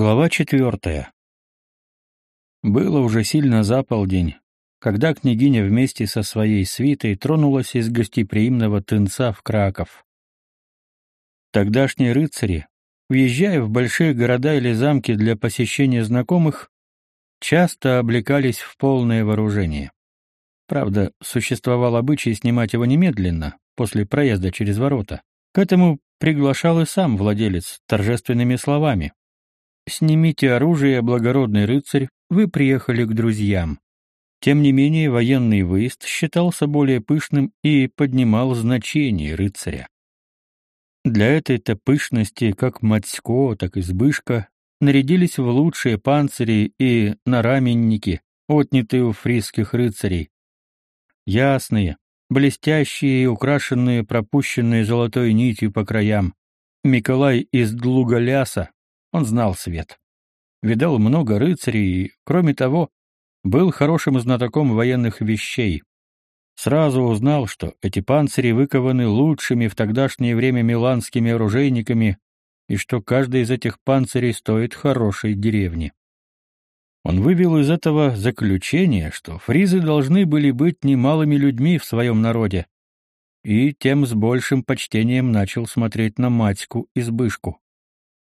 Глава четвертая. Было уже сильно за полдень, когда княгиня вместе со своей свитой тронулась из гостеприимного тынца в Краков. Тогдашние рыцари, въезжая в большие города или замки для посещения знакомых, часто облекались в полное вооружение. Правда, существовал обычай снимать его немедленно, после проезда через ворота. К этому приглашал и сам владелец торжественными словами. «Снимите оружие, благородный рыцарь, вы приехали к друзьям». Тем не менее, военный выезд считался более пышным и поднимал значение рыцаря. Для этой-то пышности как Мацько, так и Збышка нарядились в лучшие панцири и нараменники, отнятые у фрисских рыцарей. Ясные, блестящие и украшенные пропущенные золотой нитью по краям. Миколай из Длугаляса, он знал свет. Видал много рыцарей и, кроме того, был хорошим знатоком военных вещей. Сразу узнал, что эти панцири выкованы лучшими в тогдашнее время миланскими оружейниками и что каждый из этих панцирей стоит хорошей деревни. Он вывел из этого заключение, что фризы должны были быть немалыми людьми в своем народе, и тем с большим почтением начал смотреть на матьку и сбышку.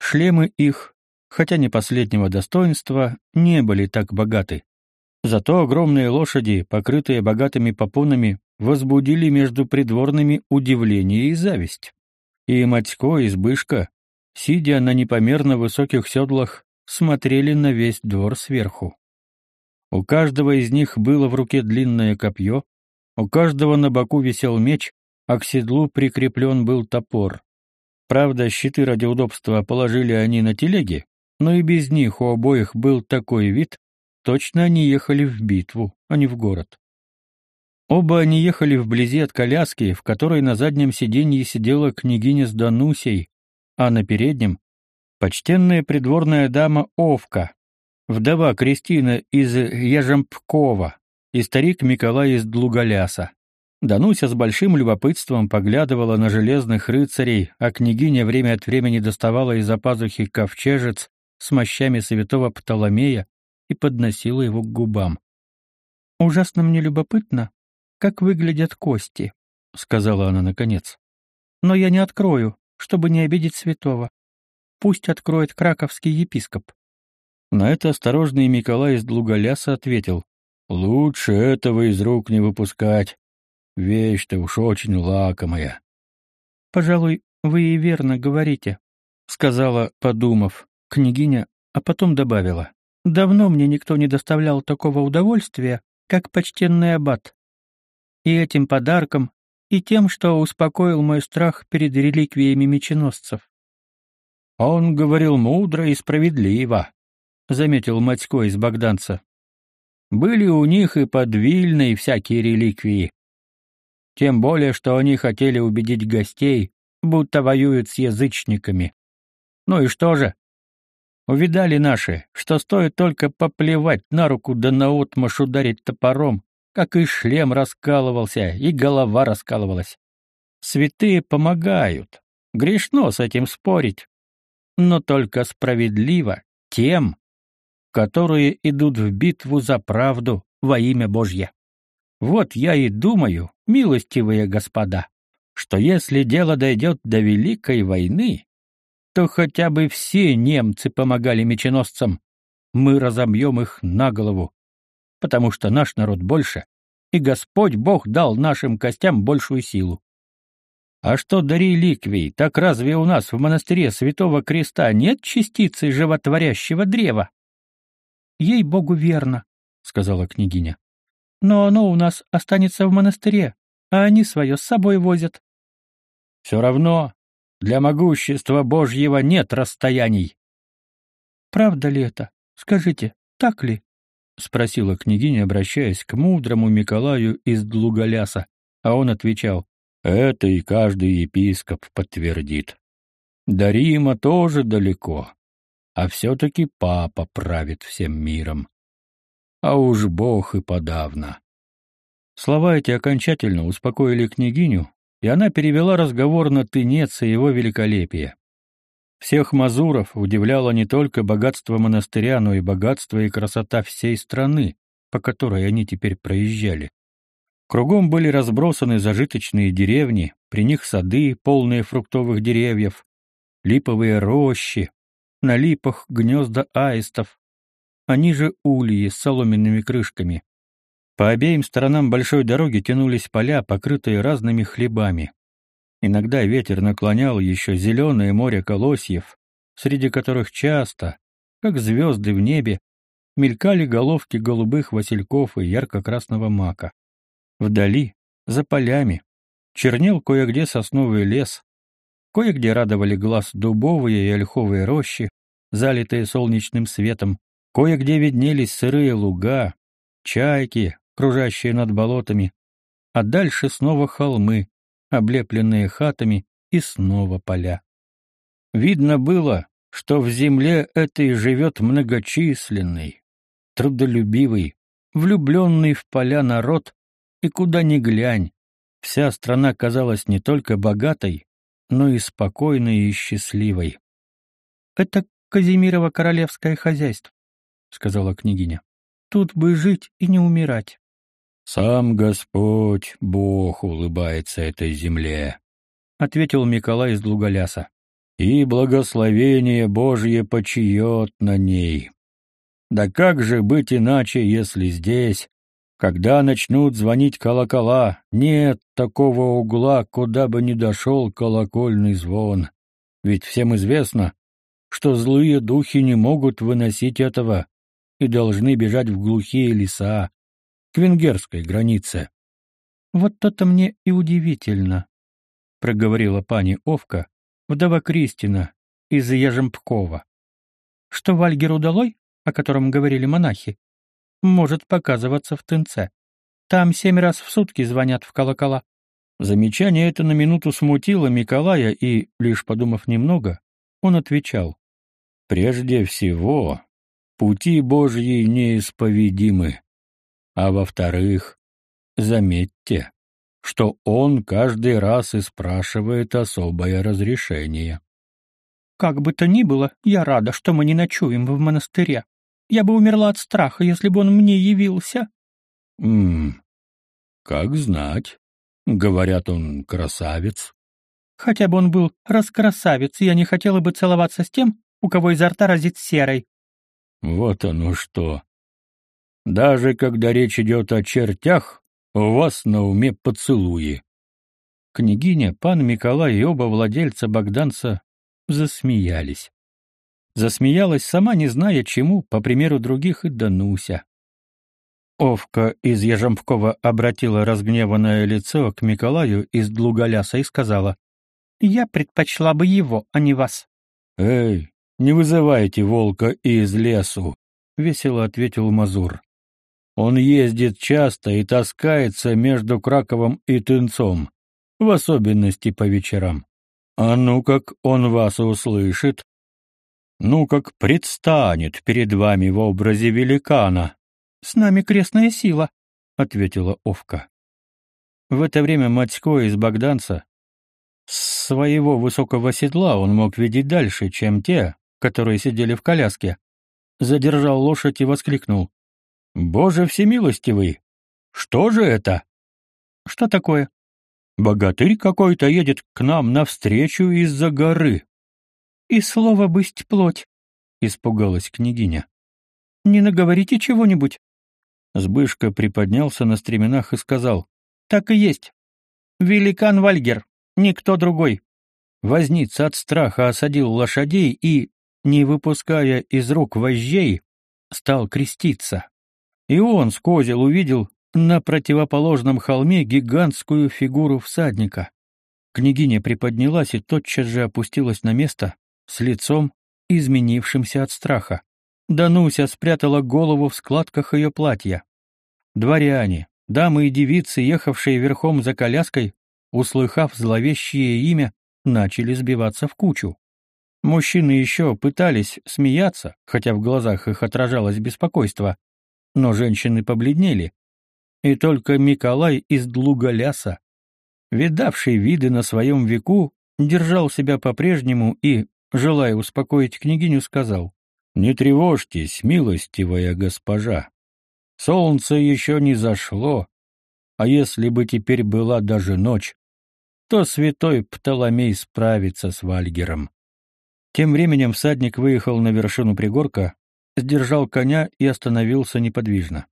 Шлемы их, хотя не последнего достоинства, не были так богаты. Зато огромные лошади, покрытые богатыми попонами, возбудили между придворными удивление и зависть. И Матько, и Збышка, сидя на непомерно высоких седлах, смотрели на весь двор сверху. У каждого из них было в руке длинное копье, у каждого на боку висел меч, а к седлу прикреплен был топор. Правда, щиты ради удобства положили они на телеги, но и без них у обоих был такой вид, точно они ехали в битву, а не в город. Оба они ехали вблизи от коляски, в которой на заднем сиденье сидела княгиня с Данусей, а на переднем — почтенная придворная дама Овка, вдова Кристина из Ежемпкова и старик Миколай из Длугаляса. Дануся с большим любопытством поглядывала на железных рыцарей, а княгиня время от времени доставала из-за пазухи ковчежец с мощами святого Птоломея и подносила его к губам. «Ужасно мне любопытно, как выглядят кости», — сказала она наконец. «Но я не открою, чтобы не обидеть святого. Пусть откроет краковский епископ». На это осторожный Николай из Длугаляса ответил. «Лучше этого из рук не выпускать. Вещь-то уж очень лакомая. Пожалуй, вы и верно говорите, сказала, подумав, княгиня, а потом добавила: Давно мне никто не доставлял такого удовольствия, как почтенный аббат. И этим подарком, и тем, что успокоил мой страх перед реликвиями меченосцев. Он говорил мудро и справедливо, заметил Матько из Богданца. Были у них и под Вильной всякие реликвии. Тем более, что они хотели убедить гостей, будто воюют с язычниками. Ну и что же? Увидали наши, что стоит только поплевать на руку да наотмашь ударить топором, как и шлем раскалывался, и голова раскалывалась. Святые помогают. Грешно с этим спорить. Но только справедливо тем, которые идут в битву за правду во имя Божье. Вот я и думаю, милостивые господа, что если дело дойдет до Великой войны, то хотя бы все немцы помогали меченосцам, мы разомьем их на голову, потому что наш народ больше, и Господь Бог дал нашим костям большую силу. А что до реликвий, так разве у нас в монастыре Святого Креста нет частицы животворящего древа? Ей-богу верно, сказала княгиня но оно у нас останется в монастыре, а они свое с собой возят. Все равно для могущества Божьего нет расстояний. Правда ли это? Скажите, так ли? спросила княгиня, обращаясь к мудрому Миколаю из Длугаляса, а он отвечал: "Это и каждый епископ подтвердит. До Рима тоже далеко, а все таки папа правит всем миром а уж бог и подавно. Слова эти окончательно успокоили княгиню, и она перевела разговор на тынец и его великолепие. Всех мазуров удивляло не только богатство монастыря, но и богатство и красота всей страны, по которой они теперь проезжали. Кругом были разбросаны зажиточные деревни, при них сады, полные фруктовых деревьев, липовые рощи, на липах гнезда аистов, а ниже ульи с соломенными крышками. По обеим сторонам большой дороги тянулись поля, покрытые разными хлебами. Иногда ветер наклонял еще зеленое море колосьев, среди которых часто, как звезды в небе, мелькали головки голубых васильков и ярко-красного мака. Вдали, за полями, чернел кое-где сосновый лес, кое-где радовали глаз дубовые и ольховые рощи, залитые солнечным светом, кое-где виднелись сырые луга, чайки, кружащие над болотами, а дальше снова холмы, облепленные хатами, и снова поля. Видно было, что в земле этой живет многочисленный, трудолюбивый, влюбленный в поля народ, и куда ни глянь, вся страна казалась не только богатой, но и спокойной и счастливой. «Это Казимирово королевское хозяйство», — сказала княгиня. «Тут бы жить и не умирать». «Сам Господь, Бог, улыбается этой земле», — ответил Миколай из Луголяса. «И благословение Божье почиет на ней. Да как же быть иначе, если здесь, когда начнут звонить колокола, нет такого угла, куда бы ни дошел колокольный звон? Ведь всем известно, что злые духи не могут выносить этого и должны бежать в глухие леса, к венгерской границе. Вот то-то мне и удивительно, проговорила пани Овка, вдова Кристина из Ежемпкова. Что Вальгер удалой, о котором говорили монахи, может показываться в Тынце. Там семь раз в сутки звонят в колокола. Замечание это на минуту смутило Николая, и, лишь подумав немного, он отвечал. «Прежде всего, пути Божьи неисповедимы. А во-вторых, заметьте, что он каждый раз и спрашивает особое разрешение. Как бы то ни было, я рада, что мы не ночуем в монастыре. Я бы умерла от страха, если бы он мне явился. М, как знать. Говорят, он красавец. Хотя бы он был раскрасавец, я не хотела бы целоваться с тем, у кого изо рта разит серой. Вот оно что. Даже когда речь идет о чертях, у вас на уме поцелуи. Княгиня, пан Миколай и оба владельца Богданца засмеялись. Засмеялась, сама не зная чему, по примеру других и Дануся. Овка из Ежемпкова обратила разгневанное лицо к Миколаю из Длуголяса и сказала, «Я предпочла бы его, а не вас». «Эй, не вызывайте волка из лесу», — весело ответил Мазур. Он ездит часто и таскается между Краковом и Тынцом, в особенности по вечерам. А ну как он вас услышит, ну как предстанет перед вами в образе великана. С нами крестная сила, ответила Овка. В это время Матько из Богданца с своего высокого седла он мог видеть дальше, чем те, которые сидели в коляске. Задержал лошадь и воскликнул: Боже всемилостивый! Что же это? Что такое? Богатырь какой-то едет к нам навстречу из-за горы. И слово «бысть плоть», — испугалась княгиня. Не наговорите чего-нибудь. Сбышка приподнялся на стременах и сказал. Так и есть. Великан Вальгер, никто другой. Возница от страха осадил лошадей и, не выпуская из рук вожжей, стал креститься. И он с козел увидел на противоположном холме гигантскую фигуру всадника. Княгиня приподнялась и тотчас же опустилась на место с лицом, изменившимся от страха. Дануся спрятала голову в складках ее платья. Дворяне, дамы и девицы, ехавшие верхом за коляской, услыхав зловещее имя, начали сбиваться в кучу. Мужчины еще пытались смеяться, хотя в глазах их отражалось беспокойство, но женщины побледнели. И только Миколай из Длуголяса, видавший виды на своем веку, держал себя по-прежнему и, желая успокоить княгиню, сказал, «Не тревожьтесь, милостивая госпожа. Солнце еще не зашло, а если бы теперь была даже ночь, то святой Птоломей справится с Вальгером». Тем временем всадник выехал на вершину пригорка, сдержал коня и остановился неподвижно.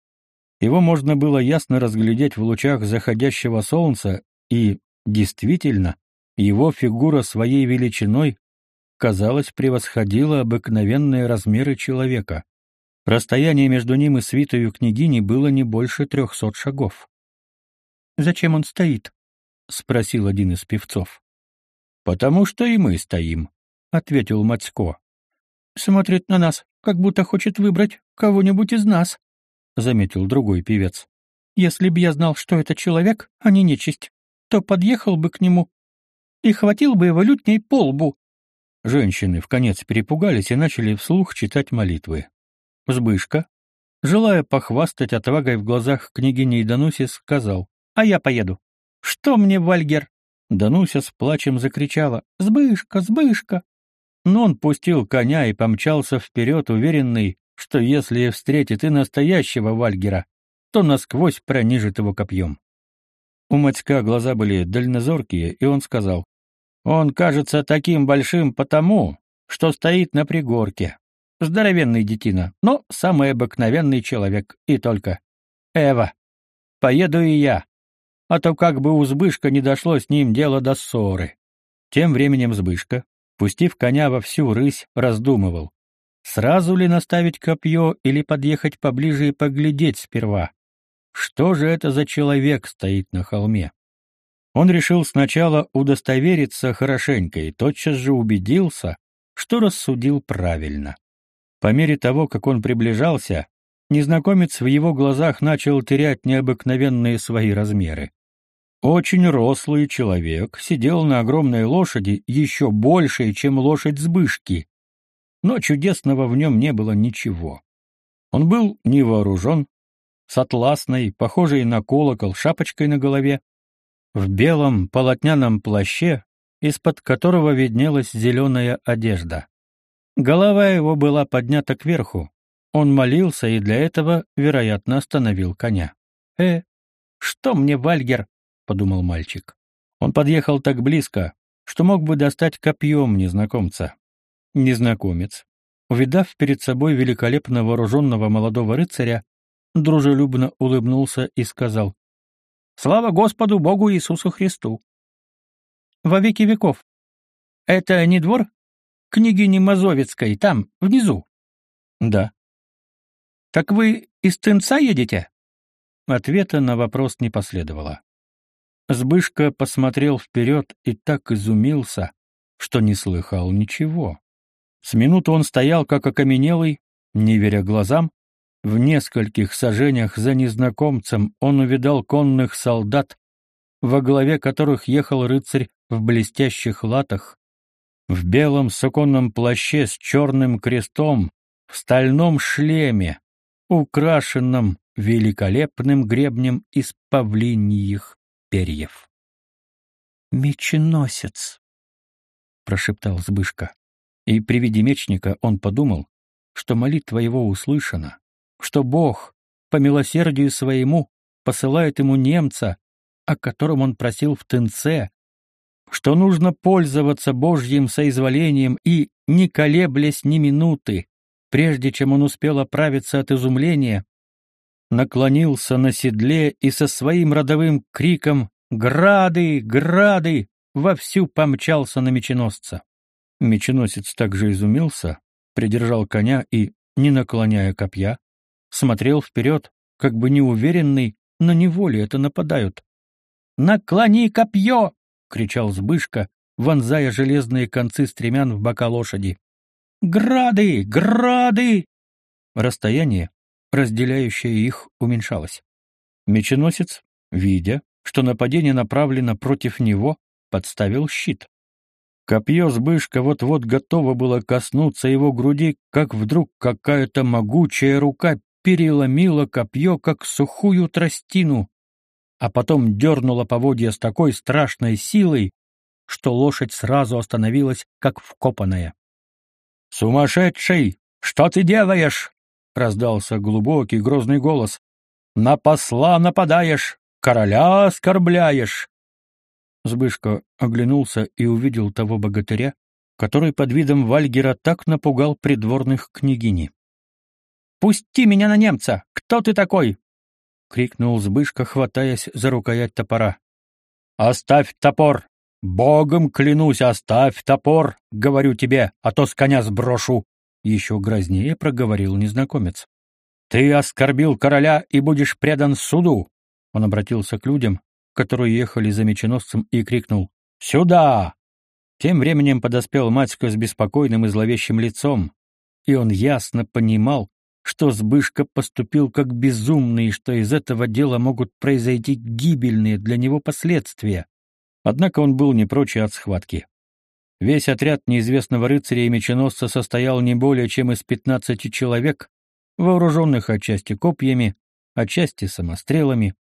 Его можно было ясно разглядеть в лучах заходящего солнца, и, действительно, его фигура своей величиной, казалось, превосходила обыкновенные размеры человека. Расстояние между ним и свитою княгини было не больше трехсот шагов. «Зачем он стоит?» — спросил один из певцов. «Потому что и мы стоим», — ответил Мацко. «Смотрит на нас, как будто хочет выбрать кого-нибудь из нас», — заметил другой певец. «Если б я знал, что это человек, а не нечисть, то подъехал бы к нему и хватил бы его лютней по лбу». Женщины в конец перепугались и начали вслух читать молитвы. Збышка, желая похвастать отвагой в глазах княгини Дануси, сказал, «А я поеду». «Что мне, Вальгер?» Дануся с плачем закричала, «Збышка, Збышка!» Но он пустил коня и помчался вперед, уверенный, что если встретит и настоящего Вальгера, то насквозь пронижит его копьем. У Матька глаза были дальнозоркие, и он сказал, «Он кажется таким большим потому, что стоит на пригорке. Здоровенный детина, но самый обыкновенный человек, и только. Эва, поеду и я, а то как бы у Збышка не дошло с ним дело до ссоры». Тем временем Збышка, пустив коня во всю рысь, раздумывал, Сразу ли наставить копье или подъехать поближе и поглядеть сперва? Что же это за человек стоит на холме? Он решил сначала удостовериться хорошенько и тотчас же убедился, что рассудил правильно. По мере того, как он приближался, незнакомец в его глазах начал терять необыкновенные свои размеры. Очень рослый человек сидел на огромной лошади, еще большей, чем лошадь Сбышки, но чудесного в нем не было ничего. Он был невооружен, с атласной, похожей на колокол, шапочкой на голове, в белом полотняном плаще, из-под которого виднелась зеленая одежда. Голова его была поднята кверху. Он молился и для этого, вероятно, остановил коня. «Э, что мне, Вальгер?» — подумал мальчик. Он подъехал так близко, что мог бы достать копьем незнакомца. Незнакомец, увидав перед собой великолепно вооруженного молодого рыцаря, дружелюбно улыбнулся и сказал «Слава Господу Богу Иисусу Христу!» «Во веки веков! Это не двор княгини Мазовецкой, там, внизу?» «Да». «Так вы из Тынца едете?» Ответа на вопрос не последовало. Сбышка посмотрел вперед и так изумился, что не слыхал ничего. С минуту он стоял как окаменелый, не веря глазам. В нескольких сажениях за незнакомцем он увидал конных солдат, во главе которых ехал рыцарь в блестящих латах, в белом суконном плаще с черным крестом, в стальном шлеме, украшенном великолепным гребнем из павлиньих перьев. «Меченосец!» — прошептал Збышка. И при виде мечника он подумал, что молитва его услышана, что Бог, по милосердию своему, посылает ему немца, о котором он просил в Тынце, что нужно пользоваться Божьим соизволением и, не колеблясь ни минуты, прежде чем он успел оправиться от изумления, наклонился на седле и со своим родовым криком «Грады! Грады!» вовсю помчался на меченосца. Меченосец также изумился, придержал коня и, не наклоняя копья, смотрел вперед, как бы неуверенный, на него это нападают. «Наклони копье!» — кричал Збышка, вонзая железные концы стремян в бока лошади. «Грады! Грады!» Расстояние, разделяющее их, уменьшалось. Меченосец, видя, что нападение направлено против него, подставил щит. Копье Збышка вот-вот готово было коснуться его груди, как вдруг какая-то могучая рука переломила копье, как сухую тростину, а потом дернула поводья с такой страшной силой, что лошадь сразу остановилась, как вкопанная. «Сумасшедший! Что ты делаешь?» — раздался глубокий грозный голос. «На посла нападаешь, короля оскорбляешь!» Збышка оглянулся и увидел того богатыря, который под видом Вальгера так напугал придворных княгини. «Пусти меня на немца! Кто ты такой?» — крикнул Збышка, хватаясь за рукоять топора. «Оставь топор! Богом клянусь, оставь топор, говорю тебе, а то с коня сброшу!» Еще грознее проговорил незнакомец. «Ты оскорбил короля и будешь предан суду!» Он обратился к людям, которые ехали за меченосцем, и крикнул «Сюда!». Тем временем подоспел Матько с беспокойным и зловещим лицом, и он ясно понимал, что Збышка поступил как безумный и что из этого дела могут произойти гибельные для него последствия. Однако он был не прочь от схватки. Весь отряд неизвестного рыцаря и меченосца состоял не более чем из пятнадцати человек, вооруженных отчасти копьями, отчасти самострелами,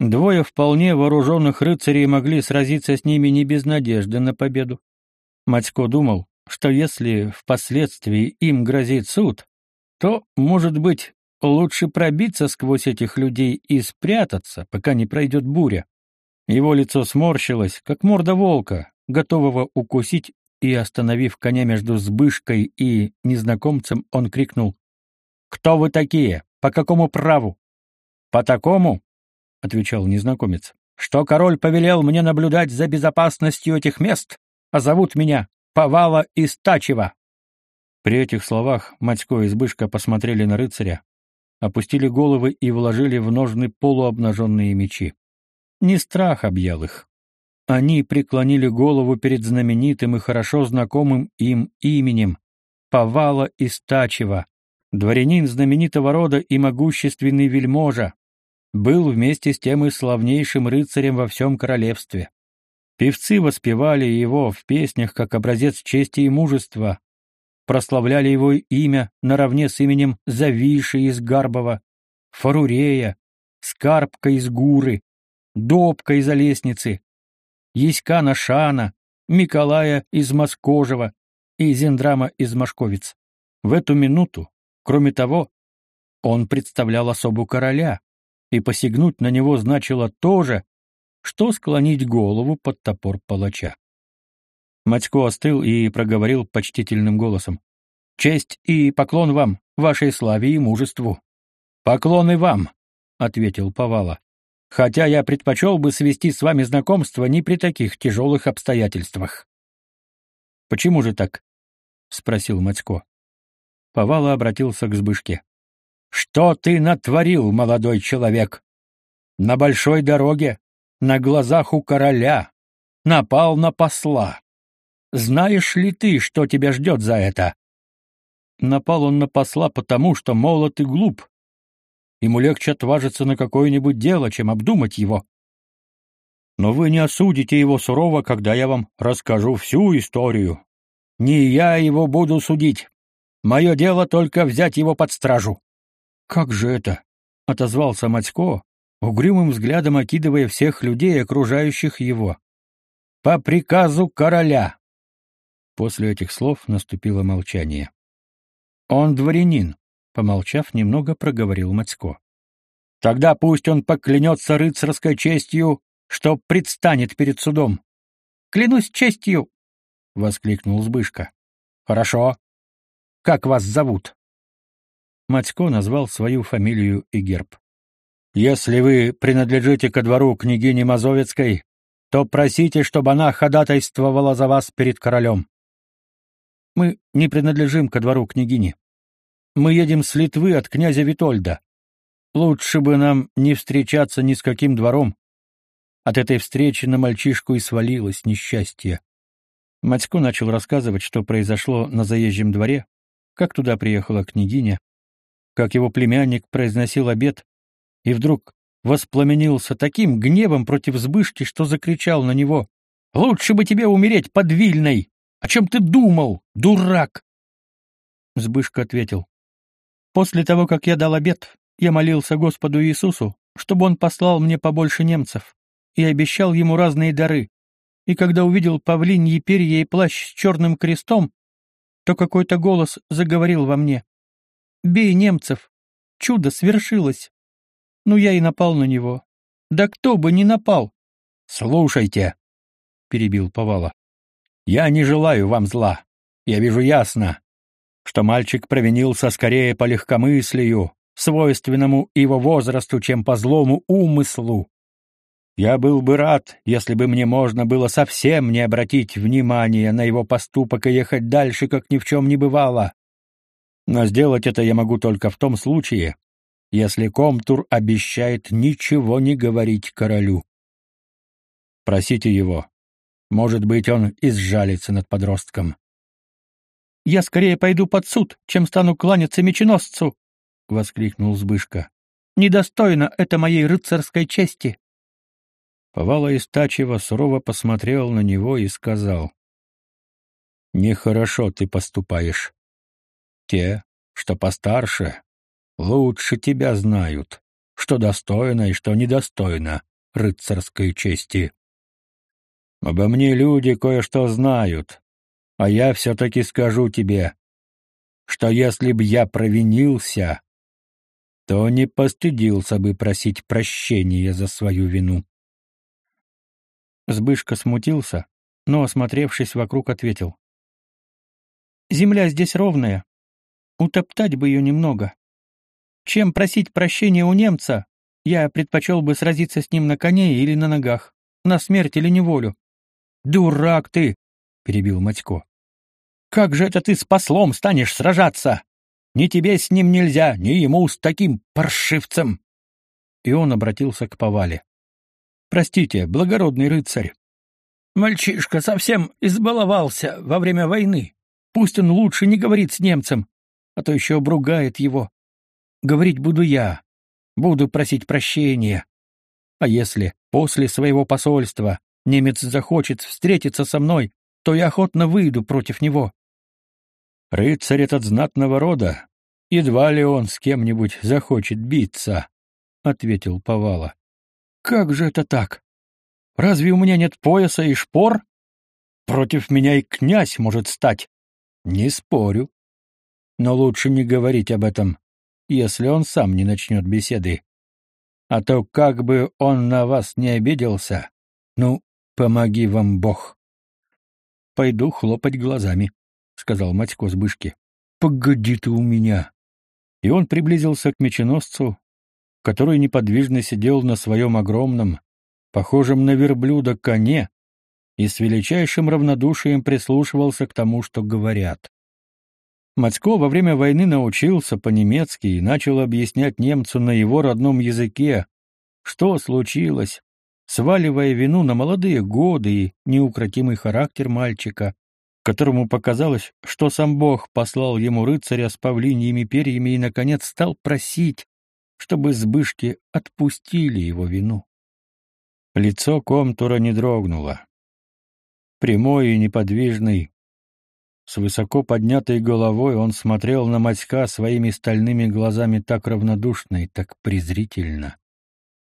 Двое вполне вооруженных рыцарей могли сразиться с ними не без надежды на победу. Матько думал, что если впоследствии им грозит суд, то, может быть, лучше пробиться сквозь этих людей и спрятаться, пока не пройдет буря. Его лицо сморщилось, как морда волка, готового укусить, и, остановив коня между Збышкой и незнакомцем, он крикнул «Кто вы такие? По какому праву?» «По такому, — отвечал незнакомец, — что король повелел мне наблюдать за безопасностью этих мест, а зовут меня Повала из Тачева. При этих словах Матько и Збышка посмотрели на рыцаря, опустили головы и вложили в ножны полуобнаженные мечи. Не страх объял их. Они преклонили голову перед знаменитым и хорошо знакомым им именем Повала из Тачева, дворянин знаменитого рода и могущественный вельможа, был вместе с тем и славнейшим рыцарем во всем королевстве. Певцы воспевали его в песнях как образец чести и мужества, прославляли его имя наравне с именем Завиши из Гарбова, Фарурея, Скарбка из Гуры, Добка из Олесницы, Еськана Шана, Миколая из Москожева и Зендрама из Машковиц. В эту минуту, кроме того, он представлял особу короля, и посягнуть на него значило то же, что склонить голову под топор палача. Матько остыл и проговорил почтительным голосом. «Честь и поклон вам, вашей славе и мужеству». «Поклон и вам», — ответил Повала. «Хотя я предпочел бы свести с вами знакомство не при таких тяжелых обстоятельствах». «Почему же так?» — спросил Матько. Повала обратился к Збышке. Что ты натворил, молодой человек? На большой дороге, на глазах у короля, напал на посла. Знаешь ли ты, что тебя ждет за это? Напал он на посла потому, что молод и глуп. Ему легче отважиться на какое-нибудь дело, чем обдумать его. Но вы не осудите его сурово, когда я вам расскажу всю историю. Не я его буду судить. Мое дело только взять его под стражу. «Как же это?» — отозвался Матько, угрюмым взглядом окидывая всех людей, окружающих его. «По приказу короля!» После этих слов наступило молчание. «Он дворянин», — помолчав, немного проговорил Матько. «Тогда пусть он поклянется рыцарской честью, что предстанет перед судом». «Клянусь честью!» — воскликнул Збышка. «Хорошо. Как вас зовут?» Матько назвал свою фамилию и герб. «Если вы принадлежите ко двору княгини Мазовецкой, то просите, чтобы она ходатайствовала за вас перед королем». «Мы не принадлежим ко двору княгини. Мы едем с Литвы от князя Витольда. Лучше бы нам не встречаться ни с каким двором. От этой встречи на мальчишку и свалилось несчастье». Матько начал рассказывать, что произошло на заезжем дворе, как туда приехала княгиня, как его племянник произносил обед, и вдруг воспламенился таким гневом против Збышки, что закричал на него «Лучше бы тебе умереть под Вильной! О чем ты думал, дурак?» Збышка ответил «После того, как я дал обед, я молился Господу Иисусу, чтобы он послал мне побольше немцев, и обещал ему разные дары, и когда увидел павлиньи перья и плащ с черным крестом, что какой-то голос заговорил во мне. «Бей немцев! Чудо свершилось!» Ну, я и напал на него. Да кто бы не напал! «Слушайте!» — перебил Повала. «Я не желаю вам зла. Я вижу ясно, что мальчик провинился скорее по легкомыслию, свойственному его возрасту, чем по злому умыслу. Я был бы рад, если бы мне можно было совсем не обратить внимания на его поступок и ехать дальше, как ни в чем не бывало. Но сделать это я могу только в том случае, если Комтур обещает ничего не говорить королю. Просите его. Может быть, он изжалится над подростком. «Я скорее пойду под суд, чем стану кланяться меченосцу!» — воскликнул Збышка. «Недостойно это моей рыцарской чести!» Повала Истачева сурово посмотрел на него и сказал. «Нехорошо ты поступаешь. Те, что постарше, лучше тебя знают, что достойно и что недостойно рыцарской чести. Обо мне люди кое-что знают, а я все-таки скажу тебе, что если б я провинился, то не постыдился бы просить прощения за свою вину. Сбышка смутился, но, осмотревшись вокруг, ответил. «Земля здесь ровная. Утоптать бы ее немного. Чем просить прощения у немца, я предпочел бы сразиться с ним на коне или на ногах, на смерть или неволю. «Дурак ты!» — перебил Матько. «Как же это ты с послом станешь сражаться? Ни тебе с ним нельзя, ни ему с таким паршивцем!» И он обратился к Повале. «Простите, благородный рыцарь. Мальчишка совсем избаловался во время войны. Пусть он лучше не говорит с немцем, а то еще обругает его. Говорить буду я, буду просить прощения. А если после своего посольства немец захочет встретиться со мной, то я охотно выйду против него. Рыцарь этот знатного рода, едва ли он с кем-нибудь захочет биться, — ответил Повала. — Как же это так? Разве у меня нет пояса и шпор? Против меня и князь может стать. Не спорю. Но лучше не говорить об этом, если он сам не начнет беседы. А то как бы он на вас не обиделся, ну, помоги вам Бог. Пойду хлопать глазами, сказал Матько Збышке. Погоди ты у меня. И он приблизился к меченосцу, который неподвижно сидел на своем огромном, похожем на верблюда коне, и с величайшим равнодушием прислушивался к тому, что говорят. Мацко во время войны научился по-немецки и начал объяснять немцу на его родном языке, что случилось, сваливая вину на молодые годы и неукротимый характер мальчика, которому показалось, что сам Бог послал ему рыцаря с павлиньими перьями и, наконец, стал просить, чтобы сбышки отпустили его вину. Лицо Комтура не дрогнуло. Прямой и неподвижный, с высоко поднятой головой он смотрел на Матька своими стальными глазами так равнодушно и так презрительно,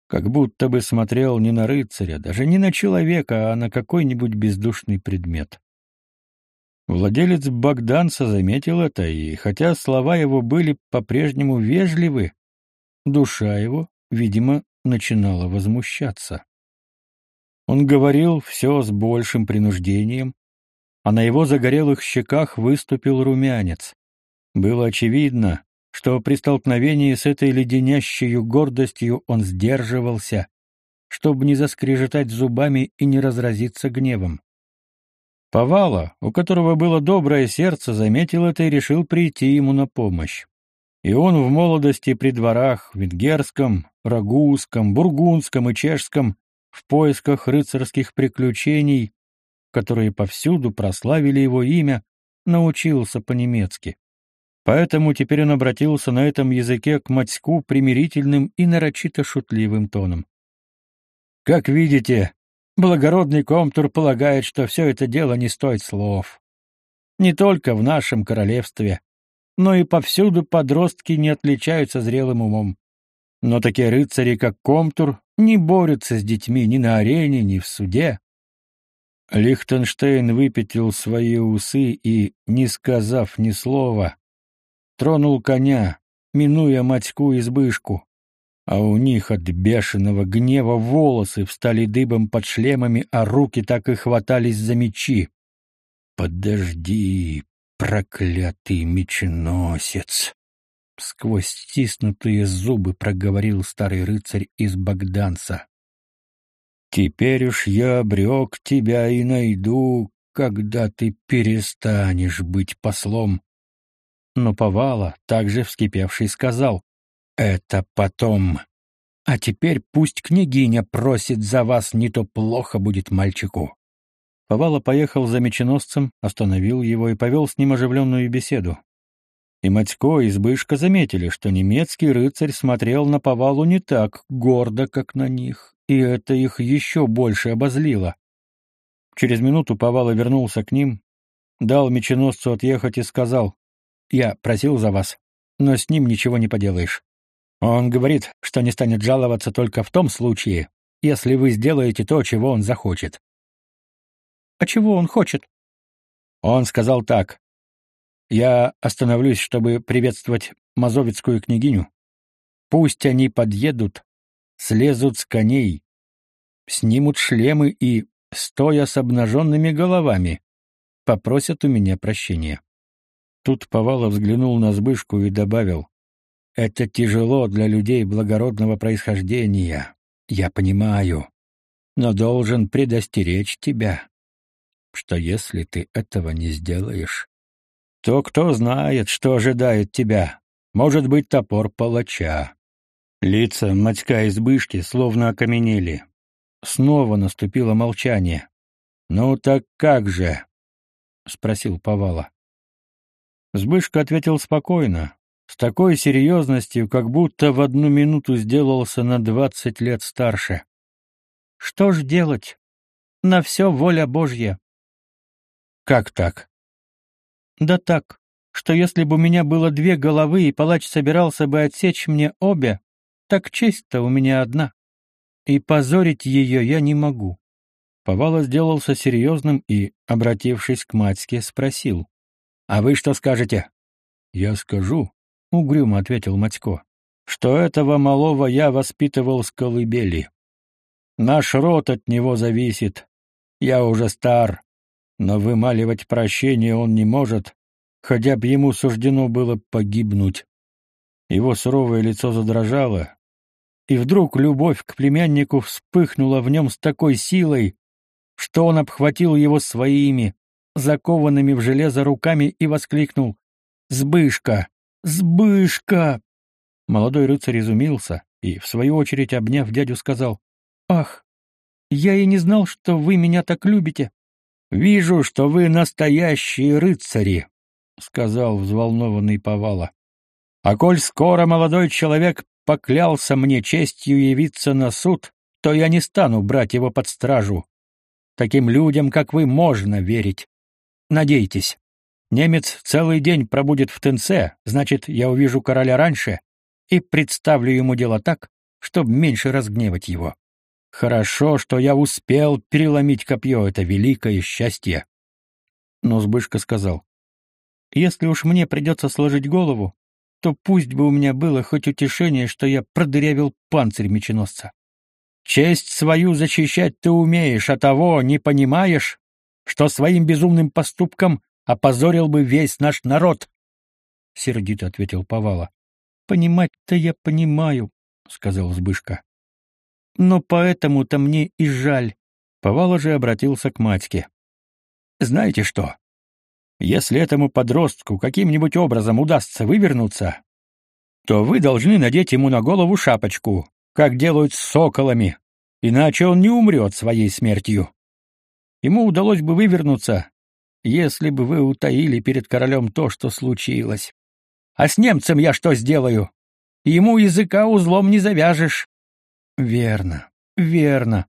как будто бы смотрел не на рыцаря, даже не на человека, а на какой-нибудь бездушный предмет. Владелец Богданца заметил это, и хотя слова его были по-прежнему вежливы, душа его, видимо, начинала возмущаться. Он говорил все с большим принуждением, а на его загорелых щеках выступил румянец. Было очевидно, что при столкновении с этой леденящей гордостью он сдерживался, чтобы не заскрежетать зубами и не разразиться гневом. Повала, у которого было доброе сердце, заметил это и решил прийти ему на помощь. И он в молодости при дворах, венгерском, рагузском, бургундском и чешском, в поисках рыцарских приключений, которые повсюду прославили его имя, научился по-немецки. Поэтому теперь он обратился на этом языке к Матьку примирительным и нарочито шутливым тоном. «Как видите, благородный комтур полагает, что все это дело не стоит слов. Не только в нашем королевстве, но и повсюду подростки не отличаются зрелым умом. Но такие рыцари, как комтур, не борются с детьми ни на арене, ни в суде, Лихтенштейн выпятил свои усы и, не сказав ни слова, тронул коня, минуя матьку избышку, а у них от бешеного гнева волосы встали дыбом под шлемами, а руки так и хватались за мечи. «Подожди, проклятый меченосец!» Сквозь стиснутые зубы проговорил старый рыцарь из Богданца. «Теперь уж я обрек тебя и найду, когда ты перестанешь быть послом». Но Повала, также вскипевший, сказал, «Это потом. А теперь пусть княгиня просит за вас, не то плохо будет мальчику». Повала поехал за меченосцем, остановил его и повел с ним оживленную беседу. И Матько, и Избышка заметили, что немецкий рыцарь смотрел на повалу не так гордо, как на них, и это их еще больше обозлило. Через минуту повала вернулся к ним, дал меченосцу отъехать и сказал, «Я просил за вас, но с ним ничего не поделаешь. Он говорит, что не станет жаловаться только в том случае, если вы сделаете то, чего он захочет». «А чего он хочет?» Он сказал так, я остановлюсь, чтобы приветствовать мазовецкую княгиню. Пусть они подъедут, слезут с коней, снимут шлемы и, стоя с обнаженными головами, попросят у меня прощения. Тут Повалов взглянул на Збышку и добавил, «Это тяжело для людей благородного происхождения, я понимаю, но должен предостеречь тебя, что если ты этого не сделаешь, то кто знает, что ожидает тебя. Может быть, топор палача. Лица Матька избышки словно окаменели. Снова наступило молчание. «Ну так как же?» — спросил Повала. Збышка ответил спокойно, с такой серьезностью, как будто в одну минуту сделался на двадцать лет старше. «Что ж делать? На все воля Божья». «Как так?» Да так, что если бы у меня было две головы и палач собирался бы отсечь мне обе, так честь-то у меня одна. И позорить ее я не могу. Повала сделался серьезным и, обратившись к матьке, спросил. — А вы что скажете? — Я скажу, — угрюмо ответил Матько, — что этого малого я воспитывал с колыбели. Наш род от него зависит. Я уже стар, но вымаливать прощение он не может, хотя бы ему суждено было погибнуть. Его суровое лицо задрожало, и вдруг любовь к племяннику вспыхнула в нем с такой силой, что он обхватил его своими, закованными в железо руками и воскликнул «Сбышка! Сбышка!» Молодой рыцарь изумился и, в свою очередь, обняв дядю, сказал «Ах, я и не знал, что вы меня так любите. «Вижу, что вы настоящие рыцари», — сказал взволнованный Повала. «А коль скоро молодой человек поклялся мне честью явиться на суд, то я не стану брать его под стражу. Таким людям, как вы, можно верить. Надейтесь. Немец целый день пробудет в Тенце, значит, я увижу короля раньше и представлю ему дело так, чтобы меньше разгневать его. Хорошо, что я успел переломить копье, это великое счастье. Но Збышка сказал, если уж мне придется сложить голову, то пусть бы у меня было хоть утешение, что я продырявил панцирь меченосца. Честь свою защищать ты умеешь, а того не понимаешь, что своим безумным поступком опозорил бы весь наш народ. Сердито ответил Повала. Понимать-то я понимаю, сказал Збышка. Но поэтому-то мне и жаль. Повала же обратился к матьке. Знаете что? Если этому подростку каким-нибудь образом удастся вывернуться, то вы должны надеть ему на голову шапочку, как делают с соколами, иначе он не умрет своей смертью. Ему удалось бы вывернуться, если бы вы утаили перед королем то, что случилось. А с немцем я что сделаю? Ему языка узлом не завяжешь. Верно, верно.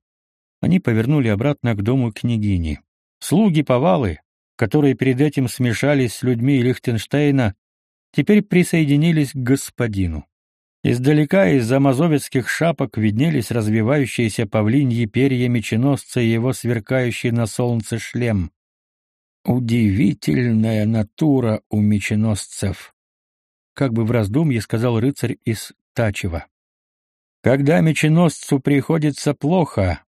Они повернули обратно к дому княгини. Слуги Повалы, которые перед этим смешались с людьми Лихтенштейна, теперь присоединились к господину. Издалека из-за мазовецких шапок виднелись развивающиеся павлиньи перья меченосца и его сверкающий на солнце шлем. Удивительная натура у меченосцев, как бы в раздумье сказал рыцарь из Тачева. Когда меченосцу приходится плохо,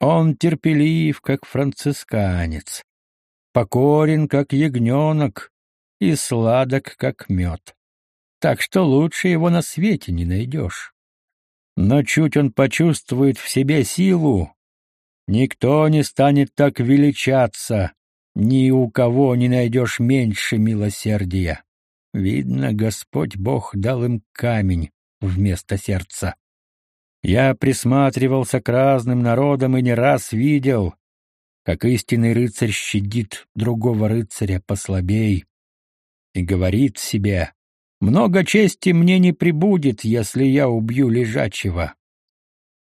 он терпелив, как францисканец, покорен, как ягненок, и сладок, как мед так что лучше его на свете не найдешь. Но чуть он почувствует в себе силу, никто не станет так величаться, ни у кого не найдешь меньше милосердия. Видно, Господь Бог дал им камень вместо сердца. Я присматривался к разным народам и не раз видел, как истинный рыцарь щадит другого рыцаря послабей и говорит себе, много чести мне не прибудет, если я убью лежачего.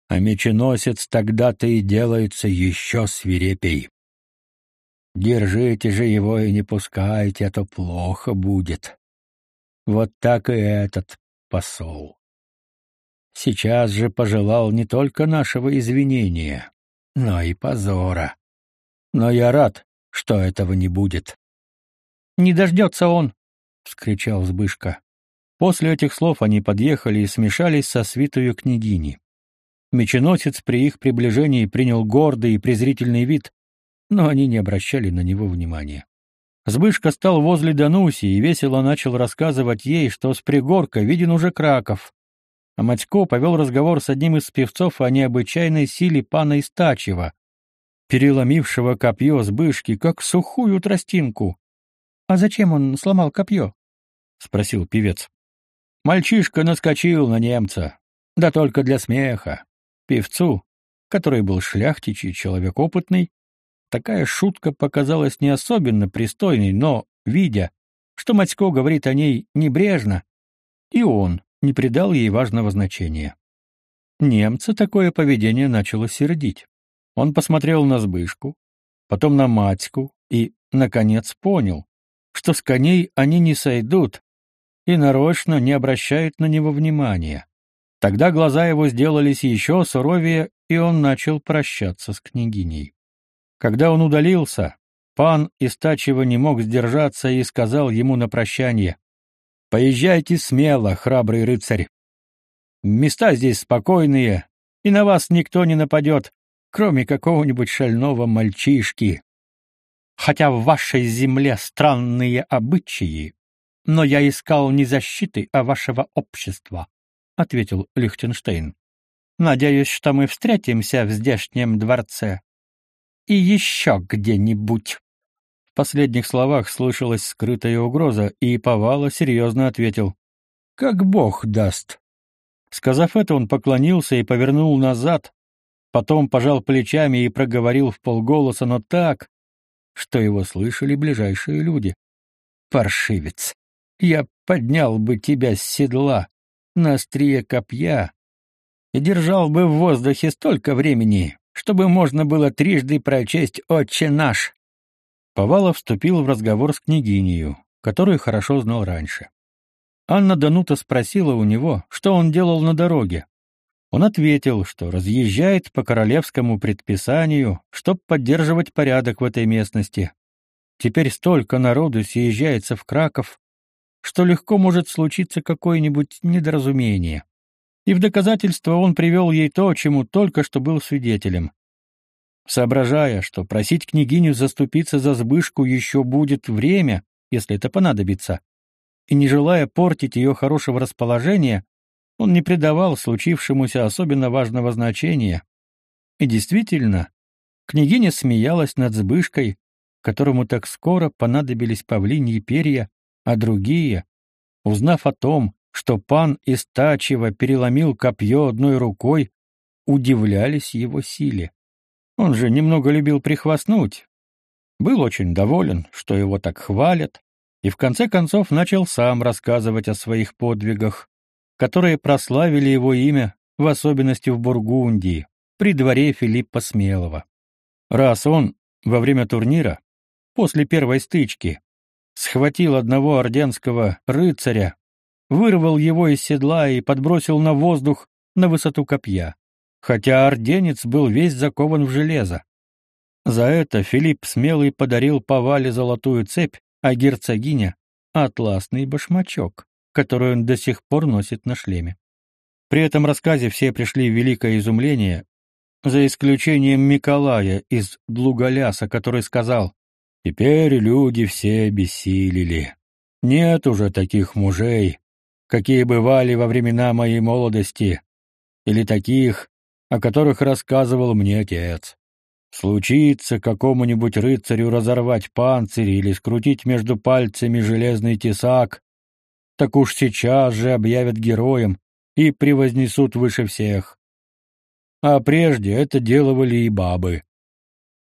А меченосец тогда-то и делается еще свирепей. Держите же его и не пускайте, а то плохо будет. Вот так и этот посол. Сейчас же пожелал не только нашего извинения, но и позора. Но я рад, что этого не будет. Не дождется он, — вскричал Збышка. После этих слов они подъехали и смешались со свитою княгини. Меченосец при их приближении принял гордый и презрительный вид, но они не обращали на него внимания. Збышка стал возле Дануси и весело начал рассказывать ей, что с пригорка виден уже Краков. А Матько повел разговор с одним из певцов о необычайной силе пана Истачева, переломившего копье Збышки, как сухую тростинку. А зачем он сломал копье? спросил певец. Мальчишка наскочил на немца, да только для смеха. Певцу, который был шляхтич и человек опытный, такая шутка показалась не особенно пристойной, но, видя, что Матько говорит о ней небрежно, и он не придал ей важного значения. Немца такое поведение начало сердить. Он посмотрел на Збышку, потом на Матьку и, наконец, понял, что с коней они не сойдут, и нарочно не обращают на него внимания. Тогда глаза его сделались еще суровее, и он начал прощаться с княгиней. Когда он удалился, пан Истачева не мог сдержаться и сказал ему на прощание, «Поезжайте смело, храбрый рыцарь. Места здесь спокойные, и на вас никто не нападет, кроме какого-нибудь шального мальчишки. Хотя в вашей земле странные обычаи, но я искал не защиты, а вашего общества, ответил Лихтенштейн. Надеюсь, что мы встретимся в здешнем дворце и еще где-нибудь. В последних словах слышалась скрытая угроза, и Повала серьезно ответил: "Как Бог даст". Сказав это, он поклонился и повернул назад, потом пожал плечами и проговорил в полголоса, но так, что его слышали ближайшие люди. Паршивец я поднял бы тебя с седла на острие копья и держал бы в воздухе столько времени, чтобы можно было трижды прочесть «Отче наш». Повалов вступил в разговор с княгинею, которую хорошо знал раньше. Анна Данута спросила у него, что он делал на дороге. Он ответил, что разъезжает по королевскому предписанию, чтобы поддерживать порядок в этой местности. Теперь столько народу съезжается в Краков, что легко может случиться какое-нибудь недоразумение. И в доказательство он привел ей то, чему только что был свидетелем. Соображая, что просить княгиню заступиться за сбышку еще будет время, если это понадобится, и не желая портить ее хорошего расположения, он не придавал случившемуся особенно важного значения. И действительно, княгиня смеялась над сбышкой, которому так скоро понадобились павлиньи перья, а другие, узнав о том, что пан Истачева переломил копье одной рукой, удивлялись его силе. Он же немного любил прихвастнуть. Был очень доволен, что его так хвалят, и в конце концов начал сам рассказывать о своих подвигах, которые прославили его имя, в особенности в Бургундии, при дворе Филиппа Смелого. Раз он во время турнира, после первой стычки, схватил одного орденского рыцаря, вырвал его из седла и подбросил на воздух на высоту копья, хотя орденец был весь закован в железо. За это Филипп смелый подарил Повале золотую цепь, а герцогиня — атласный башмачок, который он до сих пор носит на шлеме. При этом рассказе все пришли в великое изумление, за исключением Миколая из Длуголяса, который сказал, «Теперь люди все обессилели. Нет уже таких мужей, какие бывали во времена моей молодости, или таких, о которых рассказывал мне отец. Случится какому-нибудь рыцарю разорвать панцирь или скрутить между пальцами железный тесак, так уж сейчас же объявят героем и превознесут выше всех. А прежде это делали и бабы.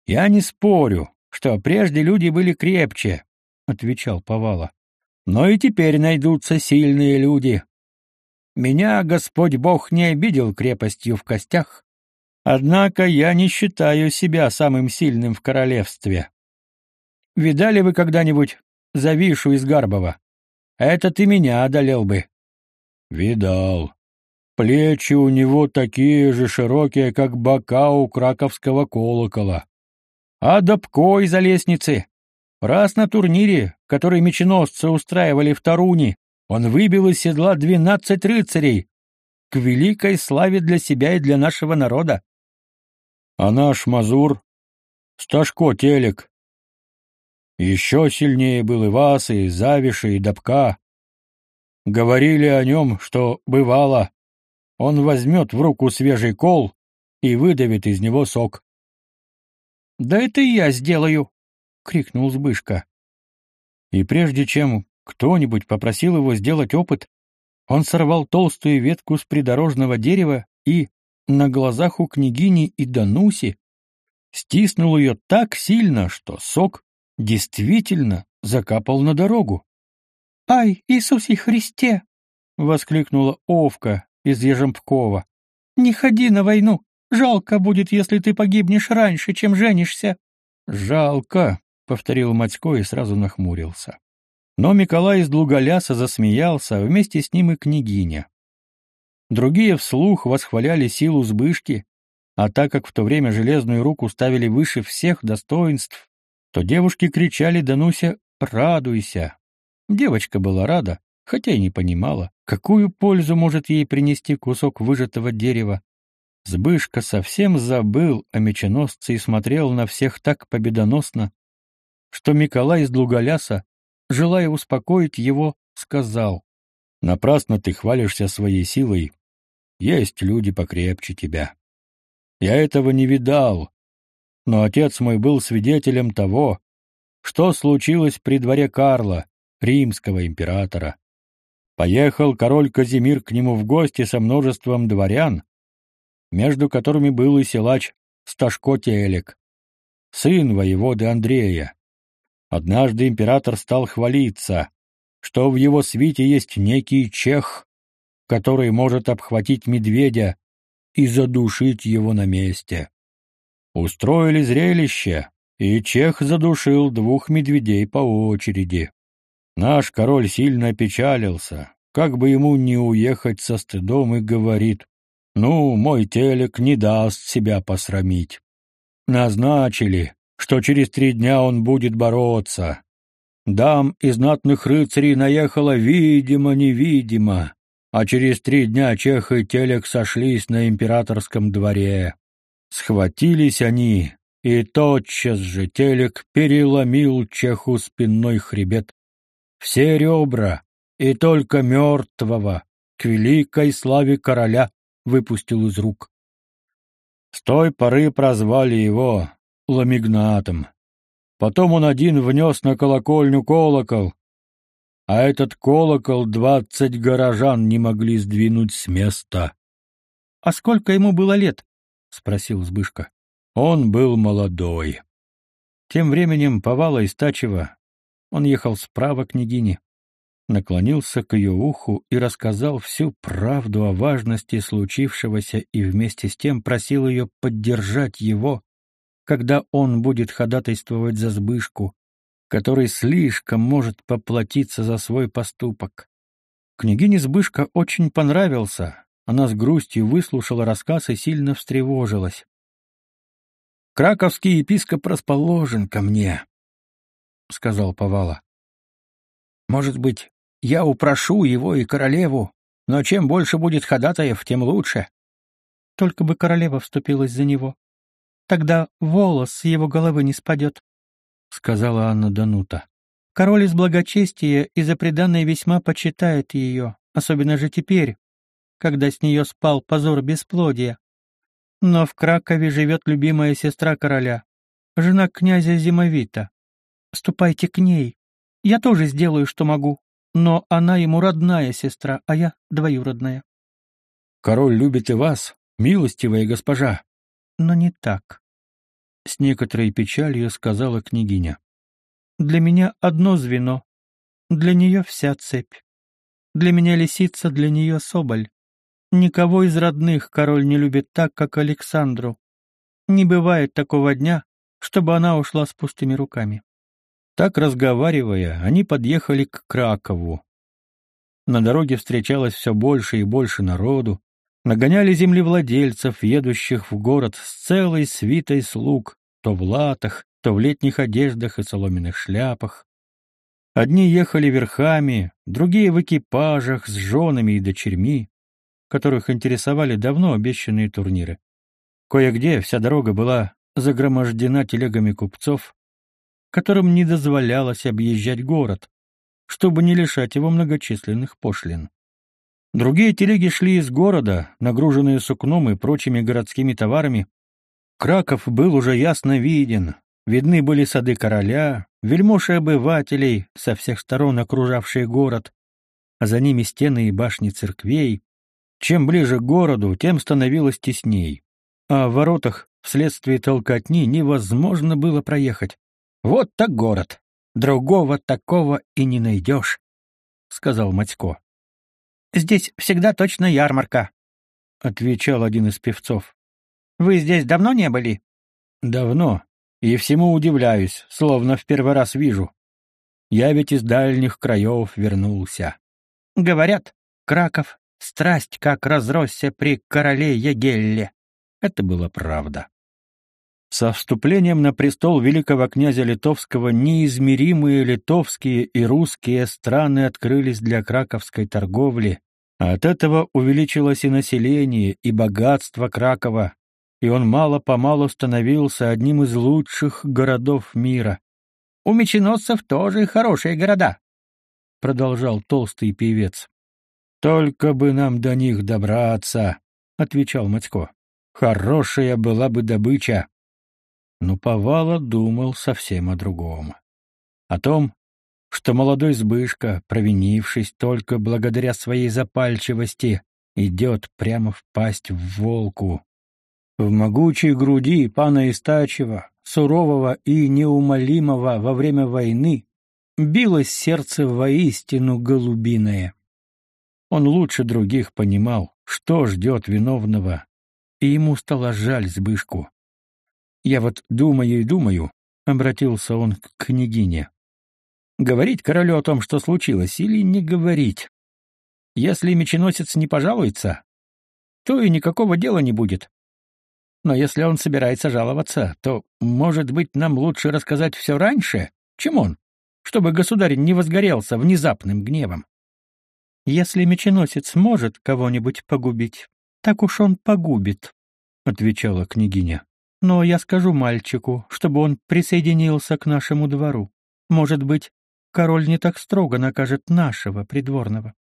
Я не спорю, что прежде люди были крепче, отвечал Повала. Но и теперь найдутся сильные люди. Меня Господь Бог не обидел крепостью в костях, однако я не считаю себя самым сильным в королевстве. Видали вы когда-нибудь Завишу из Гарбова? Это ты меня одолел бы. Видал. Плечи у него такие же широкие, как бока у краковского колокола. А Добко из-за лестницы. Раз на турнире, который меченосцы устраивали в Таруне, он выбил из седла двенадцать рыцарей к великой славе для себя и для нашего народа. А наш Мазур — Сташко Телек, еще сильнее был и Вас, и Завиша, и Добка. Говорили о нем, что, бывало, он возьмет в руку свежий кол и выдавит из него сок. — Да это я сделаю! — крикнул Збышка. И прежде чем кто-нибудь попросил его сделать опыт, он сорвал толстую ветку с придорожного дерева и, на глазах у княгини и Дануси, стиснул ее так сильно, что сок действительно закапал на дорогу. «Ай, Иисусе Христе!» — воскликнула Овка из Ежемпкова. «Не ходи на войну! Жалко будет, если ты погибнешь раньше, чем женишься!» «Жалко!» — повторил Матько и сразу нахмурился. Но Николай из Длуголяса засмеялся, а вместе с ним и княгиня. Другие вслух восхваляли силу Збышки, а так как в то время железную руку ставили выше всех достоинств, то девушки кричали Дануся «Радуйся!». Девочка была рада, хотя и не понимала, какую пользу может ей принести кусок выжатого дерева. Сбышка совсем забыл о меченосце и смотрел на всех так победоносно, что Миколай из Длуголяса, желая успокоить его, сказал, «Напрасно ты хвалишься своей силой. Есть люди покрепче тебя. Я этого не видал, но отец мой был свидетелем того, что случилось при дворе Карла, римского императора. Поехал король Казимир к нему в гости со множеством дворян, между которыми был и силач Сташко Телек, сын воеводы Андрея. Однажды император стал хвалиться, что в его свите есть некий чех, который может обхватить медведя и задушить его на месте. Устроили зрелище, и чех задушил двух медведей по очереди. Наш король сильно опечалился, как бы ему не уехать со стыдом, и говорит, «Ну, мой телек не даст себя посрамить». Назначили, что через три дня он будет бороться. Дам из знатных рыцарей наехало видимо-невидимо, а через три дня чех и телек сошлись на императорском дворе. Схватились они, и тотчас же телек переломил чеху спинной хребет. Все ребра, и только мертвого, к великой славе короля, выпустил из рук. С той поры прозвали его Ламигнатом. Потом он один внес на колокольню колокол, а этот колокол двадцать горожан не могли сдвинуть с места. — А сколько ему было лет? — спросил Збышка. Он был молодой. Тем временем Повала Истачева, он ехал справа княгини, наклонился к ее уху и рассказал всю правду о важности случившегося и вместе с тем просил ее поддержать его, когда он будет ходатайствовать за Збышку, который слишком может поплатиться за свой поступок. Княгине Збышка очень понравился. Она с грустью выслушала рассказ и сильно встревожилась. «Краковский епископ расположен ко мне», — сказал Повала. «Может быть, я упрошу его и королеву, но чем больше будет ходатаев, тем лучше». Только бы королева вступилась за него. Тогда волос с его головы не спадет, — сказала Анна Данута. Король из благочестия и за преданное весьма почитает ее, особенно же теперь, когда с нее спал позор бесплодия. Но в Кракове живет любимая сестра короля, жена князя Зимовита. Ступайте к ней. Я тоже сделаю, что могу, но она ему родная сестра, а я двоюродная. Король любит и вас, милостивая госпожа. Но не так. С некоторой печалью сказала княгиня. Для меня одно звено, для нее вся цепь. Для меня лисица, для нее соболь. Никого из родных король не любит так, как Александру. Не бывает такого дня, чтобы она ушла с пустыми руками. Так разговаривая, они подъехали к Кракову. На дороге встречалось все больше и больше народу, нагоняли землевладельцев, едущих в город с целой свитой слуг, то в латах, то в летних одеждах и соломенных шляпах. Одни ехали верхами, другие в экипажах с женами и дочерьми, которых интересовали давно обещанные турниры. Кое-где вся дорога была загромождена телегами купцов, которым не дозволялось объезжать город, чтобы не лишать его многочисленных пошлин. Другие телеги шли из города, нагруженные сукном и прочими городскими товарами. Краков был уже ясно виден, Видны были сады короля, вельмож и обывателей, со всех сторон окружавшие город, а за ними стены и башни церквей. Чем ближе к городу, тем становилось тесней. А в воротах вследствие толкотни невозможно было проехать. «Вот так город! Другого такого и не найдешь», — сказал Матько. «Здесь всегда точно ярмарка», — отвечал один из певцов. «Вы здесь давно не были?» «Давно», и всему удивляюсь, словно в первый раз вижу. Я ведь из дальних краев вернулся. Говорят, Краков страсть как разросся при короле Егелле. Это была правда. Со вступлением на престол великого князя Литовского неизмеримые литовские и русские страны открылись для краковской торговли, а от этого увеличилось и население, и богатство Кракова, и он мало-помалу становился одним из лучших городов мира. — У меченосцев тоже хорошие города, — продолжал толстый певец. — Только бы нам до них добраться, — отвечал Матько. — Хорошая была бы добыча. Но Повала думал совсем о другом. О том, что молодой Збышка, провинившись только благодаря своей запальчивости, идет прямо в пасть в волку, в могучей груди пана Истачева, сурового и неумолимого во время войны, билось сердце воистину голубиное. Он лучше других понимал, что ждет виновного, и ему стало жаль Збышку. «Я вот думаю и думаю», — обратился он к княгине. «Говорить королю о том, что случилось, или не говорить? Если меченосец не пожалуется, то и никакого дела не будет. Но если он собирается жаловаться, то, может быть, нам лучше рассказать все раньше, чем он, чтобы государь не возгорелся внезапным гневом. Если меченосец может кого-нибудь погубить, так уж он погубит, — отвечала княгиня. Но я скажу мальчику, чтобы он присоединился к нашему двору. Может быть, король не так строго накажет нашего придворного.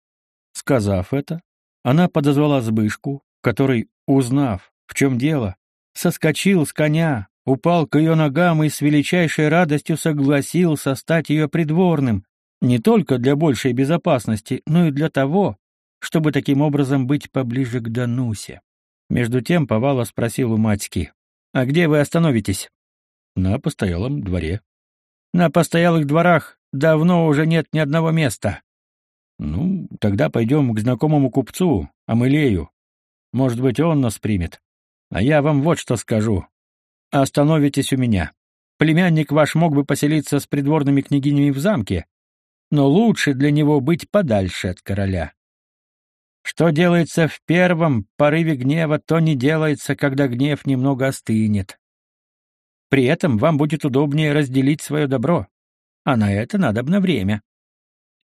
Сказав это, она подозвала Збышку, который, узнав, в чем дело, соскочил с коня, упал к ее ногам и с величайшей радостью согласился стать ее придворным, не только для большей безопасности, но и для того, чтобы таким образом быть поближе к Данусе. Между тем Повала спросил у матьки, «А где вы остановитесь?» «На постоялом дворе». «На постоялых дворах давно уже нет ни одного места». «Ну, тогда пойдем к знакомому купцу, Амылею. Может быть, он нас примет». А я вам вот что скажу. Остановитесь у меня. Племянник ваш мог бы поселиться с придворными княгинями в замке, но лучше для него быть подальше от короля. Что делается в первом порыве гнева, то не делается, когда гнев немного остынет. При этом вам будет удобнее разделить свое добро, а на это надо на время.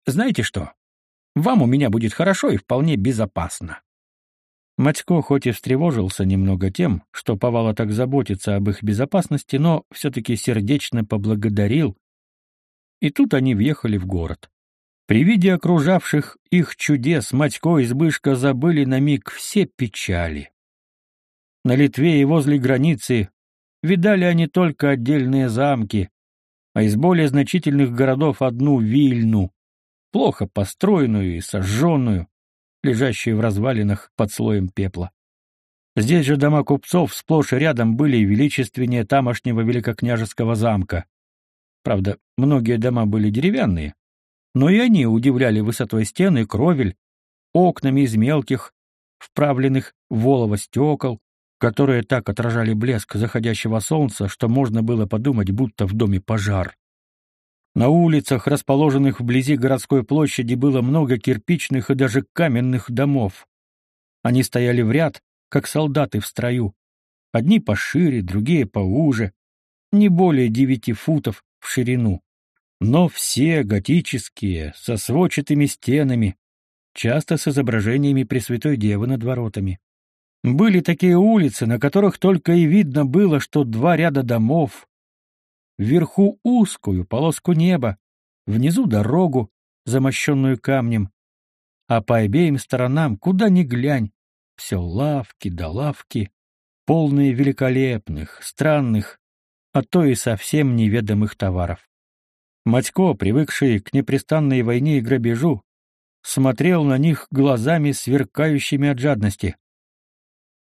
Знаете что? Вам у меня будет хорошо и вполне безопасно. Матько хоть и встревожился немного тем, что Повала так заботится об их безопасности, но все-таки сердечно поблагодарил. И тут они въехали в город. При виде окружавших их чудес Матько и Збышка забыли на миг все печали. На Литве и возле границы видали они только отдельные замки, а из более значительных городов одну Вильну, плохо построенную и сожженную, лежащую в развалинах под слоем пепла. Здесь же дома купцов сплошь и рядом были величественнее тамошнего великокняжеского замка. Правда, многие дома были деревянные, но и они удивляли высотой стен и кровель, окнами из мелких, вправленных в волово стекол, которые так отражали блеск заходящего солнца, что можно было подумать, будто в доме пожар. На улицах, расположенных вблизи городской площади, было много кирпичных и даже каменных домов. Они стояли в ряд, как солдаты в строю. Одни пошире, другие поуже, не более девяти футов в ширину но все готические, со сводчатыми стенами, часто с изображениями Пресвятой Девы над воротами. Были такие улицы, на которых только и видно было, что два ряда домов, вверху узкую полоску неба, внизу дорогу, замощенную камнем, а по обеим сторонам, куда ни глянь, все лавки да лавки, полные великолепных, странных, а то и совсем неведомых товаров. Матько, привыкший к непрестанной войне и грабежу, смотрел на них глазами, сверкающими от жадности.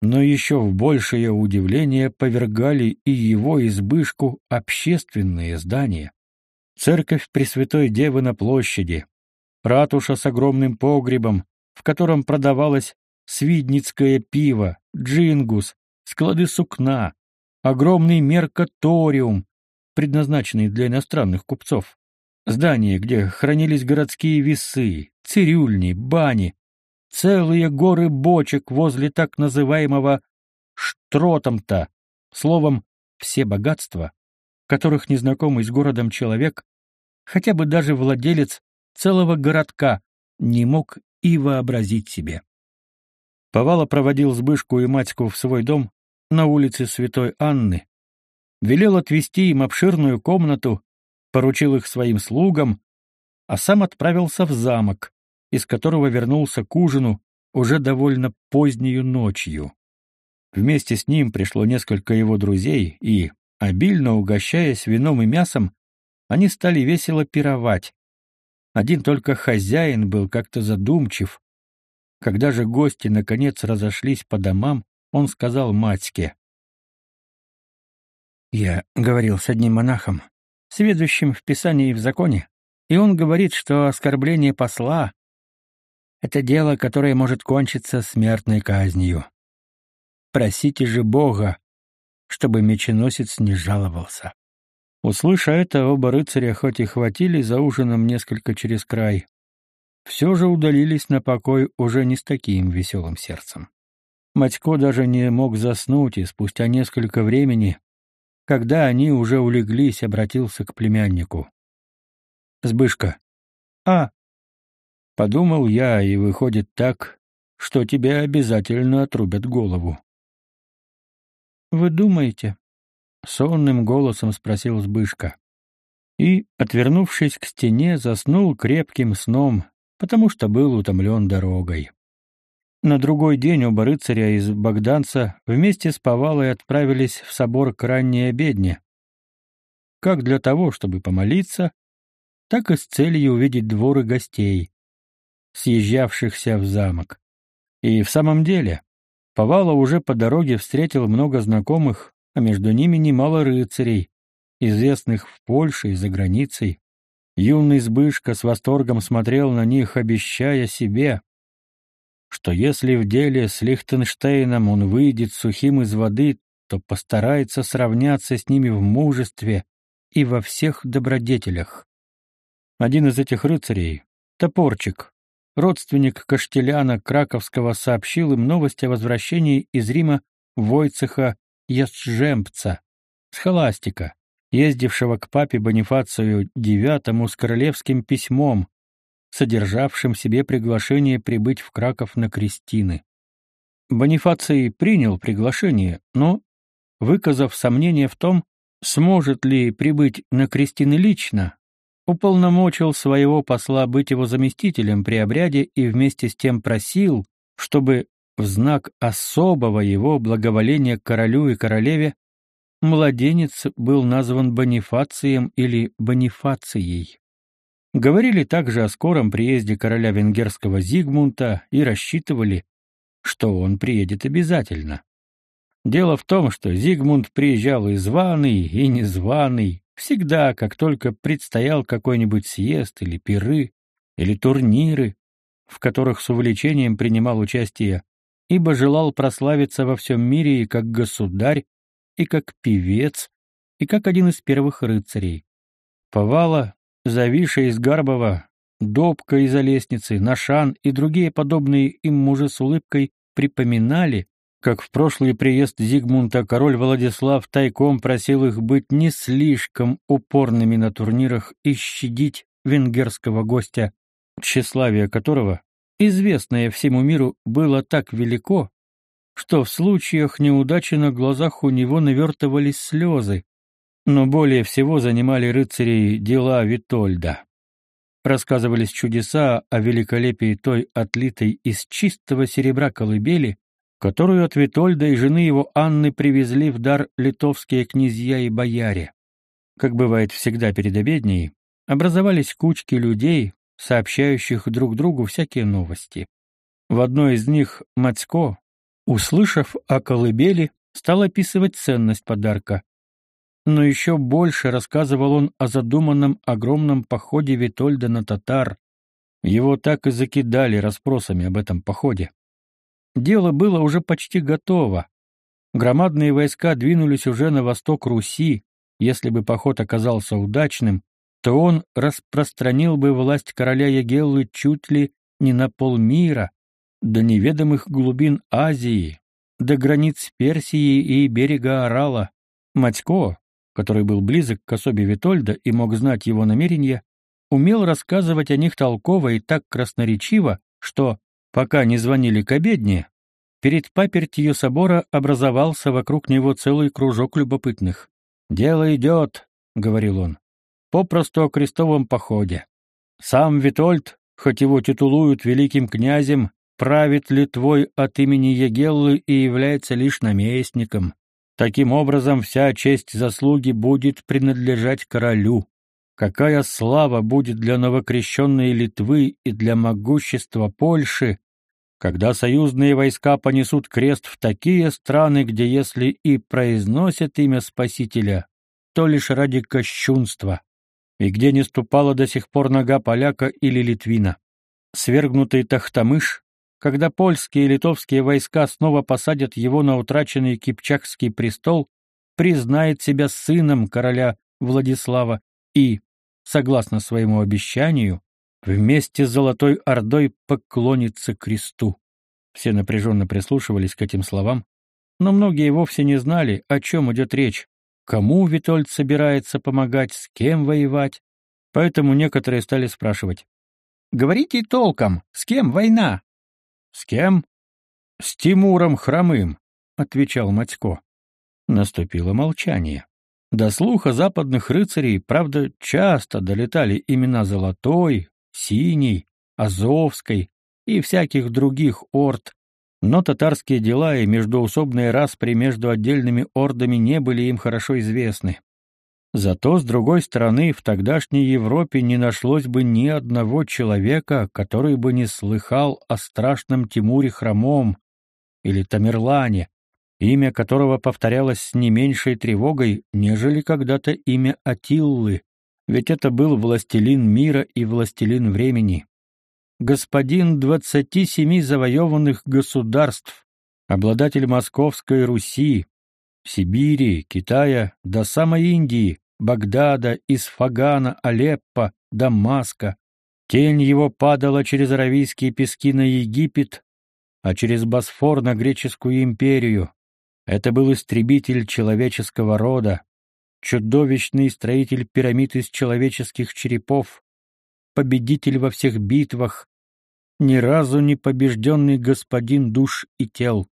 Но еще в большее удивление повергали и его избышку общественные здания. Церковь Пресвятой Девы на площади, ратуша с огромным погребом, в котором продавалось свидницкое пиво, джингус, склады сукна, огромный меркаториум, предназначенный для иностранных купцов. Здание, где хранились городские весы, цирюльни, бани, целые горы бочек возле так называемого штротомта, словом, все богатства, которых незнакомый с городом человек, хотя бы даже владелец целого городка, не мог и вообразить себе. Повало проводил Збышку и Матьку в свой дом на улице Святой Анны, велел отвести им обширную комнату, поручил их своим слугам, а сам отправился в замок, из которого вернулся к ужину уже довольно позднею ночью. Вместе с ним пришло несколько его друзей, и, обильно угощаясь вином и мясом, они стали весело пировать. Один только хозяин был как-то задумчив. Когда же гости наконец разошлись по домам, он сказал матьке: я говорил с одним монахом, сведущим в Писании и в законе, и он говорит, что оскорбление посла — это дело, которое может кончиться смертной казнью. Просите же Бога, чтобы меченосец не жаловался. Услыша это, оба рыцаря хоть и хватили за ужином несколько через край, все же удалились на покой уже не с таким веселым сердцем. Матько даже не мог заснуть, и спустя несколько времени когда они уже улеглись, обратился к племяннику. «Сбышка». «А?» Подумал я, и выходит так, что тебе обязательно отрубят голову. «Вы думаете?» — сонным голосом спросил Сбышка. И, отвернувшись к стене, заснул крепким сном, потому что был утомлен дорогой. На другой день оба рыцаря из Богданца вместе с Повалой отправились в собор к ранней обедне. Как для того, чтобы помолиться, так и с целью увидеть дворы гостей, съезжавшихся в замок. И в самом деле, Повала уже по дороге встретил много знакомых, а между ними немало рыцарей, известных в Польше и за границей. Юный Збышка с восторгом смотрел на них, обещая себе, что если в деле с Лихтенштейном он выйдет сухим из воды, то постарается сравняться с ними в мужестве и во всех добродетелях. Один из этих рыцарей, Топорчик, родственник Каштеляна Краковского сообщил им новость о возвращении из Рима Войцеха Ясжемпца, схоластика, ездившего к папе Бонифацию IX с королевским письмом, содержавшим в себе приглашение прибыть в Краков на крестины. Бонифаций принял приглашение, но, выказав сомнение в том, сможет ли прибыть на крестины лично, уполномочил своего посла быть его заместителем при обряде и вместе с тем просил, чтобы в знак особого его благоволения к королю и королеве младенец был назван Бонифацием или Бонифацией. Говорили также о скором приезде короля венгерского Зигмунта и рассчитывали, что он приедет обязательно. Дело в том, что Зигмунд приезжал и званый, и незваный, всегда, как только предстоял какой-нибудь съезд или пиры, или турниры, в которых с увлечением принимал участие, ибо желал прославиться во всем мире и как государь, и как певец, и как один из первых рыцарей. Повала, Завиша из Гарбова, Добка из-за лестницы, Нашан и другие подобные им мужи с улыбкой припоминали, как в прошлый приезд Зигмунда король Владислав тайком просил их быть не слишком упорными на турнирах и щадить венгерского гостя, тщеславие которого, известное всему миру, было так велико, что в случаях неудачи на глазах у него навертывались слезы, но более всего занимали рыцарей дела Витольда. Рассказывались чудеса о великолепии той отлитой из чистого серебра колыбели, которую от Витольда и жены его Анны привезли в дар литовские князья и бояре. Как бывает всегда перед обедней, образовались кучки людей, сообщающих друг другу всякие новости. В одной из них Мацко, Услышав о колыбели, стал описывать ценность подарка. Но еще больше рассказывал он о задуманном огромном походе Витольда на татар. Его так и закидали расспросами об этом походе. Дело было уже почти готово. Громадные войска двинулись уже на восток Руси. Если бы поход оказался удачным, то он распространил бы власть короля Ягеллы чуть ли не на полмира, до неведомых глубин Азии, до границ Персии и берега Орала. Матько, который был близок к особе Витольда и мог знать его намерения, умел рассказывать о них толково и так красноречиво, что, пока не звонили к обедне, перед папертью собора образовался вокруг него целый кружок любопытных. «Дело идет», — говорил он, — «попросту о крестовом походе. Сам Витольд, хоть его титулуют великим князем, правит Литвой от имени Егеллы и является лишь наместником. Таким образом, вся честь заслуги будет принадлежать королю. Какая слава будет для новокрещенной Литвы и для могущества Польши, когда союзные войска понесут крест в такие страны, где если и произносят имя Спасителя, то лишь ради кощунства, и где не ступала до сих пор нога поляка или литвина. Свергнутый Тахтамыш, когда польские и литовские войска снова посадят его на утраченный Кипчакский престол, признает себя сыном короля Владислава и, согласно своему обещанию, вместе с Золотой Ордой поклонится кресту. Все напряженно прислушивались к этим словам, но многие вовсе не знали, о чем идет речь, кому Витольд собирается помогать, с кем воевать, поэтому некоторые стали спрашивать. «Говорите толком, с кем война?» С кем? С Тимуром Хромым, отвечал Матько. Наступило молчание. До слуха западных рыцарей, правда, часто долетали имена Золотой, Синей, Азовской и всяких других орд, но татарские дела и междоусобные распри между отдельными ордами не были им хорошо известны. Зато, с другой стороны, в тогдашней Европе не нашлось бы ни одного человека, который бы не слыхал о страшном Тимуре Хромом или Тамерлане, имя которого повторялось с не меньшей тревогой, нежели когда-то имя Атиллы, ведь это был властелин мира и властелин времени. Господин двадцати семи завоеванных государств, обладатель Московской Руси, Сибири, Китая до самой Индии, Багдада, Исфагана, Алеппо, Дамаска, Тень его падала через Аравийские пески на Египет, а через Босфор на греческую империю. Это был истребитель человеческого рода, чудовищный строитель пирамид из человеческих черепов, победитель во всех битвах, ни разу не побежденный господин душ и тел.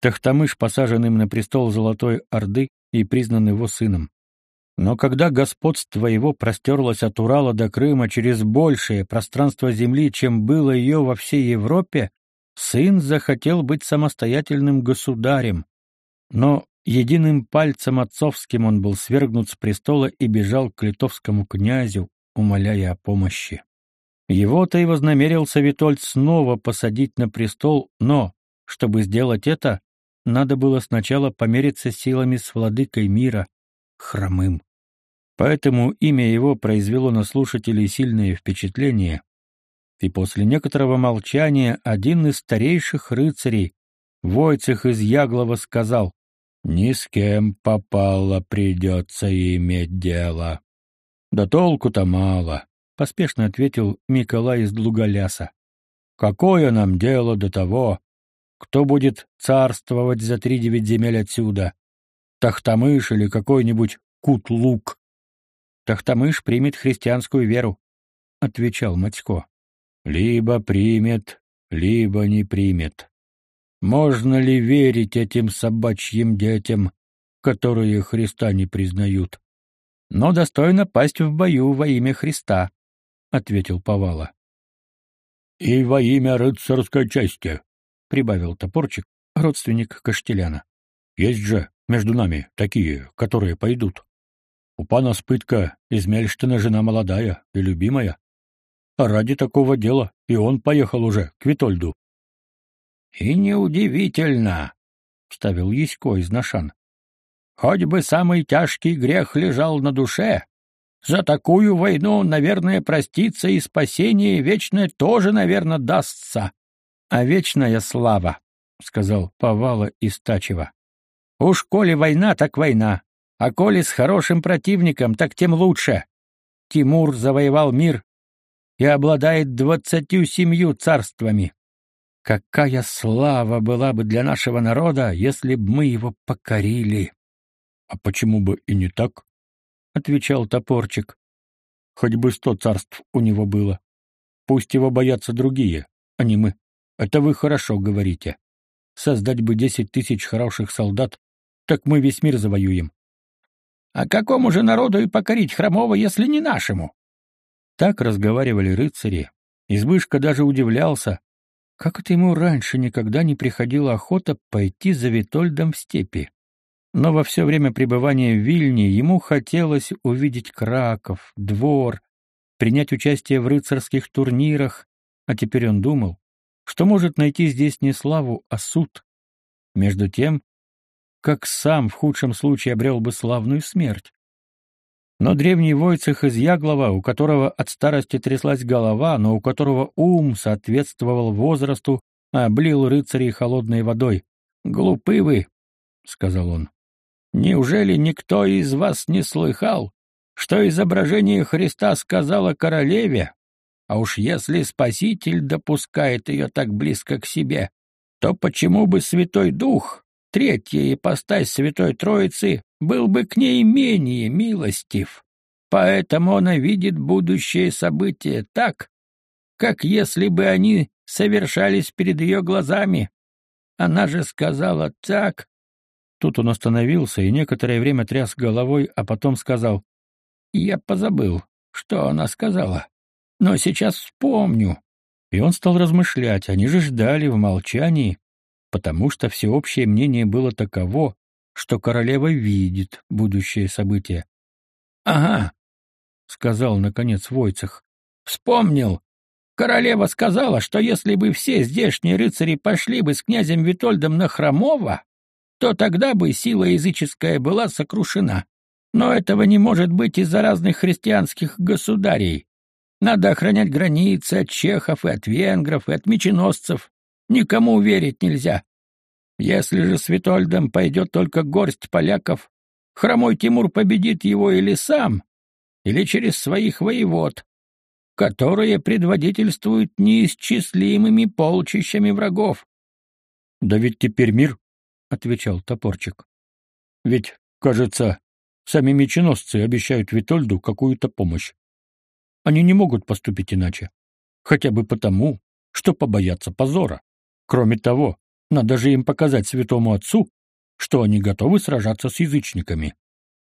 Тахтамыш посажен им на престол Золотой Орды и признан его сыном. Но когда господство его простерлось от Урала до Крыма через большее пространство земли, чем было ее во всей Европе, сын захотел быть самостоятельным государем. Но единым пальцем отцовским он был свергнут с престола и бежал к литовскому князю, умоляя о помощи. Его-то и вознамерился Витольд снова посадить на престол, но, чтобы сделать это, надо было сначала помериться силами с владыкой мира, хромым. Поэтому имя его произвело на слушателей сильное впечатление, и после некоторого молчания один из старейших рыцарей, Войцех из Яглова, сказал, «Ни с кем попало придется иметь дело». «Да толку-то мало», — поспешно ответил Миколай из Длуголяса. «Какое нам дело до того, кто будет царствовать за три девять земель отсюда? Тахтамыш или какой-нибудь Кутлук?» «Тахтамыш примет христианскую веру», — отвечал Матько. «Либо примет, либо не примет. Можно ли верить этим собачьим детям, которые Христа не признают? Но достойно пасть в бою во имя Христа, ответил Повала. И во имя рыцарской чести, прибавил Топорчик, родственник Каштеляна. Есть же между нами такие, которые пойдут. У пана Спытка из Мельштина жена молодая и любимая. А ради такого дела и он поехал уже к Витольду. И неудивительно, вставил Есько из Нашан. Хоть бы самый тяжкий грех лежал на душе, за такую войну, наверное, проститься и спасение вечное тоже, наверное, дастся. А вечная слава, сказал Повала из Тачева. Уж коли война, так война, а коли с хорошим противником, так тем лучше. Тимур завоевал мир и обладает двадцатью семью царствами. Какая слава была бы для нашего народа, если б мы его покорили! — А почему бы и не так? — отвечал топорчик. — Хоть бы сто царств у него было. Пусть его боятся другие, а не мы. Это вы хорошо говорите. Создать бы десять тысяч хороших солдат, так мы весь мир завоюем. А какому же народу и покорить хромого, если не нашему? Так разговаривали рыцари. Избышка даже удивлялся, как это ему раньше никогда не приходила охота пойти за Витольдом в степи? Но во все время пребывания в Вильне ему хотелось увидеть Краков, двор, принять участие в рыцарских турнирах, а теперь он думал, что может найти здесь не славу, а суд. Между тем, как сам в худшем случае обрел бы славную смерть. Но древний Войцех из Яглова, у которого от старости тряслась голова, но у которого ум соответствовал возрасту, облил рыцарей холодной водой. «Глупы вы», — сказал он. «Неужели никто из вас не слыхал, что изображение Христа сказала королеве? А уж если Спаситель допускает ее так близко к себе, то почему бы Святой Дух, третья ипостась Святой Троицы, был бы к ней менее милостив. Поэтому она видит будущее события так, как если бы они совершались перед ее глазами. Она же сказала так. Тут он остановился и некоторое время тряс головой, а потом сказал, «Я позабыл, что она сказала, но сейчас вспомню». И он стал размышлять, они же ждали в молчании, потому что всеобщее мнение было таково, что королева видит будущее событие. Ага, сказал наконец Войцех. Вспомнил. Королева сказала, что если бы все здешние рыцари пошли бы с князем Витольдом на Хромова, то тогда бы сила языческая была сокрушена. Но этого не может быть из-за разных христианских государей. Надо охранять границы от чехов и от венгров и от меченосцев. Никому верить нельзя. Если же с Витольдом пойдет только горсть поляков, хромой Тимур победит его или сам, или через своих воевод. которые предводительствуют неисчислимыми полчищами врагов. — Да ведь теперь мир, — отвечал топорчик. — Ведь, кажется, сами меченосцы обещают Витольду какую-то помощь. Они не могут поступить иначе. Хотя бы потому, что побоятся позора. Кроме того, надо же им показать святому отцу, что они готовы сражаться с язычниками.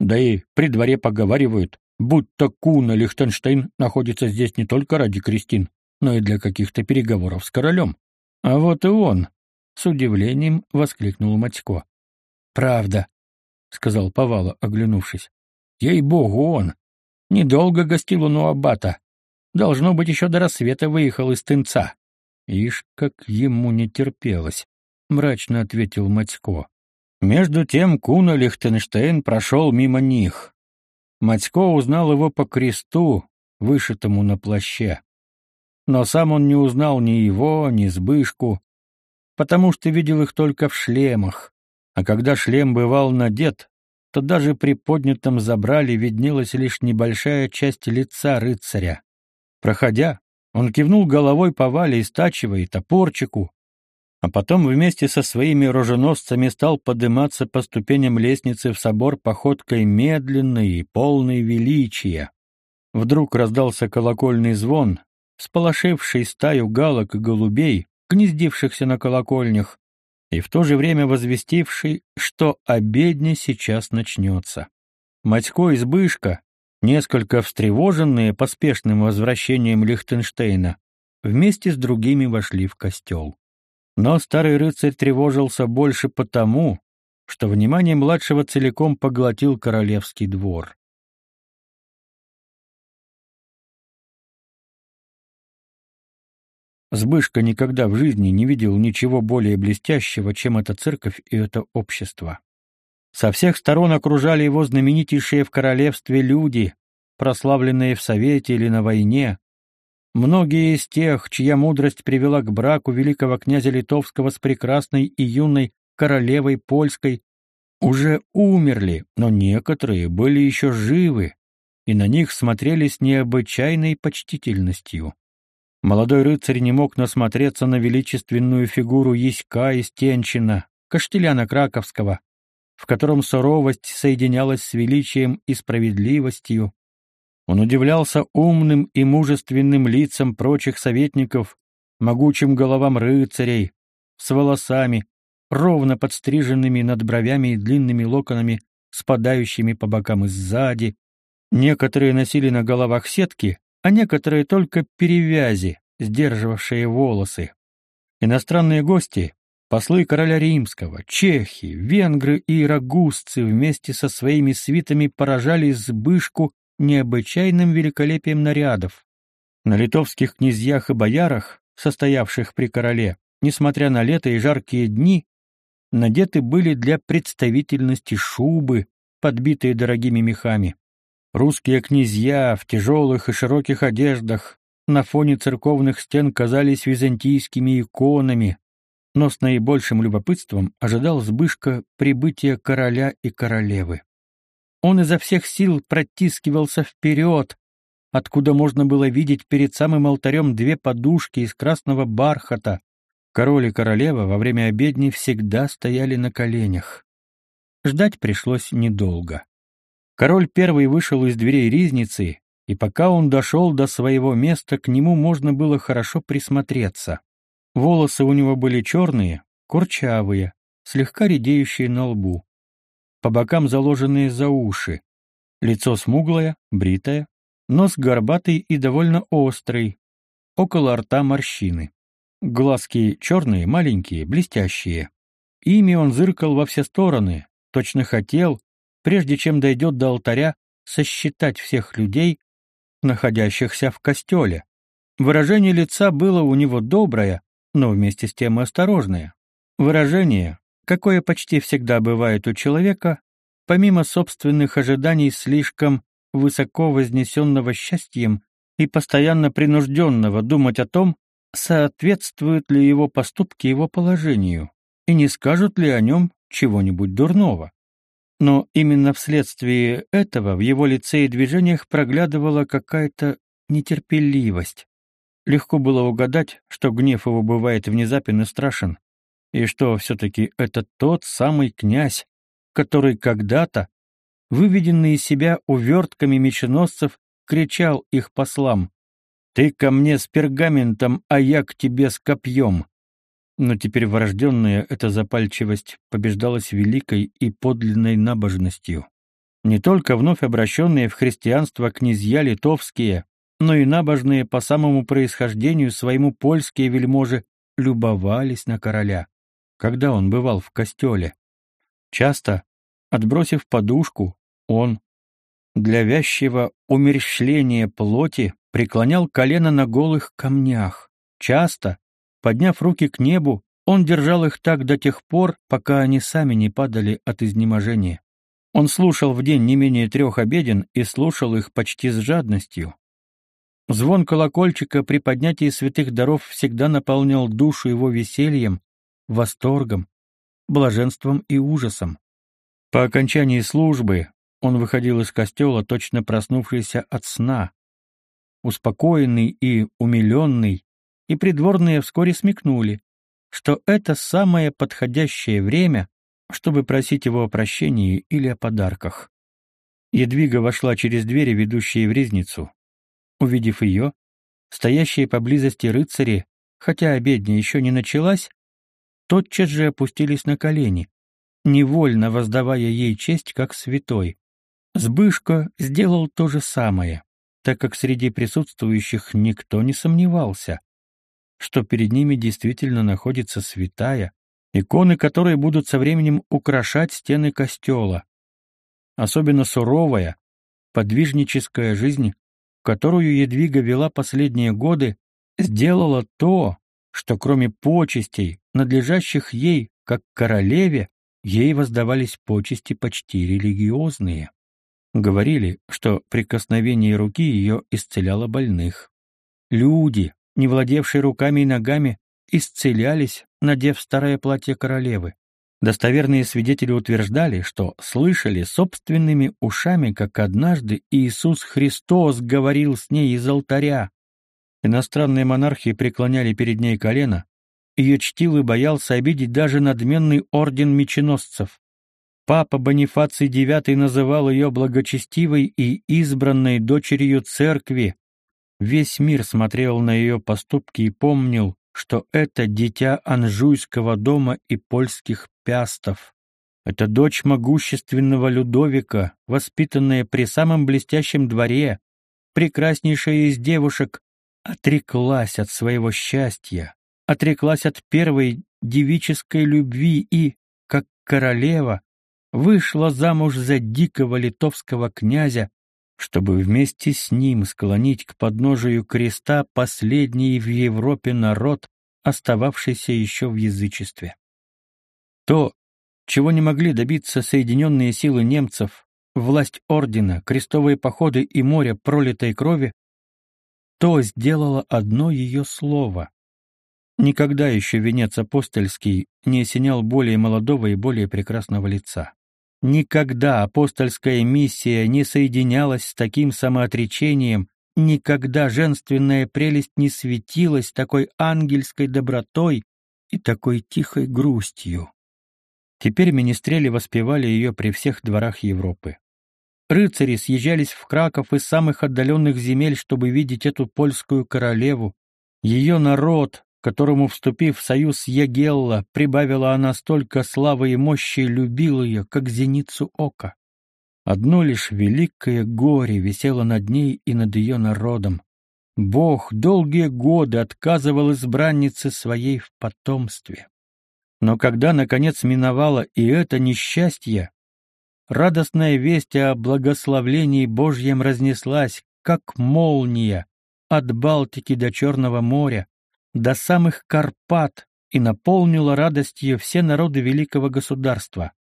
Да и при дворе поговаривают, будто Куна Лихтенштейн находится здесь не только ради Кристин, но и для каких-то переговоров с королем. А вот и он, с удивлением воскликнул Матько. Правда, сказал Повала, оглянувшись. Ей-богу, он. Недолго гостил он у аббата. Должно быть, еще до рассвета выехал из Тынца. Ишь, как ему не терпелось, мрачно ответил Матько. Между тем Куна Лихтенштейн прошел мимо них. Матько узнал его по кресту, вышитому на плаще. Но сам он не узнал ни его, ни Сбышку, потому что видел их только в шлемах, а когда шлем бывал надет, то даже при поднятом забрале виднелась лишь небольшая часть лица рыцаря. Проходя, он кивнул головой по Вале и Стачева и Топорчику, а потом вместе со своими роженосцами стал подниматься по ступеням лестницы в собор походкой медленной и полной величия. Вдруг раздался колокольный звон, сполошивший стаю галок и голубей, гнездившихся на колокольнях, и в то же время возвестивший, что обедня сейчас начнется. Матько и Збышка, несколько встревоженные поспешным возвращением Лихтенштейна, вместе с другими вошли в костел. Но старый рыцарь тревожился больше потому, что внимание младшего целиком поглотил королевский двор. Сбышка никогда в жизни не видел ничего более блестящего, чем эта церковь и это общество. Со всех сторон окружали его знаменитейшие в королевстве люди, прославленные в совете или на войне, Многие из тех, чья мудрость привела к браку великого князя Литовского с прекрасной и юной королевой польской, уже умерли, но некоторые были еще живы, и на них смотрели с необычайной почтительностью. Молодой рыцарь не мог насмотреться на величественную фигуру Яська из Тенчина, Каштеляна Краковского, в котором суровость соединялась с величием и справедливостью, он удивлялся умным и мужественным лицам прочих советников, могучим головам рыцарей, с волосами, ровно подстриженными над бровями и длинными локонами, спадающими по бокам и сзади. Некоторые носили на головах сетки, а некоторые только перевязи, сдерживавшие волосы. Иностранные гости, послы короля римского, чехи, венгры и рагусцы вместе со своими свитами поражали Збышку необычайным великолепием нарядов. На литовских князьях и боярах, состоявших при короле, несмотря на лето и жаркие дни, надеты были для представительности шубы, подбитые дорогими мехами. Русские князья в тяжелых и широких одеждах на фоне церковных стен казались византийскими иконами, но с наибольшим любопытством ожидал Збышка прибытия короля и королевы. Он изо всех сил протискивался вперед, откуда можно было видеть перед самым алтарем две подушки из красного бархата. Король и королева во время обедни всегда стояли на коленях. Ждать пришлось недолго. Король первый вышел из дверей ризницы, и пока он дошел до своего места, к нему можно было хорошо присмотреться. Волосы у него были черные, курчавые, слегка редеющие на лбу по бокам заложенные за уши, лицо смуглое, бритое, нос горбатый и довольно острый, около рта морщины. Глазки черные, маленькие, блестящие. Ими он зыркал во все стороны, точно хотел, прежде чем дойдет до алтаря, сосчитать всех людей, находящихся в костеле. Выражение лица было у него доброе, но вместе с тем и осторожное. Выражение, какое почти всегда бывает у человека, помимо собственных ожиданий слишком высоко вознесенного счастьем и постоянно принужденного думать о том, соответствуют ли его поступки его положению, и не скажут ли о нем чего-нибудь дурного. Но именно вследствие этого в его лице и движениях проглядывала какая-то нетерпеливость. Легко было угадать, что гнев его бывает внезапен и страшен, и что все-таки это тот самый князь, который когда-то, выведенный из себя увертками меченосцев, кричал их послам «Ты ко мне с пергаментом, а я к тебе с копьем». Но теперь врожденная эта запальчивость побеждалась великой и подлинной набожностью. Не только вновь обращенные в христианство князья литовские, но и набожные по самому происхождению своему польские вельможи любовались на короля, когда он бывал в костеле. Часто, отбросив подушку, он, для вязчего умерщвления плоти, преклонял колено на голых камнях. Часто, подняв руки к небу, он держал их так до тех пор, пока они сами не падали от изнеможения. Он слушал в день не менее трех обеден и слушал их почти с жадностью. Звон колокольчика при поднятии святых даров всегда наполнял душу его весельем, восторгом, блаженством и ужасом. По окончании службы он выходил из костела, точно проснувшийся от сна, успокоенный и умиленный, и придворные вскоре смекнули, что это самое подходящее время, чтобы просить его о прощении или о подарках. Едвига вошла через двери, ведущие в резницу. Увидев ее, стоящие поблизости рыцари, хотя обедня еще не началась, тотчас же опустились на колени, невольно воздавая ей честь как святой. Сбышка сделал то же самое, так как среди присутствующих никто не сомневался, что перед ними действительно находится святая, иконы которой будут со временем украшать стены костела. Особенно суровая, подвижническая жизнь, которую Едвига вела последние годы, сделала то, что кроме почестей, надлежащих ей, как королеве, ей воздавались почести почти религиозные. Говорили, что прикосновение руки ее исцеляло больных. Люди, не владевшие руками и ногами, исцелялись, надев старое платье королевы. Достоверные свидетели утверждали, что слышали собственными ушами, как однажды Иисус Христос говорил с ней из алтаря. Иностранные монархи преклоняли перед ней колено, ее чтил и боялся обидеть даже надменный орден меченосцев. Папа Бонифаций IX называл ее благочестивой и избранной дочерью церкви. Весь мир смотрел на ее поступки и помнил, что это дитя Анжуйского дома и польских пястов. Это дочь могущественного Людовика, воспитанная при самом блестящем дворе, прекраснейшая из девушек, отреклась от своего счастья, отреклась от первой девической любви и, как королева, вышла замуж за дикого литовского князя, чтобы вместе с ним склонить к подножию креста последний в Европе народ, остававшийся еще в язычестве. То, чего не могли добиться соединенные силы немцев, власть ордена, крестовые походы и море пролитой крови, то сделало одно ее слово. Никогда еще венец апостольский не осенял более молодого и более прекрасного лица. Никогда апостольская миссия не соединялась с таким самоотречением, никогда женственная прелесть не светилась такой ангельской добротой и такой тихой грустью. Теперь министрели воспевали ее при всех дворах Европы. Рыцари съезжались в Краков из самых отдаленных земель, чтобы видеть эту польскую королеву, ее народ, которому, вступив в союз Егелла, прибавила она столько славы и мощи, любил ее, как зеницу ока. Одно лишь великое горе висело над ней и над ее народом. Бог долгие годы отказывал избраннице своей в потомстве. Но когда, наконец, миновало и это несчастье, радостная весть о благословлении Божьем разнеслась, как молния, от Балтики до Черного моря, до самых Карпат и наполнила радостью все народы великого государства.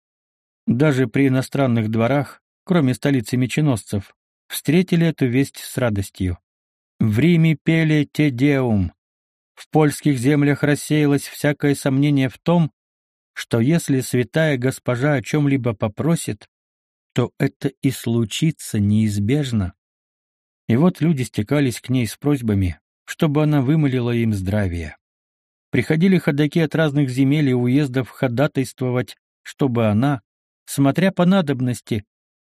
Даже при иностранных дворах, кроме столицы меченосцев, встретили эту весть с радостью. В Риме пели «Те В польских землях рассеялось всякое сомнение в том, что если святая госпожа о чем-либо попросит, то это и случится неизбежно. И вот люди стекались к ней с просьбами, чтобы она вымолила им здравие. Приходили ходаки от разных земель и уездов ходатайствовать, чтобы она, смотря по надобности,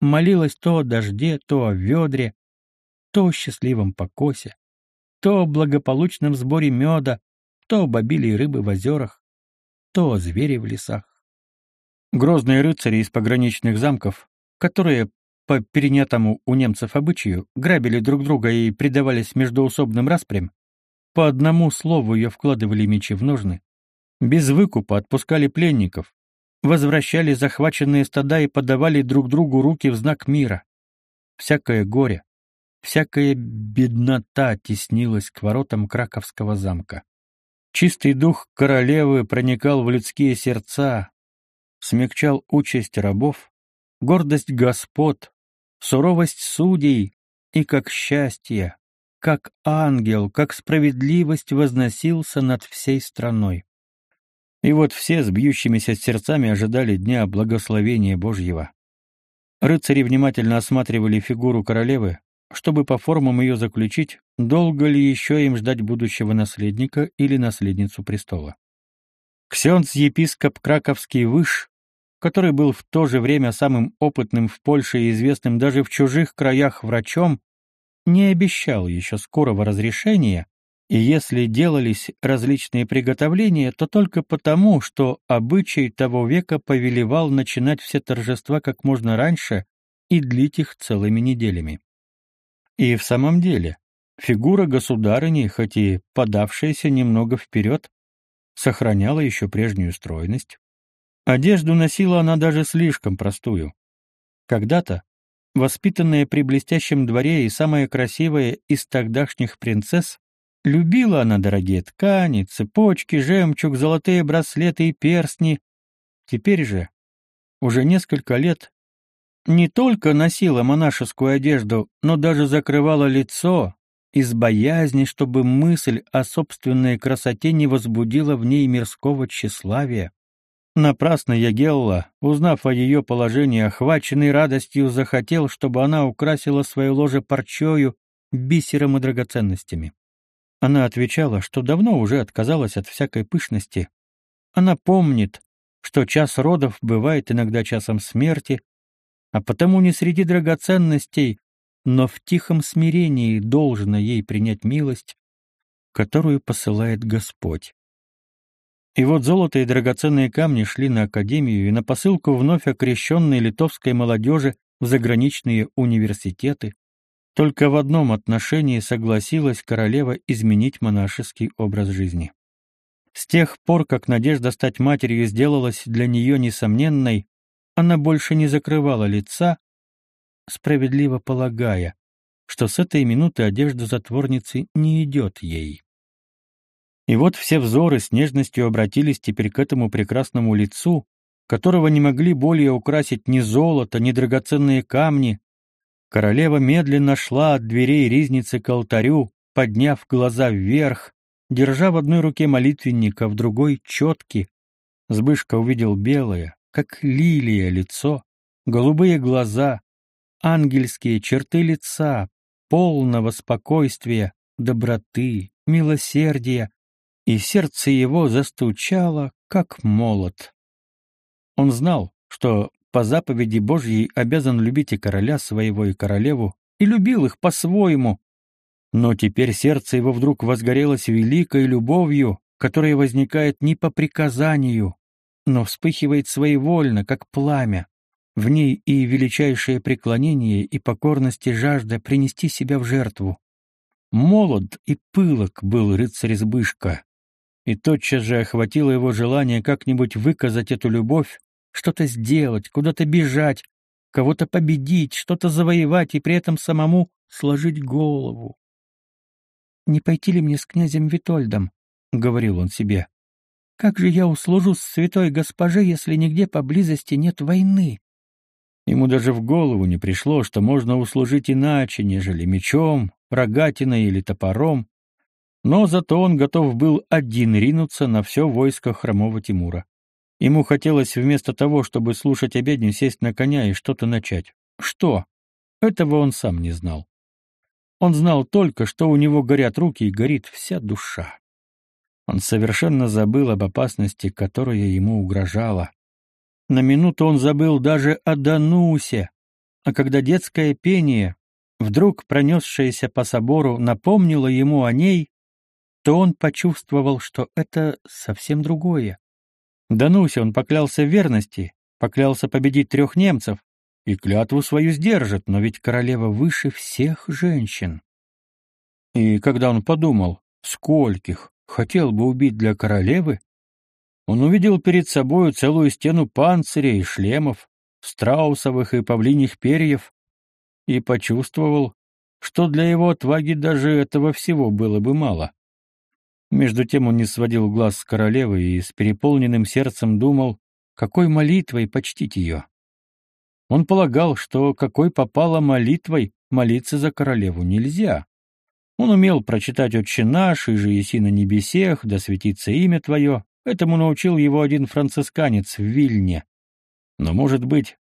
молилась то о дожде, то о ведре, то о счастливом покосе, то о благополучном сборе меда, то об обилии рыбы в озерах, то о звере в лесах. Грозные рыцари из пограничных замков, которые по перенятому у немцев обычаю грабили друг друга и предавались междоусобным распрям, по одному слову ее вкладывали мечи в ножны, без выкупа отпускали пленников, возвращали захваченные стада и подавали друг другу руки в знак мира. Всякое горе, всякая беднота теснилась к воротам Краковского замка. Чистый дух королевы проникал в людские сердца, смягчал участь рабов, гордость господ, суровость судей и, как счастье, как ангел, как справедливость возносился над всей страной. И вот все с бьющимися сердцами ожидали дня благословения Божьего. Рыцари внимательно осматривали фигуру королевы, чтобы по формам ее заключить, долго ли еще им ждать будущего наследника или наследницу престола. Ксенц-епископ Краковский Выш, который был в то же время самым опытным в Польше и известным даже в чужих краях врачом, не обещал еще скорого разрешения, и если делались различные приготовления, то только потому, что обычай того века повелевал начинать все торжества как можно раньше и длить их целыми неделями. И в самом деле, фигура государыни, хоть и подавшаяся немного вперед, сохраняла еще прежнюю стройность. Одежду носила она даже слишком простую. Когда-то, воспитанная при блестящем дворе и самая красивая из тогдашних принцесс, любила она дорогие ткани, цепочки, жемчуг, золотые браслеты и перстни. Теперь же, уже несколько лет, не только носила монашескую одежду, но даже закрывала лицо из боязни, чтобы мысль о собственной красоте не возбудила в ней мирского тщеславия. Напрасно Ягелла, узнав о ее положении, охваченный радостью, захотел, чтобы она украсила свое ложе парчою, бисером и драгоценностями. Она отвечала, что давно уже отказалась от всякой пышности. Она помнит, что час родов бывает иногда часом смерти, а потому не среди драгоценностей, но в тихом смирении должно ей принять милость, которую посылает Господь. И вот золото и драгоценные камни шли на академию и на посылку вновь окрещенной литовской молодежи в заграничные университеты. Только в одном отношении согласилась королева изменить монашеский образ жизни. С тех пор, как надежда стать матерью сделалась для нее несомненной, она больше не закрывала лица, справедливо полагая, что с этой минуты одежда затворницы не идет ей. И вот все взоры с нежностью обратились теперь к этому прекрасному лицу, которого не могли более украсить ни золото, ни драгоценные камни. Королева медленно шла от дверей ризницы к алтарю, подняв глаза вверх, держа в одной руке молитвенник, а в другой — четки. Сбышка увидел белое, как лилия лицо, голубые глаза, ангельские черты лица, полного спокойствия, доброты, милосердия, и сердце его застучало, как молот. Он знал, что по заповеди Божьей обязан любить и короля своего, и королеву, и любил их по-своему, но теперь сердце его вдруг возгорелось великой любовью, которая возникает не по приказанию, но вспыхивает своевольно, как пламя. В ней и величайшее преклонение, и покорность, и жажда принести себя в жертву. Молод и пылок был рыцарь Избышка, и тотчас же охватило его желание как-нибудь выказать эту любовь, что-то сделать, куда-то бежать, кого-то победить, что-то завоевать и при этом самому сложить голову. «Не пойти ли мне с князем Витольдом?» — говорил он себе. Как же я услужу святой госпоже, если нигде поблизости нет войны? Ему даже в голову не пришло, что можно услужить иначе, нежели мечом, рогатиной или топором, но зато он готов был один ринуться на все войско хромого Тимура. Ему хотелось вместо того, чтобы слушать обедню, сесть на коня и что-то начать. Что? Этого он сам не знал. Он знал только, что у него горят руки и горит вся душа. Он совершенно забыл об опасности, которая ему угрожала. На минуту он забыл даже о Данусе, а когда детское пение, вдруг пронесшееся по собору, напомнило ему о ней, то он почувствовал, что это совсем другое. Данусе он поклялся верности, поклялся победить трех немцев, и клятву свою сдержит, но ведь королева выше всех женщин. И когда он подумал, скольких хотел бы убить для королевы, он увидел перед собою целую стену панцирей и шлемов, страусовых и павлиньих перьев, и почувствовал, что для его отваги даже этого всего было бы мало. Между тем он не сводил глаз с королевы и с переполненным сердцем думал, какой молитвой почтить ее. Он полагал, что какой попало молитвой молиться за королеву нельзя. Он умел прочитать «Отче наш» и же еси на небесех, да светится имя Твое. Этому научил его один францисканец в Вильне. Но, может быть,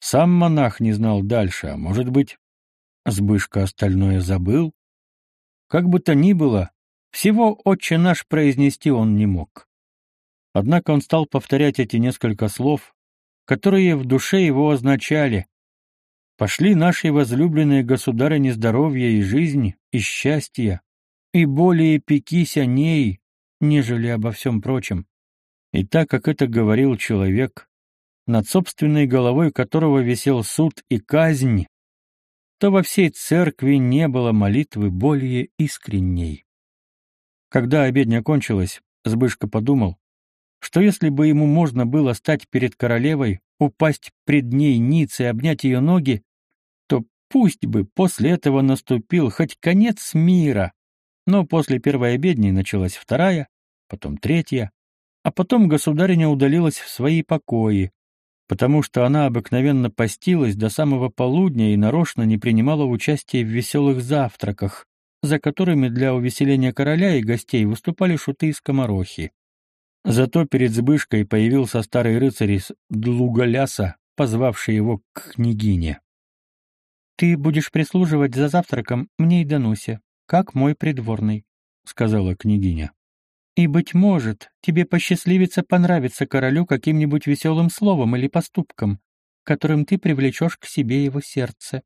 сам монах не знал дальше, а может быть, Сбышка остальное забыл? Как бы то ни было, всего «Отче наш» произнести он не мог. Однако он стал повторять эти несколько слов, которые в душе его означали «Пошли наши возлюбленные государыни здоровья и жизнь, и счастье, и более пекись о ней, нежели обо всем прочем». И так как это говорил человек, над собственной головой которого висел суд и казнь, то во всей церкви не было молитвы более искренней. Когда обедня кончилась, Збышка подумал, что если бы ему можно было стать перед королевой, упасть пред ней ниц и обнять ее ноги, то пусть бы после этого наступил хоть конец мира. Но после первой обедни началась вторая, потом третья, а потом государиня удалилась в свои покои, потому что она обыкновенно постилась до самого полудня и нарочно не принимала участия в веселых завтраках, за которыми для увеселения короля и гостей выступали шуты и скоморохи. Зато перед Збышкой появился старый рыцарь из Длуголяса, позвавший его к княгине. «Ты будешь прислуживать за завтраком мне и Данусе, как мой придворный», — сказала княгиня. «И, быть может, тебе посчастливится понравиться королю каким-нибудь веселым словом или поступком, которым ты привлечешь к себе его сердце.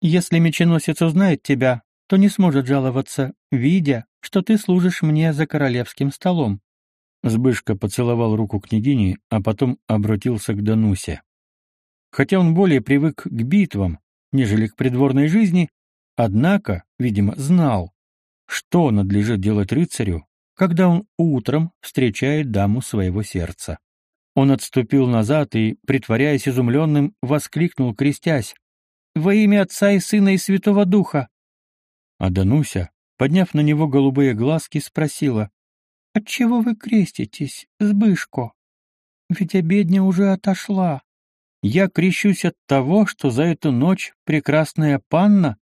Если меченосец узнает тебя, то не сможет жаловаться, видя, что ты служишь мне за королевским столом». Сбышка поцеловал руку княгини, а потом обратился к Данусе. Хотя он более привык к битвам, нежели к придворной жизни, однако, видимо, знал, что надлежит делать рыцарю, когда он утром встречает даму своего сердца. Он отступил назад и, притворяясь изумленным, воскликнул, крестясь, «Во имя Отца и Сына и Святого Духа! А Дануся, подняв на него голубые глазки, спросила, «Отчего вы креститесь, Сбышко? Ведь обедня уже отошла. Я крещусь от того, что за эту ночь, прекрасная панна,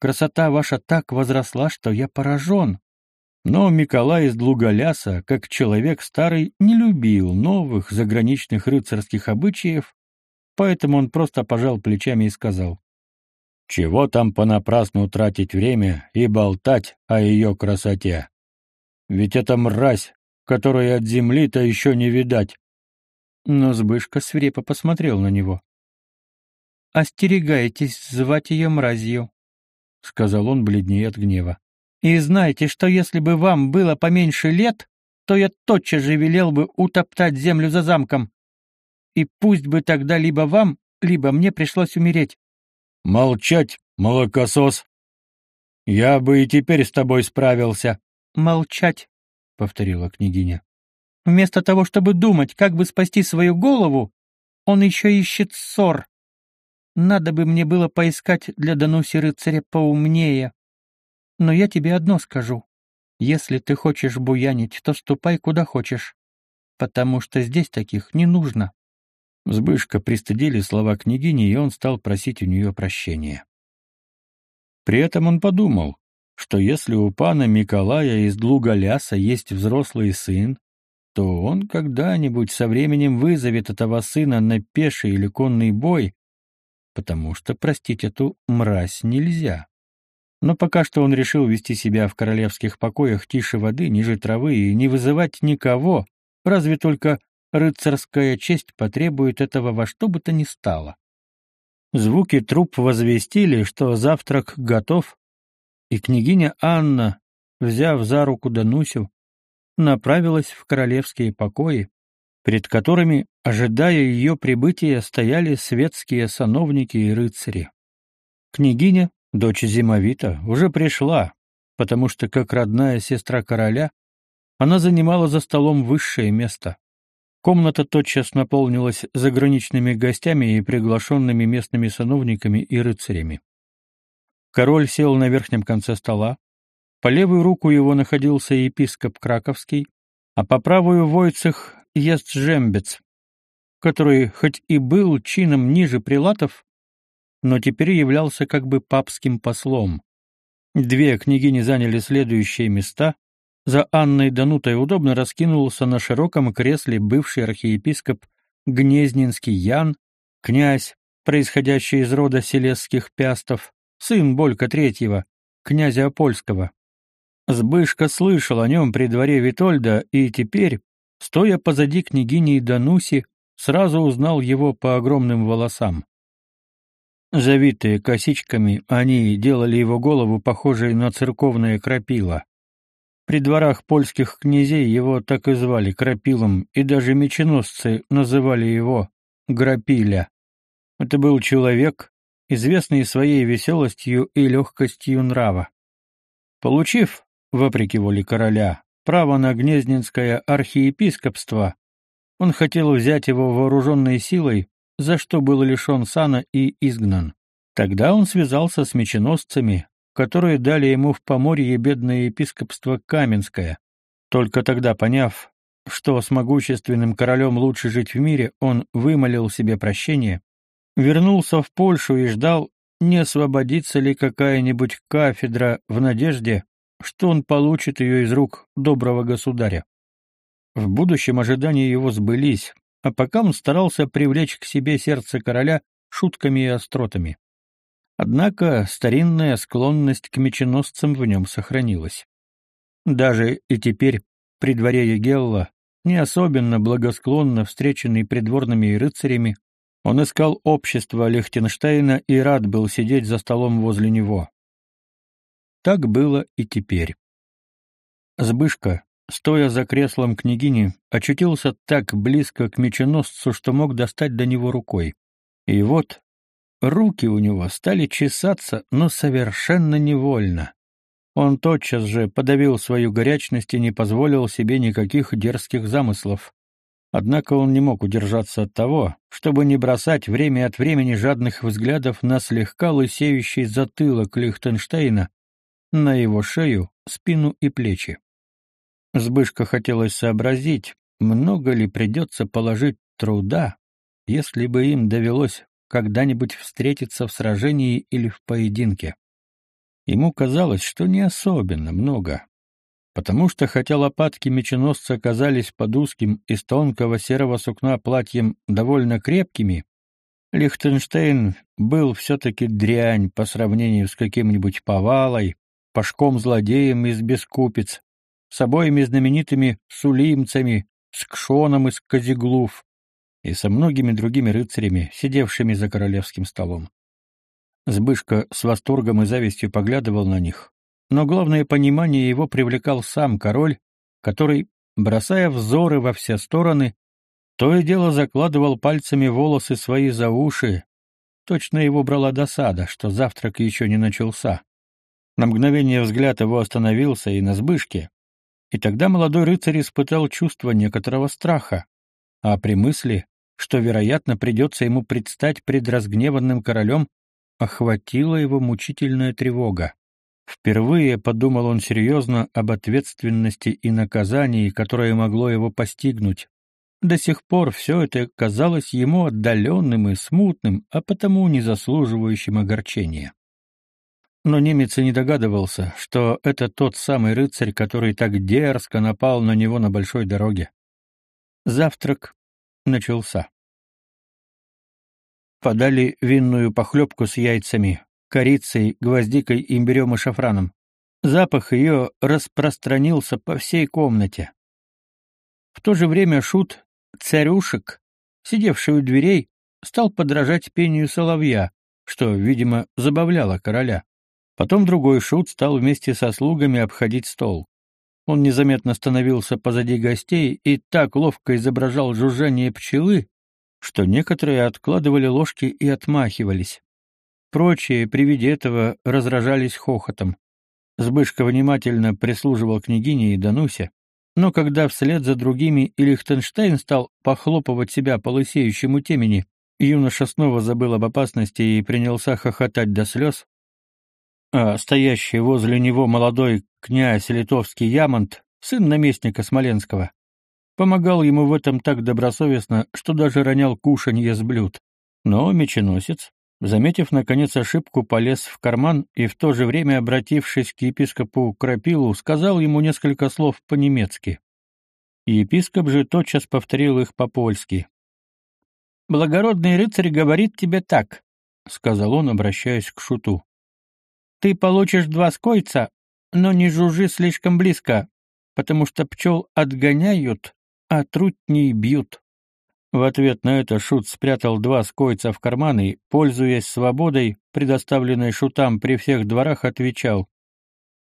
красота ваша так возросла, что я поражен». Но Миколай из Длуголяса, как человек старый, не любил новых заграничных рыцарских обычаев, поэтому он просто пожал плечами и сказал, чего там понапрасну тратить время и болтать о ее красоте? Ведь это мразь, которой от земли-то еще не видать. Но Збышка свирепо посмотрел на него. «Остерегайтесь звать ее мразью», — сказал он, бледнее от гнева. «И знайте, что если бы вам было поменьше лет, то я тотчас же велел бы утоптать землю за замком. И пусть бы тогда либо вам, либо мне пришлось умереть. Молчать, молокосос. Я бы и теперь с тобой справился. Молчать, повторила княгиня. Вместо того, чтобы думать, как бы спасти свою голову, он еще ищет ссор. Надо бы мне было поискать для Дануси рыцаря поумнее. Но я тебе одно скажу. Если ты хочешь буянить, то ступай куда хочешь, потому что здесь таких не нужно. Збышка пристыдили слова княгини, и он стал просить у нее прощения. При этом он подумал, что если у пана Миколая из Длуголяса есть взрослый сын, то он когда-нибудь со временем вызовет этого сына на пеший или конный бой, потому что простить эту мразь нельзя. Но пока что он решил вести себя в королевских покоях тише воды, ниже травы и не вызывать никого, разве только рыцарская честь потребует этого во что бы то ни стало. Звуки труп возвестили, что завтрак готов, и княгиня Анна, взяв за руку Данусю, направилась в королевские покои, перед которыми, ожидая ее прибытия, стояли светские сановники и рыцари. Княгиня, дочь Зимовита, уже пришла, потому что, как родная сестра короля, она занимала за столом высшее место. Комната тотчас наполнилась заграничными гостями и приглашенными местными сановниками и рыцарями. Король сел на верхнем конце стола. По левую руку его находился епископ Краковский, а по правую — Войцех Естжембец, который хоть и был чином ниже прилатов, но теперь являлся как бы папским послом. Две княгини заняли следующие места. За Анной Данутой удобно раскинулся на широком кресле бывший архиепископ Гнезненский Ян, князь, происходящий из рода селесских пястов, сын Болька Третьего, князя Апольского. Сбышка слышал о нем при дворе Витольда и теперь, Стоя позади княгини Дануси, сразу узнал его по огромным волосам. Завитые косичками, они делали его голову похожей на церковное крапило. При дворах польских князей его так и звали крапилом, и даже меченосцы называли его Грапиля. Это был человек, известный своей веселостью и легкостью нрава. Получив, вопреки воле короля, право на Гнезненское архиепископство, он хотел взять его вооруженной силой, за что был лишен сана и изгнан. Тогда он связался с меченосцами, которые дали ему в Поморье бедное епископство Каменское. Только тогда, поняв, что с могущественным королем лучше жить в мире, он вымолил себе прощение, вернулся в Польшу и ждал, не освободится ли какая-нибудь кафедра в надежде, что он получит ее из рук доброго государя. В будущем ожидания его сбылись, а пока он старался привлечь к себе сердце короля шутками и остротами. Однако старинная склонность к меченосцам в нем сохранилась. Даже и теперь, при дворе Егелла, не особенно благосклонно встреченный придворными и рыцарями, он искал общество Лихтенштейна и рад был сидеть за столом возле него. Так было и теперь. Сбышка, стоя за креслом княгини, очутился так близко к меченосцу, что мог достать до него рукой. И вот руки у него стали чесаться, но совершенно невольно. Он тотчас же подавил свою горячность и не позволил себе никаких дерзких замыслов. Однако он не мог удержаться от того, чтобы не бросать время от времени жадных взглядов на слегка лысеющий затылок Лихтенштейна, на его шею, спину и плечи. Сбышка хотелось сообразить, много ли придется положить труда, если бы им довелось когда-нибудь встретиться в сражении или в поединке. Ему казалось, что не особенно много, потому что хотя лопатки меченосца казались под узким из тонкого серого сукна платьем довольно крепкими, Лихтенштейн был все-таки дрянь по сравнению с каким-нибудь повалой, пашком-злодеем из Бескупиц, с обоими знаменитыми сулимцами, с Кшоном из Козеглув и со многими другими рыцарями, сидевшими за королевским столом. Сбышка с восторгом и завистью поглядывал на них, но главное понимание его привлекал сам король, который, бросая взоры во все стороны, то и дело закладывал пальцами волосы свои за уши. Точно его брала досада, что завтрак еще не начался. На мгновение взгляд его остановился и на сбышке, и тогда молодой рыцарь испытал чувство некоторого страха, а при мысли, что, вероятно, придется ему предстать пред разгневанным королем, охватила его мучительная тревога. Впервые подумал он серьезно об ответственности и наказании, которое могло его постигнуть. До сих пор все это казалось ему отдаленным и смутным, а потому не заслуживающим огорчения. Но немец и не догадывался, что это тот самый рыцарь, который так дерзко напал на него на большой дороге. Завтрак начался. Подали винную похлебку с яйцами, корицей, гвоздикой, имбирем и шафраном. Запах ее распространился по всей комнате. В то же время шут царюшек, сидевший у дверей, стал подражать пению соловья, что, видимо, забавляло короля. Потом другой шут стал вместе со слугами обходить стол. Он незаметно становился позади гостей и так ловко изображал жужжание пчелы, что некоторые откладывали ложки и отмахивались. Прочие при виде этого разражались хохотом. Сбышка внимательно прислуживал княгине и Данусе, но когда вслед за другими и Лихтенштейн стал похлопывать себя по лысеющему темени, юноша снова забыл об опасности и принялся хохотать до слез, стоящий возле него молодой князь литовский Ямонт, сын наместника Смоленского, помогал ему в этом так добросовестно, что даже ронял кушанье с блюд. Но меченосец, заметив наконец ошибку, полез в карман и в то же время, обратившись к епископу Крапилу, сказал ему несколько слов по-немецки. Епископ же тотчас повторил их по-польски. «Благородный рыцарь говорит тебе так», — сказал он, обращаясь к шуту. Ты получишь два скойца, но не жужжи слишком близко, потому что пчел отгоняют, а трутней бьют. В ответ на это Шут спрятал два скойца в карман и, пользуясь свободой, предоставленной Шутам при всех дворах, отвечал.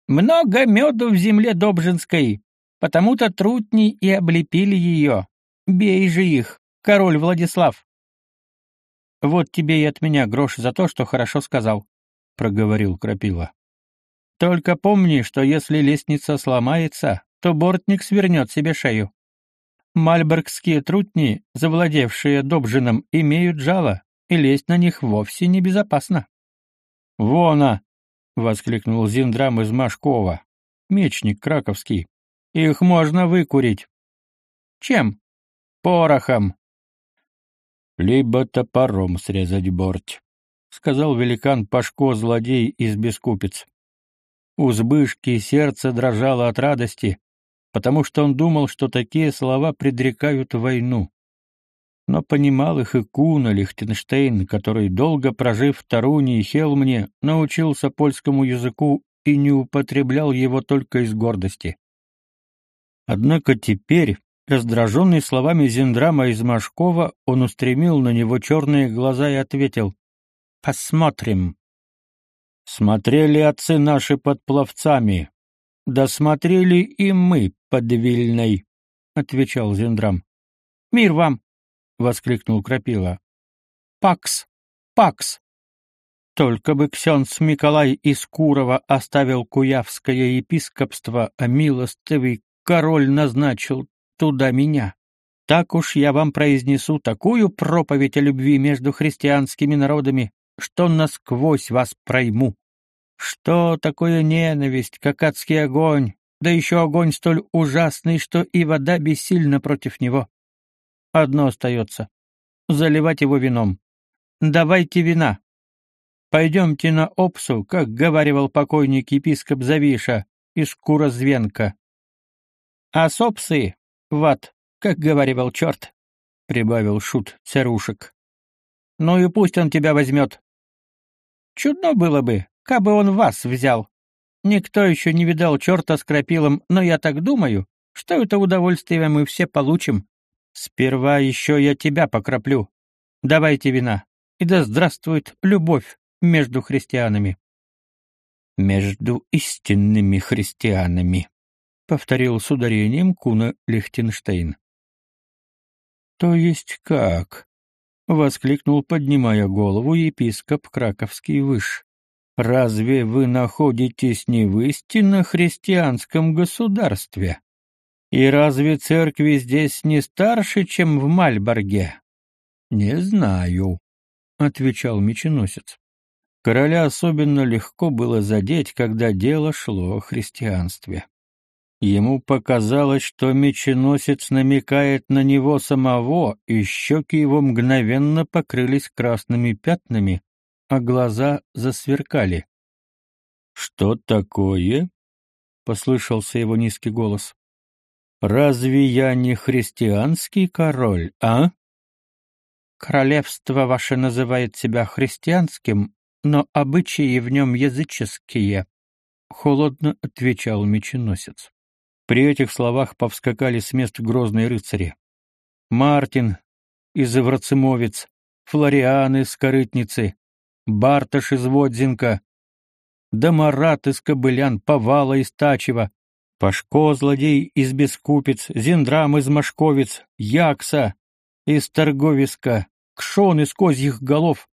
«Много меду в земле Добжинской, потому-то трутни и облепили ее. Бей же их, король Владислав!» «Вот тебе и от меня грош за то, что хорошо сказал проговорил Крапива. Только помни, что если лестница сломается, то бортник свернет себе шею. Мальбергские трутни, завладевшие Добжином, имеют жало, и лезть на них вовсе небезопасно. «Вона!» — воскликнул Зиндрам из Машкова, мечник краковский. «Их можно выкурить». «Чем?» «Порохом». «Либо топором срезать борт», сказал великан Пашко, злодей из Бескупиц. У Збышки сердце дрожало от радости, потому что он думал, что такие слова предрекают войну. Но понимал их и Куна Лихтенштейн, который, долго прожив в Таруне и Хелмне, научился польскому языку и не употреблял его только из гордости. Однако теперь, раздраженный словами Зендрама из Машкова, он устремил на него черные глаза и ответил Посмотрим. Смотрели отцы наши под пловцами, да смотрели и мы под Вильной, отвечал Зендрам. Мир вам, воскликнул Крапила. Пакс, пакс. Только бы ксенц Николай из Курова оставил Куявское епископство, а милостивый король назначил туда меня. Так уж я вам произнесу такую проповедь о любви между христианскими народами, что насквозь вас пройму. Что такое ненависть, как адский огонь, да еще огонь столь ужасный, что и вода бессильна против него. Одно остается — заливать его вином. Давайте вина. Пойдемте на Опсу, как говаривал покойник епископ Завиша из Курозвенка. А с Опсы — в ад, как говаривал черт, — прибавил шут царушек. Ну и пусть он тебя возьмет. Чудно было бы, кабы он вас взял. Никто еще не видал черта с крапилом, но я так думаю, что это удовольствие мы все получим. Сперва еще я тебя покраплю. Давайте вина, и да здравствует любовь между христианами. Между истинными христианами, повторил с ударением Куна Лихтенштейн. То есть как? — воскликнул, поднимая голову, епископ Краковский выш. «Разве вы находитесь не в истинно христианском государстве? И разве церкви здесь не старше, чем в Мальборге?» «Не знаю», — отвечал меченосец. Короля особенно легко было задеть, когда дело шло о христианстве. Ему показалось, что меченосец намекает на него самого, и щеки его мгновенно покрылись красными пятнами, а глаза засверкали. «Что такое?» — послышался его низкий голос. «Разве я не христианский король, а?» «Королевство ваше называет себя христианским, но обычаи в нем языческие, холодно отвечал меченосец. При этих словах повскакали с мест грозные рыцари. Мартин из Врацемовец, Флориан из Корытницы, Барташ из Водзинка, да Марат из Кобылян, Повала из Тачева, Пашко злодей из Бескупец, Зендрам из Машковец, Якса из Торговиска, Кшон из Козьих голов,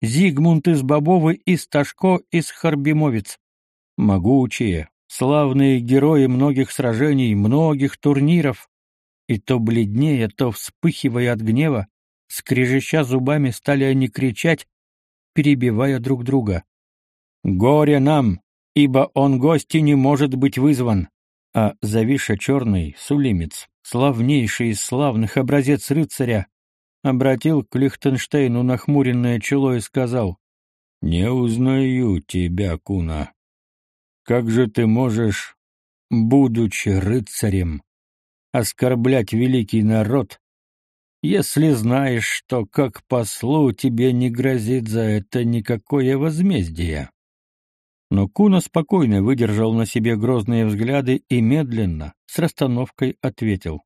Зигмунд из Бобовы и Сташко из Харбимовец. Могучие, славные герои многих сражений, многих турниров, и то бледнее, то вспыхивая от гнева, скрежеща зубами, стали они кричать, перебивая друг друга. «Горе нам, ибо он гости не может быть вызван!» А Завиша Черный, Сулимец, славнейший из славных образец рыцаря, обратил к Лихтенштейну нахмуренное чело и сказал, «Не узнаю тебя, Куна. Как же ты можешь, будучи рыцарем, оскорблять великий народ, если знаешь, что как послу тебе не грозит за это никакое возмездие?» Но Куна спокойно выдержал на себе грозные взгляды и медленно, с расстановкой ответил.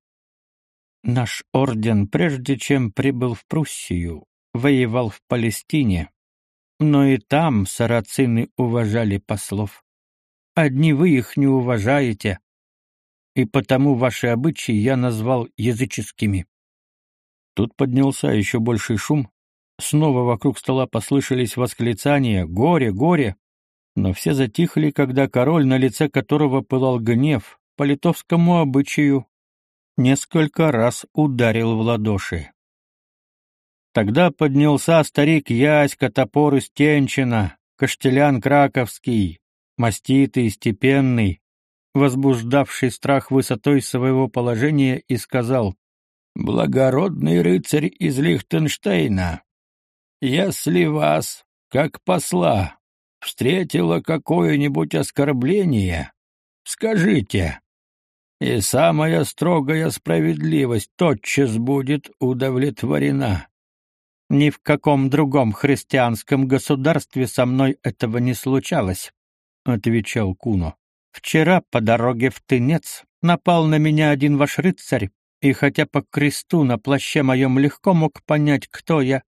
Наш орден, прежде чем прибыл в Пруссию, воевал в Палестине, но и там сарацины уважали послов. Одни вы их не уважаете, и потому ваши обычаи я назвал языческими. Тут поднялся еще больший шум, снова вокруг стола послышались восклицания «Горе! Горе!», но все затихли, когда король, на лице которого пылал гнев, по литовскому обычаю несколько раз ударил в ладоши. Тогда поднялся старик Яська топор из Тенчина, Каштелян Краковский, маститый, степенный, возбуждавший страх высотой своего положения, и сказал, «Благородный рыцарь из Лихтенштейна, если вас, как посла, встретило какое-нибудь оскорбление, скажите, и самая строгая справедливость тотчас будет удовлетворена. Ни в каком другом христианском государстве со мной этого не случалось, отвечал Куно. Вчера по дороге в Тынец напал на меня один ваш рыцарь, и хотя по кресту на плаще моем легко мог понять, кто я,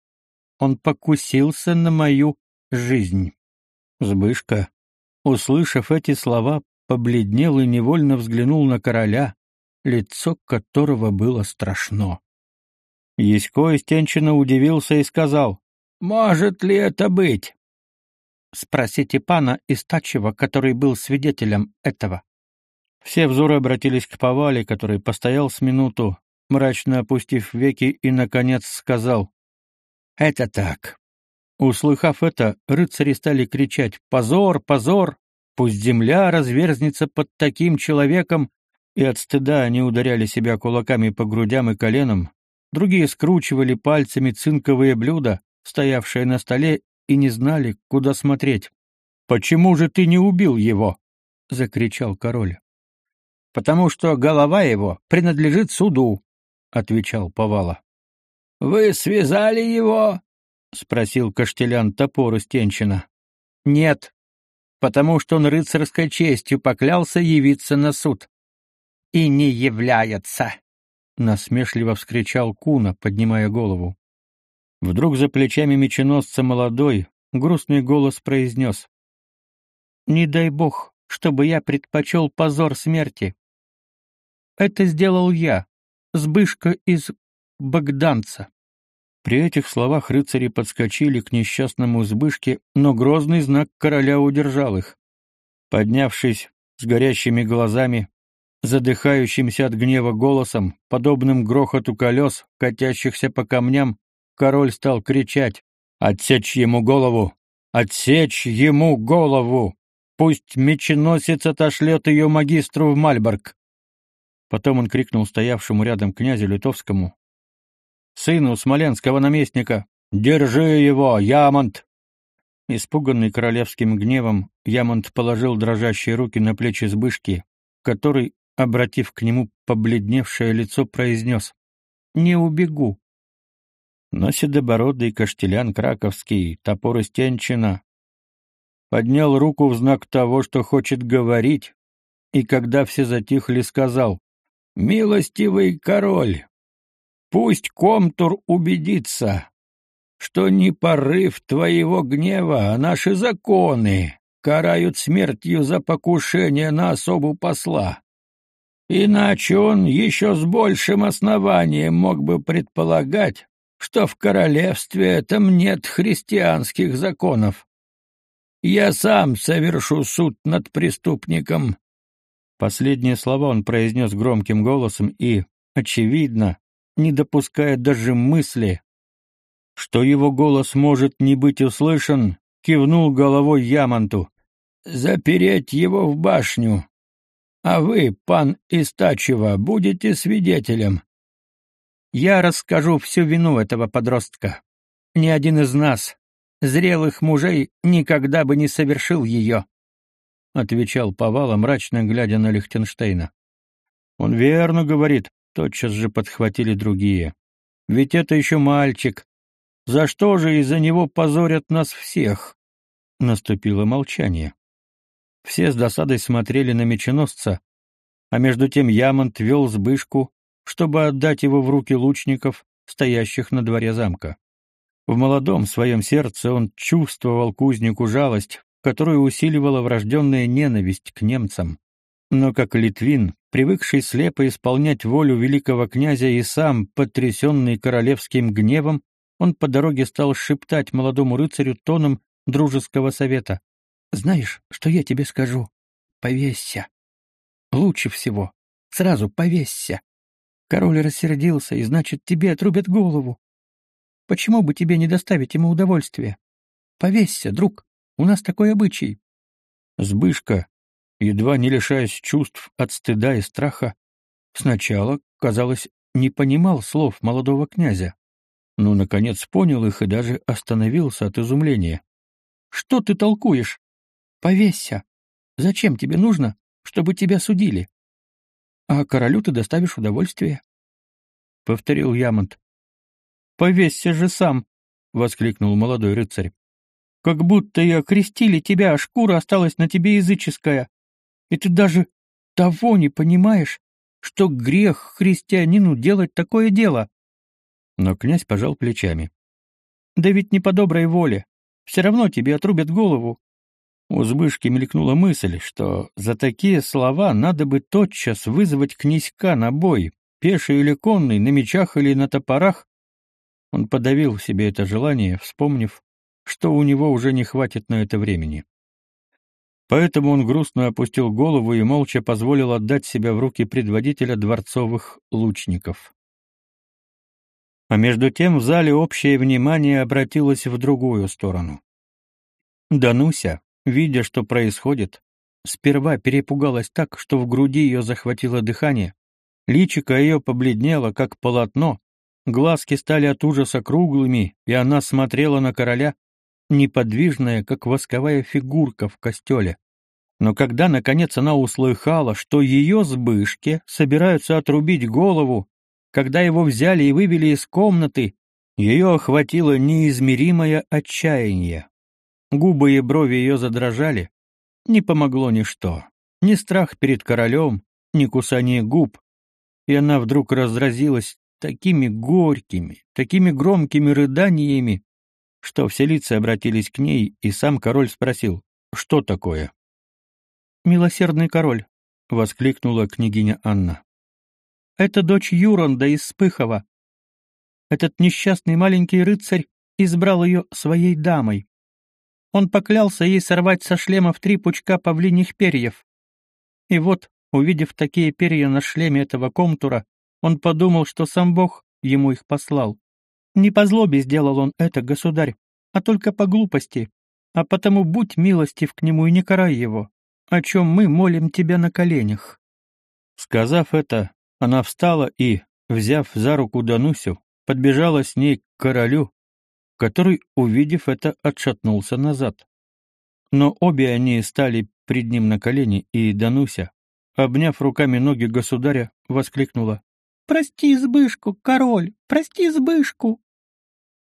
он покусился на мою жизнь. Збышка, услышав эти слова, побледнел и невольно взглянул на короля, лицо которого было страшно. Есько Истенчина удивился и сказал, «Может ли это быть?» «Спросите пана Истачева, который был свидетелем этого». Все взоры обратились к Повале, который постоял с минуту, мрачно опустив веки, и, наконец, сказал, «Это так». Услыхав это, рыцари стали кричать «Позор! Позор!» Пусть земля разверзнется под таким человеком, и от стыда они ударяли себя кулаками по грудям и коленам, другие скручивали пальцами цинковые блюда, стоявшие на столе, и не знали, куда смотреть. «Почему же ты не убил его?» — закричал король. «Потому что голова его принадлежит суду», — отвечал Повала. «Вы связали его?» — спросил Каштелян топор из Тенчина. «Нет», потому что он рыцарской честью поклялся явиться на суд. И не является, насмешливо вскричал Куна, поднимая голову. Вдруг за плечами меченосца молодой, грустный голос произнес. «Не дай бог, чтобы я предпочел позор смерти. Это сделал я, Сбышка из Богданца. При этих словах рыцари подскочили к несчастному избышке, но грозный знак короля удержал их. Поднявшись с горящими глазами, задыхающимся от гнева голосом, подобным грохоту колес, катящихся по камням, король стал кричать «Отсечь ему голову! Отсечь ему голову! Пусть меченосец отошлет ее магистру в Мальборг!» Потом он крикнул стоявшему рядом князю Литовскому, сыну смоленского наместника. Держи его, Ямонт!» Испуганный королевским гневом, Ямонт положил дрожащие руки на плечи Збышки, который, обратив к нему побледневшее лицо, произнес «Не убегу». Но седобородый каштелян Краковский, топор из Тенчина, поднял руку в знак того, что хочет говорить, и когда все затихли, сказал «Милостивый король, пусть Комтур убедится, что не порыв твоего гнева, а наши законы карают смертью за покушение на особу посла. Иначе он еще с большим основанием мог бы предполагать, что в королевстве этом нет христианских законов. Я сам совершу суд над преступником. Последние слова он произнес громким голосом и, очевидно, не допуская даже мысли, что его голос может не быть услышан, кивнул головой Яманту. «Запереть его в башню. А вы, пан Истачева, будете свидетелем. Я расскажу всю вину этого подростка. Ни один из нас, зрелых мужей, никогда бы не совершил ее», — отвечал Павала, мрачно глядя на Лихтенштейна. «Он верно говорит», — тотчас же подхватили другие. «Ведь это еще мальчик, за что же из-за него позорят нас всех? Наступило молчание. Все с досадой смотрели на меченосца, а между тем Ямонт вел сбышку, чтобы отдать его в руки лучников, стоящих на дворе замка. В молодом своем сердце он чувствовал кузнику жалость, которую усиливала врожденная ненависть к немцам. Но как литвин, привыкший слепо исполнять волю великого князя и сам, потрясенный королевским гневом, он по дороге стал шептать молодому рыцарю тоном дружеского совета. «Знаешь, что я тебе скажу? Повесься. Лучше всего. Сразу повесься. Король рассердился, и значит, тебе отрубят голову. Почему бы тебе не доставить ему удовольствие? Повесься, друг, у нас такой обычай». Сбышка, едва не лишаясь чувств от стыда и страха, сначала, казалось, не понимал слов молодого князя но, наконец, понял их и даже остановился от изумления. «Что ты толкуешь? Повесься! Зачем тебе нужно, чтобы тебя судили? А королю ты доставишь удовольствие?» — повторил Ямонт. «Повесься же сам!» — воскликнул молодой рыцарь. «Как будто и окрестили тебя, а шкура осталась на тебе языческая. И ты даже того не понимаешь, что грех христианину делать такое дело. Но князь пожал плечами. «Да ведь не по доброй воле. Все равно тебе отрубят голову». У Збышки мелькнула мысль, что за такие слова надо бы тотчас вызвать князька на бой, пеший или конный, на мечах или на топорах. Он подавил в себе это желание, вспомнив, что у него уже не хватит на это времени. Поэтому он грустно опустил голову и молча позволил отдать себя в руки предводителя дворцовых лучников. А между тем в зале общее внимание обратилось в другую сторону. Дануся, видя, что происходит, сперва перепугалась так, что в груди ее захватило дыхание, личико ее побледнело, как полотно, глазки стали от ужаса круглыми, и она смотрела на короля, неподвижная, как восковая фигурка в костеле. Но когда, наконец, она услыхала, что ее сбышке собираются отрубить голову, когда его взяли и вывели из комнаты, ее охватило неизмеримое отчаяние. Губы и брови ее задрожали. Не помогло ничто. Ни страх перед королем, ни кусание губ. И она вдруг разразилась такими горькими, такими громкими рыданиями, что все лица обратились к ней, и сам король спросил, что такое. «Милосердный король», — воскликнула княгиня Анна. Это дочь Юронда из Спыхова. Этот несчастный маленький рыцарь избрал ее своей дамой. Он поклялся ей сорвать со шлемов три пучка павлиньих перьев. И вот, увидев такие перья на шлеме этого комтура, он подумал, что сам Бог ему их послал. Не по злобе сделал он это, государь, а только по глупости, а потому будь милостив к нему и не карай его, о чем мы молим тебя на коленях». Сказав это, она встала и, взяв за руку Данусю, подбежала с ней к королю, который, увидев это, отшатнулся назад. Но обе они стали пред ним на колени, и Дануся, обняв руками ноги государя, воскликнула «Прости, Збышку, король, прости, Збышку!»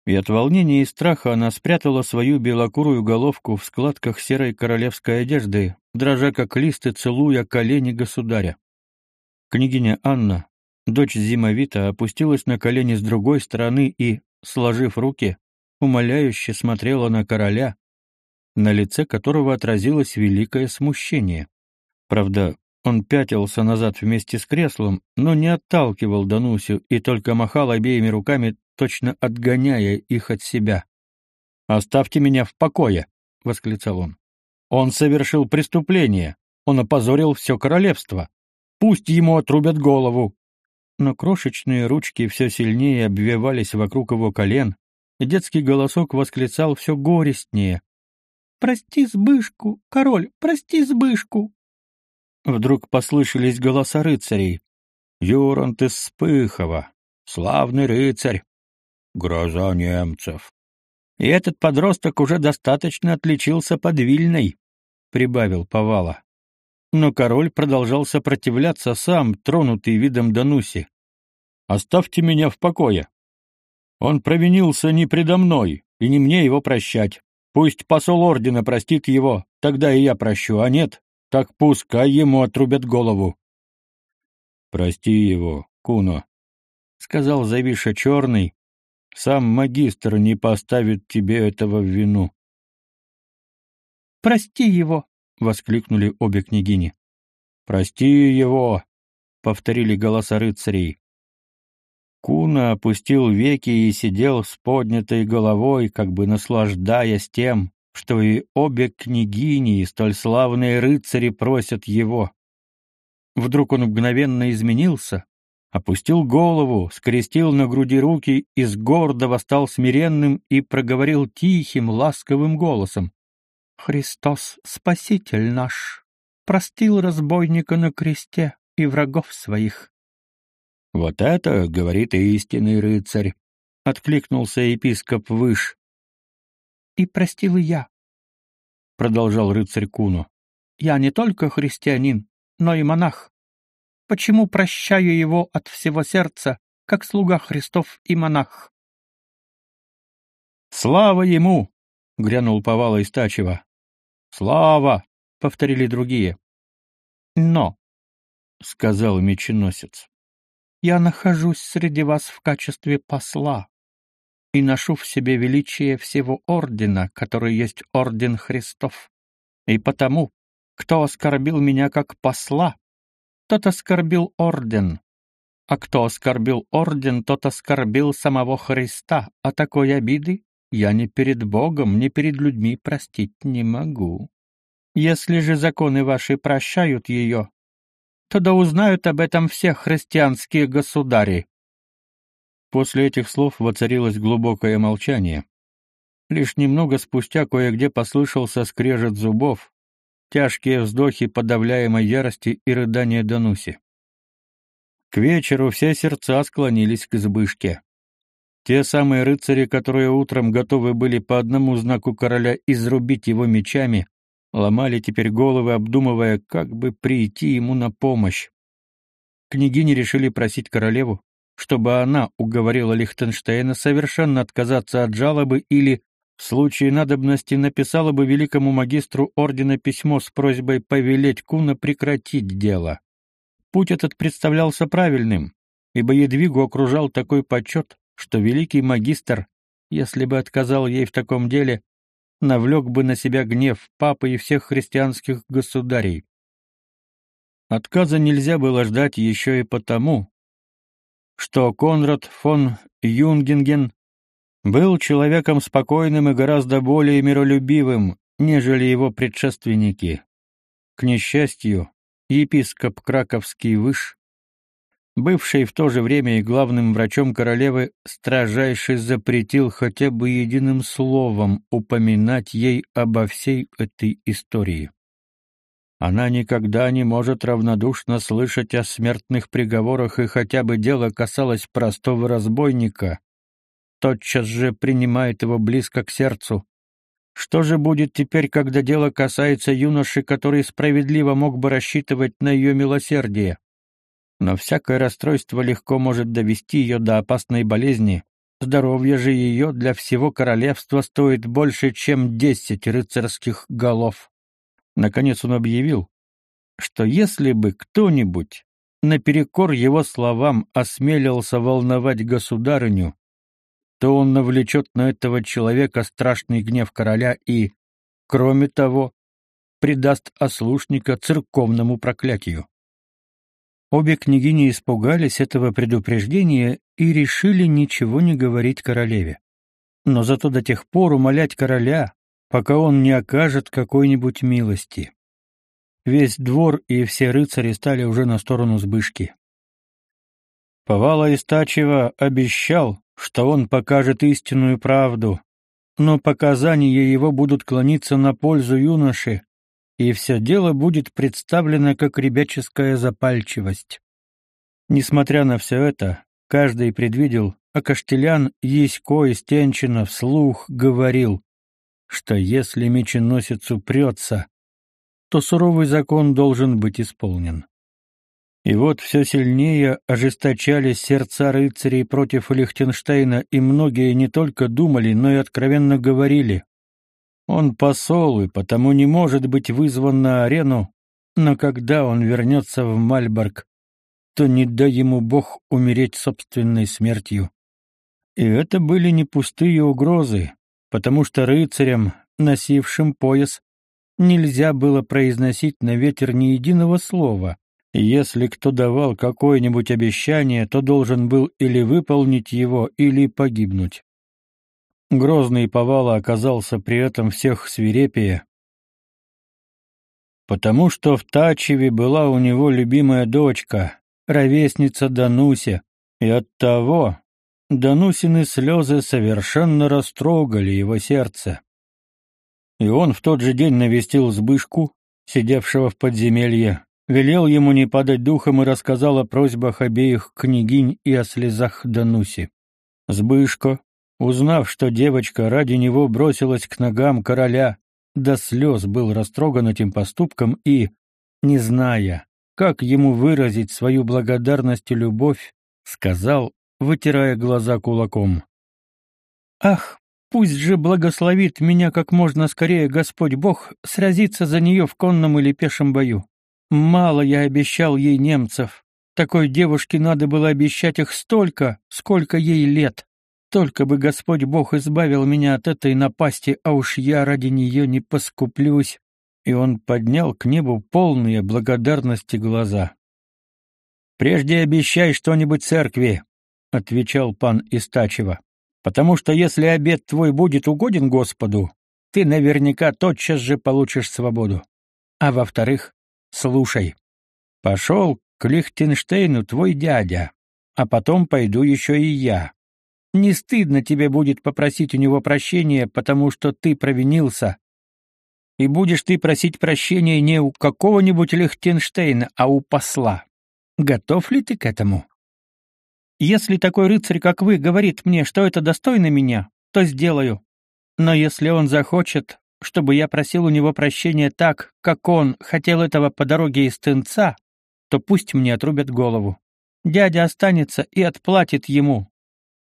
и от волнения и страха она спрятала свою белокурую головку в складках серой королевской одежды, дрожа как лист и целуя колени государя. Княгиня Анна, дочь Зимовита, опустилась на колени с другой стороны и, сложив руки, умоляюще смотрела на короля, на лице которого отразилось великое смущение. Правда, он пятился назад вместе с креслом, но не отталкивал Данусю и только махал обеими руками, точно отгоняя их от себя. «Оставьте меня в покое!» — восклицал он. «Он совершил преступление. Он опозорил все королевство. Пусть ему отрубят голову!» Но крошечные ручки все сильнее обвивались вокруг его колен, детский голосок восклицал все горестнее. «Прости Сбышку, король, прости Сбышку!» Вдруг послышались голоса рыцарей. «Юрант из Спыхова! Славный рыцарь! Гроза немцев!» «И этот подросток уже достаточно отличился под Вильной», — прибавил Повала. Но король продолжал сопротивляться сам, тронутый видом Дануси. «Оставьте меня в покое. Он провинился не предо мной, и не мне его прощать. Пусть посол ордена простит его, тогда и я прощу, а нет, так пускай ему отрубят голову. Прости его, Куно, сказал Завиша Черный. Сам магистр не поставит тебе этого в вину. Прости его, воскликнули обе княгини. Прости его, повторили голоса рыцарей. Куна опустил веки и сидел с поднятой головой, как бы наслаждаясь тем, что и обе княгини и столь славные рыцари просят его. Вдруг он мгновенно изменился, опустил голову, скрестил на груди руки и с гордо стал смиренным и проговорил тихим, ласковым голосом. «Христос, Спаситель наш, простил разбойника на кресте и врагов своих». «Вот это, — говорит истинный рыцарь, — откликнулся епископ Выш, и простил и я. Продолжал рыцарь Куну. Я не только христианин, но и монах. Почему прощаю его от всего сердца, как слуга Христов и монах? Слава ему! грянул Повала Истачева. Слава! повторили другие. Но, сказал меченосец, я нахожусь среди вас в качестве посла, и ношу в себе величие всего ордена, который есть орден Христов. И потому, кто оскорбил меня как посла, тот оскорбил орден, а кто оскорбил орден, тот оскорбил самого Христа, а такой обиды я ни перед Богом, ни перед людьми простить не могу. Если же законы ваши прощают ее, то да узнают об этом все христианские государи, После этих слов воцарилось глубокое молчание. Лишь немного спустя кое-где послышался скрежет зубов, тяжкие вздохи подавляемой ярости и рыдания Дануси. К вечеру все сердца склонились к избышке. Те самые рыцари, которые утром готовы были по одному знаку короля изрубить его мечами, ломали теперь головы, обдумывая, как бы прийти ему на помощь. Княгини решили просить королеву, чтобы она уговорила Лихтенштейна совершенно отказаться от жалобы или, в случае надобности, написала бы великому магистру ордена письмо с просьбой повелеть Куна прекратить дело. Путь этот представлялся правильным, ибо Едвигу окружал такой почет, что великий магистр, если бы отказал ей в таком деле, навлек бы на себя гнев папы и всех христианских государей. Отказа нельзя было ждать еще и потому, что Конрад фон Юнгенген был человеком спокойным и гораздо более миролюбивым, нежели его предшественники. К несчастью, епископ Краковский Выш, бывший в то же время и главным врачом королевы, строжайше запретил хотя бы единым словом упоминать ей обо всей этой истории. Она никогда не может равнодушно слышать о смертных приговорах, и хотя бы дело касалось простого разбойника, тотчас же принимает его близко к сердцу. Что же будет теперь, когда дело касается юноши, который справедливо мог бы рассчитывать на ее милосердие? Но всякое расстройство легко может довести ее до опасной болезни, здоровье же ее для всего королевства стоит больше, чем десять рыцарских голов. Наконец он объявил, что если бы кто-нибудь наперекор его словам осмелился волновать государыню, то он навлечет на этого человека страшный гнев короля и, кроме того, предаст ослушника церковному проклятию. Обе княгини испугались этого предупреждения и решили ничего не говорить королеве. Но зато до тех пор умолять короля, пока он не окажет какой-нибудь милости. Весь двор и все рыцари стали уже на сторону Збышки. Повала Истачева обещал, что он покажет истинную правду, но показания его будут клониться на пользу юноши, и все дело будет представлено как ребяческая запальчивость. Несмотря на все это, каждый предвидел, а Каштелян Есько из Тенчина вслух говорил, что если меченосец упрется, то суровый закон должен быть исполнен. И вот все сильнее ожесточались сердца рыцарей против Лихтенштейна, и многие не только думали, но и откровенно говорили. Он посол и потому не может быть вызван на арену, но когда он вернется в Мальборг, то не дай ему Бог умереть собственной смертью. И это были не пустые угрозы, потому что рыцарям, носившим пояс, нельзя было произносить на ветер ни единого слова. Если кто давал какое-нибудь обещание, то должен был или выполнить его, или погибнуть. Грозный Повала оказался при этом всех свирепее, потому что в Тачеве была у него любимая дочка, ровесница Дануся, и оттого Данусины слезы совершенно растрогали его сердце. И он в тот же день навестил Збышку, сидевшего в подземелье, велел ему не падать духом и рассказал о просьбах обеих княгинь и о слезах Дануси. Збышко, узнав, что девочка ради него бросилась к ногам короля, до слез был растроган этим поступком и, не зная, как ему выразить свою благодарность и любовь, сказал, вытирая глаза кулаком. «Ах, Пусть же благословит меня как можно скорее Господь Бог сразиться за нее в конном или пешем бою. Мало я обещал ей немцев. Такой девушке надо было обещать их столько, сколько ей лет. Только бы Господь Бог избавил меня от этой напасти, а уж я ради нее не поскуплюсь. И он поднял к небу полные благодарности глаза. Прежде обещай что-нибудь церкви, отвечал пан Истачева. Потому что если обед твой будет угоден Господу, ты наверняка тотчас же получишь свободу. А во-вторых, слушай. Пошел к Лихтенштейну твой дядя, а потом пойду еще и я. Не стыдно тебе будет попросить у него прощения, потому что ты провинился. И будешь ты просить прощения не у какого-нибудь Лихтенштейна, а у посла. Готов ли ты к этому? Если такой рыцарь, как вы, говорит мне, что это достойно меня, то сделаю. Но если он захочет, чтобы я просил у него прощения так, как он хотел этого по дороге из Тынца, то пусть мне отрубят голову. Дядя останется и отплатит ему,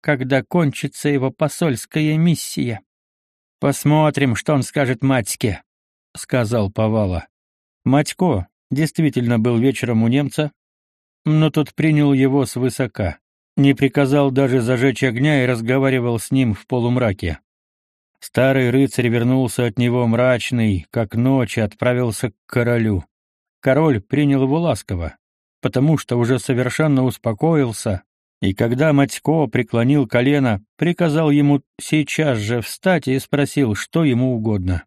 когда кончится его посольская миссия. Посмотрим, что он скажет матьке, сказал Повала. Матько действительно был вечером у немца, но тот принял его свысока не приказал даже зажечь огня и разговаривал с ним в полумраке. Старый рыцарь вернулся от него мрачный, как ночь, и отправился к королю. Король принял его ласково, потому что уже совершенно успокоился, и когда Матько преклонил колено, приказал ему сейчас же встать и спросил, что ему угодно.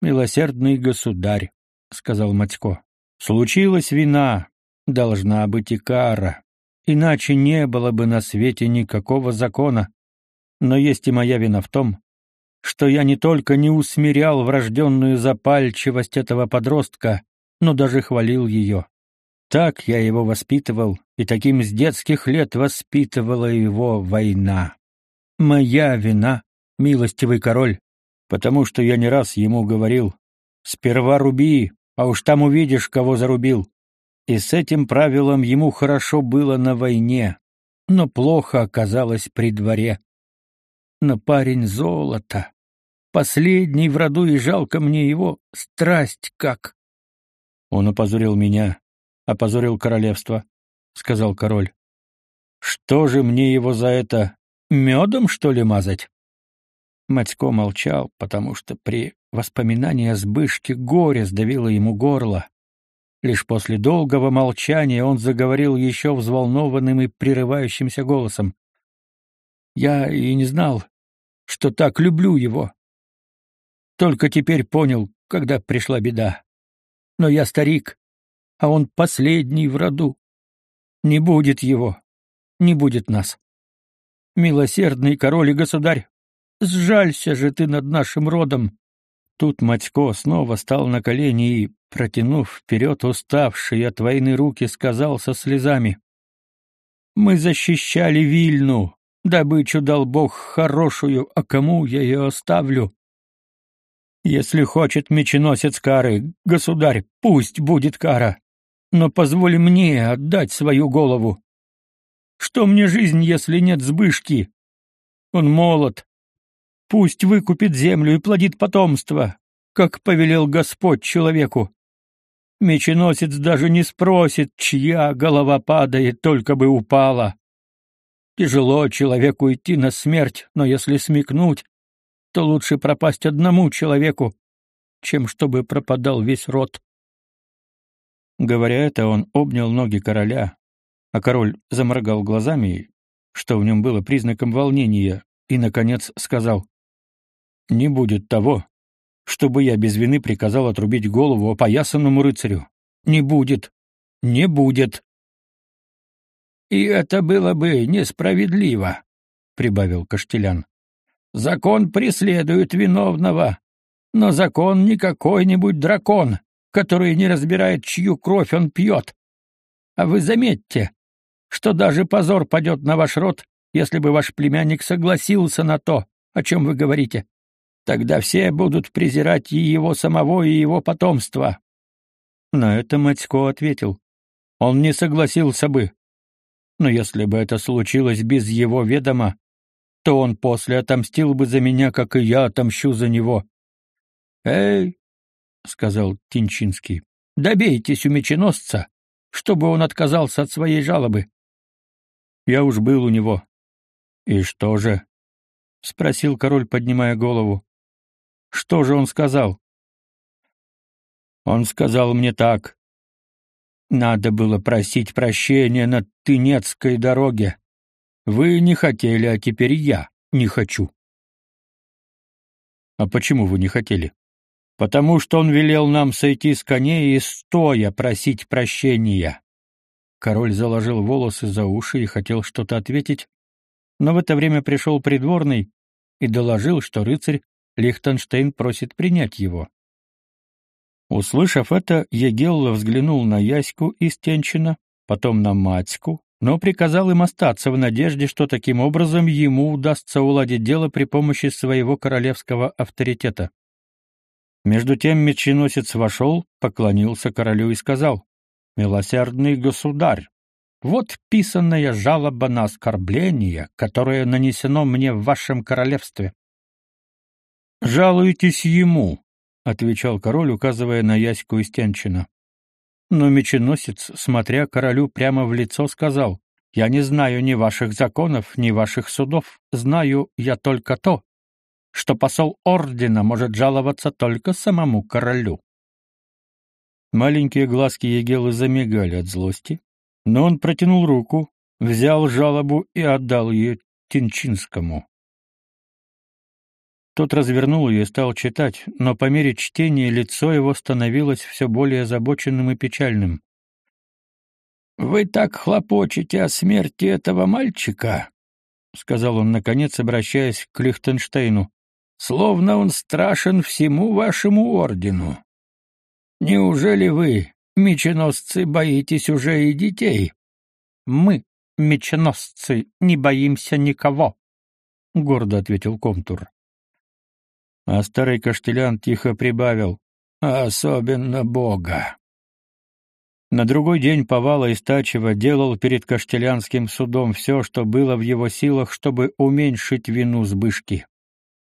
«Милосердный государь», — сказал Матько, — «случилась вина, должна быть и кара. Иначе не было бы на свете никакого закона. Но есть и моя вина в том, что я не только не усмирял врожденную запальчивость этого подростка, но даже хвалил ее. Так я его воспитывал, и таким с детских лет воспитывала его война. Моя вина, милостивый король, потому что я не раз ему говорил, «Сперва руби, а уж там увидишь, кого зарубил». И с этим правилом ему хорошо было на войне, но плохо оказалось при дворе. но парень золото. Последний в роду, и жалко мне его, страсть как. Он опозорил меня, опозорил королевство, — сказал король. Что же мне его за это, медом, что ли, мазать? Матько молчал, потому что при воспоминании о Збышке горе сдавило ему горло. Лишь после долгого молчания он заговорил еще взволнованным и прерывающимся голосом. «Я и не знал, что так люблю его. Только теперь понял, когда пришла беда. Но я старик, а он последний в роду. Не будет его, не будет нас. Милосердный король и государь, сжалься же ты над нашим родом. Тут Матько снова стал на колени и, протянув вперед уставшие от войны руки, сказал со слезами. «Мы защищали Вильну, добычу дал Бог хорошую, а кому я ее оставлю? Если хочет меченосец кары, государь, пусть будет кара, но позволь мне отдать свою голову. Что мне жизнь, если нет сбышки? Он молод. Пусть выкупит землю и плодит потомство, как повелел Господь человеку. Меченосец даже не спросит, чья голова падает, только бы упала. Тяжело человеку идти на смерть, но если смекнуть, то лучше пропасть одному человеку, чем чтобы пропадал весь род. Говоря это, он обнял ноги короля, а король заморгал глазами, что в нем было признаком волнения, и, наконец, сказал, «Не будет того, чтобы я без вины приказал отрубить голову опоясанному рыцарю. Не будет! Не будет!» «И это было бы несправедливо», — прибавил Каштелян. «Закон преследует виновного, но закон не какой-нибудь дракон, который не разбирает, чью кровь он пьет. А вы заметьте, что даже позор падет на ваш род, если бы ваш племянник согласился на то, о чем вы говорите. Тогда все будут презирать и его самого, и его потомство. На это Матько ответил. Он не согласился бы. Но если бы это случилось без его ведома, то он после отомстил бы за меня, как и я отомщу за него. «Эй!» — сказал Тинчинский. «Добейтесь у меченосца, чтобы он отказался от своей жалобы». «Я уж был у него». «И что же?» — спросил король, поднимая голову. Что же он сказал? Он сказал мне так. Надо было просить прощения на Тынецкой дороге. Вы не хотели, а теперь я не хочу. А почему вы не хотели? Потому что он велел нам сойти с коней и стоя просить прощения. Король заложил волосы за уши и хотел что-то ответить, но в это время пришел придворный и доложил, что рыцарь Лихтенштейн просит принять его. Услышав это, Егелла взглянул на Яську из Тенчина, потом на Матьку, но приказал им остаться в надежде, что таким образом ему удастся уладить дело при помощи своего королевского авторитета. Между тем меченосец вошел, поклонился королю и сказал, «Милосердный государь, вот писанная жалоба на оскорбление, которое нанесено мне в вашем королевстве. «Жалуйтесь ему», — отвечал король, указывая на Яську из Тенчина. Но меченосец, смотря королю прямо в лицо, сказал, «Я не знаю ни ваших законов, ни ваших судов. Знаю я только то, что посол ордена может жаловаться только самому королю». Маленькие глазки Егелы замигали от злости, но он протянул руку, взял жалобу и отдал ее Тинчинскому. Тот развернул ее и стал читать, но по мере чтения лицо его становилось все более озабоченным и печальным. «Вы так хлопочете о смерти этого мальчика», — сказал он, наконец, обращаясь к Лихтенштейну, — «словно он страшен всему вашему ордену. Неужели вы, меченосцы, боитесь уже и детей?» «Мы, меченосцы, не боимся никого», — гордо ответил Комтур. А старый каштелян тихо прибавил: "Особенно Бога". На другой день Повала Истачева делал перед Каштелянским судом все, что было в его силах, чтобы уменьшить вину Збышки.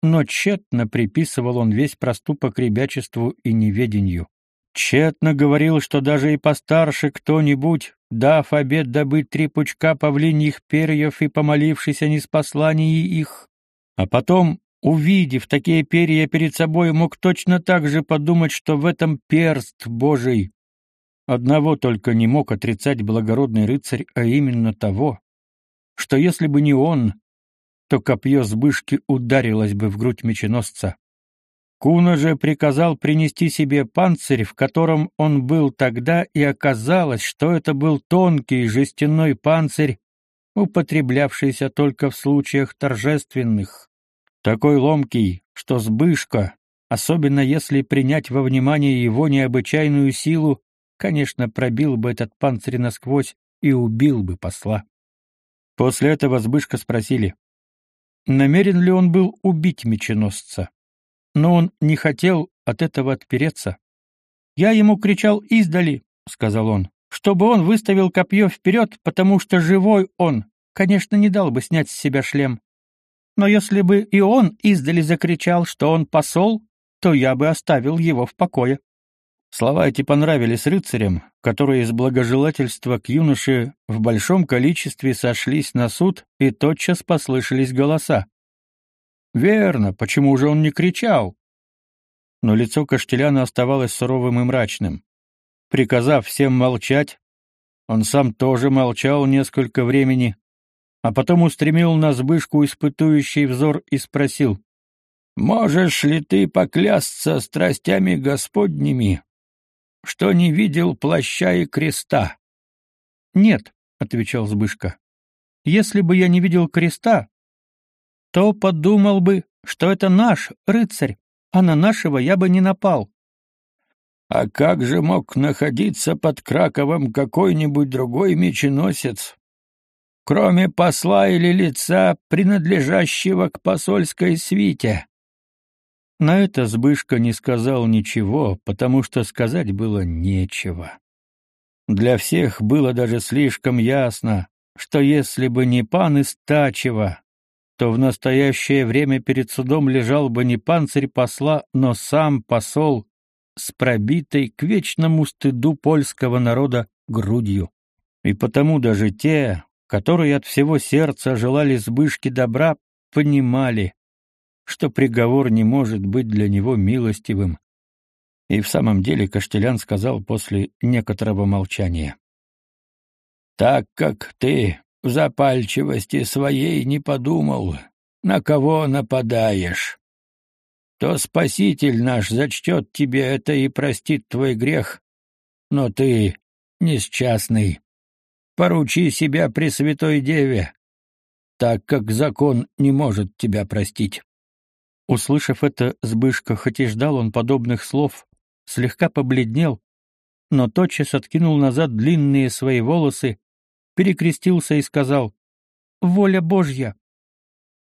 Но тщетно приписывал он весь проступок ребячеству и неведению. Тщетно говорил, что даже и постарше кто-нибудь, дав обед добыть три пучка павлиньих перьев и помолившись о неспослании их, а потом, увидев такие перья перед собой, мог точно так же подумать, что в этом перст Божий. Одного только не мог отрицать благородный рыцарь, а именно того, что если бы не он, то копье Збышки ударилось бы в грудь меченосца. Куна же приказал принести себе панцирь, в котором он был тогда, и оказалось, что это был тонкий жестяной панцирь, употреблявшийся только в случаях торжественных. Такой ломкий, что Збышка, особенно если принять во внимание его необычайную силу, конечно, пробил бы этот панцирь насквозь и убил бы посла. После этого Збышка спросили, намерен ли он был убить меченосца но он не хотел от этого отпереться. «Я ему кричал издали», — сказал он, — «чтобы он выставил копье вперед, потому что живой он, конечно, не дал бы снять с себя шлем. Но если бы и он издали закричал, что он посол, то я бы оставил его в покое». Слова эти понравились рыцарям, которые из благожелательства к юноше в большом количестве сошлись на суд, и тотчас послышались голоса. Верно, почему же он не кричал? Но лицо Каштеляна оставалось суровым и мрачным. Приказав всем молчать, он сам тоже молчал несколько времени, а потом устремил на Збышку испытующий взор и спросил, «Можешь ли ты поклясться страстями Господними, что не видел плаща и креста?» «Нет», — отвечал Збышка, — «если бы я не видел креста, то подумал бы, что это наш рыцарь, а на нашего я бы не напал. А как же мог находиться под Краковом какой-нибудь другой меченосец, кроме посла или лица, принадлежащего к посольской свите? На это Збышка не сказал ничего, потому что сказать было нечего. Для всех было даже слишком ясно, что если бы не пан Истачева, то в настоящее время перед судом лежал бы не панцирь посла, но сам посол с пробитой к вечному стыду польского народа грудью. И потому даже те, которые от всего сердца желали сбышки добра, понимали, что приговор не может быть для него милостивым. И в самом деле Каштелян сказал после некоторого молчания. «Так как ты в запальчивости своей не подумал, на кого нападаешь. То Спаситель наш зачтет тебе это и простит твой грех, но ты несчастный. Поручи себя Пресвятой Деве, так как закон не может тебя простить. Услышав это, Збышка, хоть и ждал он подобных слов, слегка побледнел, но тотчас откинул назад длинные свои волосы перекрестился и сказал «Воля Божья!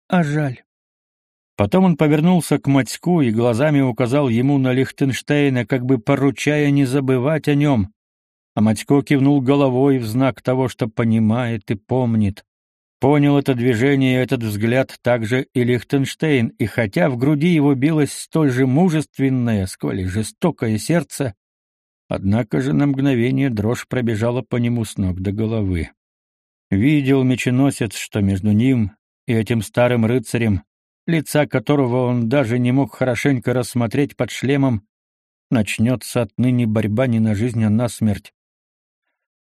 А жаль!» Потом он повернулся к Матьку и глазами указал ему на Лихтенштейна, как бы поручая не забывать о нем. А Матько кивнул головой в знак того, что понимает и помнит. Понял это движение и этот взгляд также и Лихтенштейн, и хотя в груди его билось столь же мужественное, сколь и жестокое сердце, однако же на мгновение дрожь пробежала по нему с ног до головы. Видел меченосец, что между ним и этим старым рыцарем, лица которого он даже не мог хорошенько рассмотреть под шлемом, начнется отныне борьба не на жизнь, а на смерть.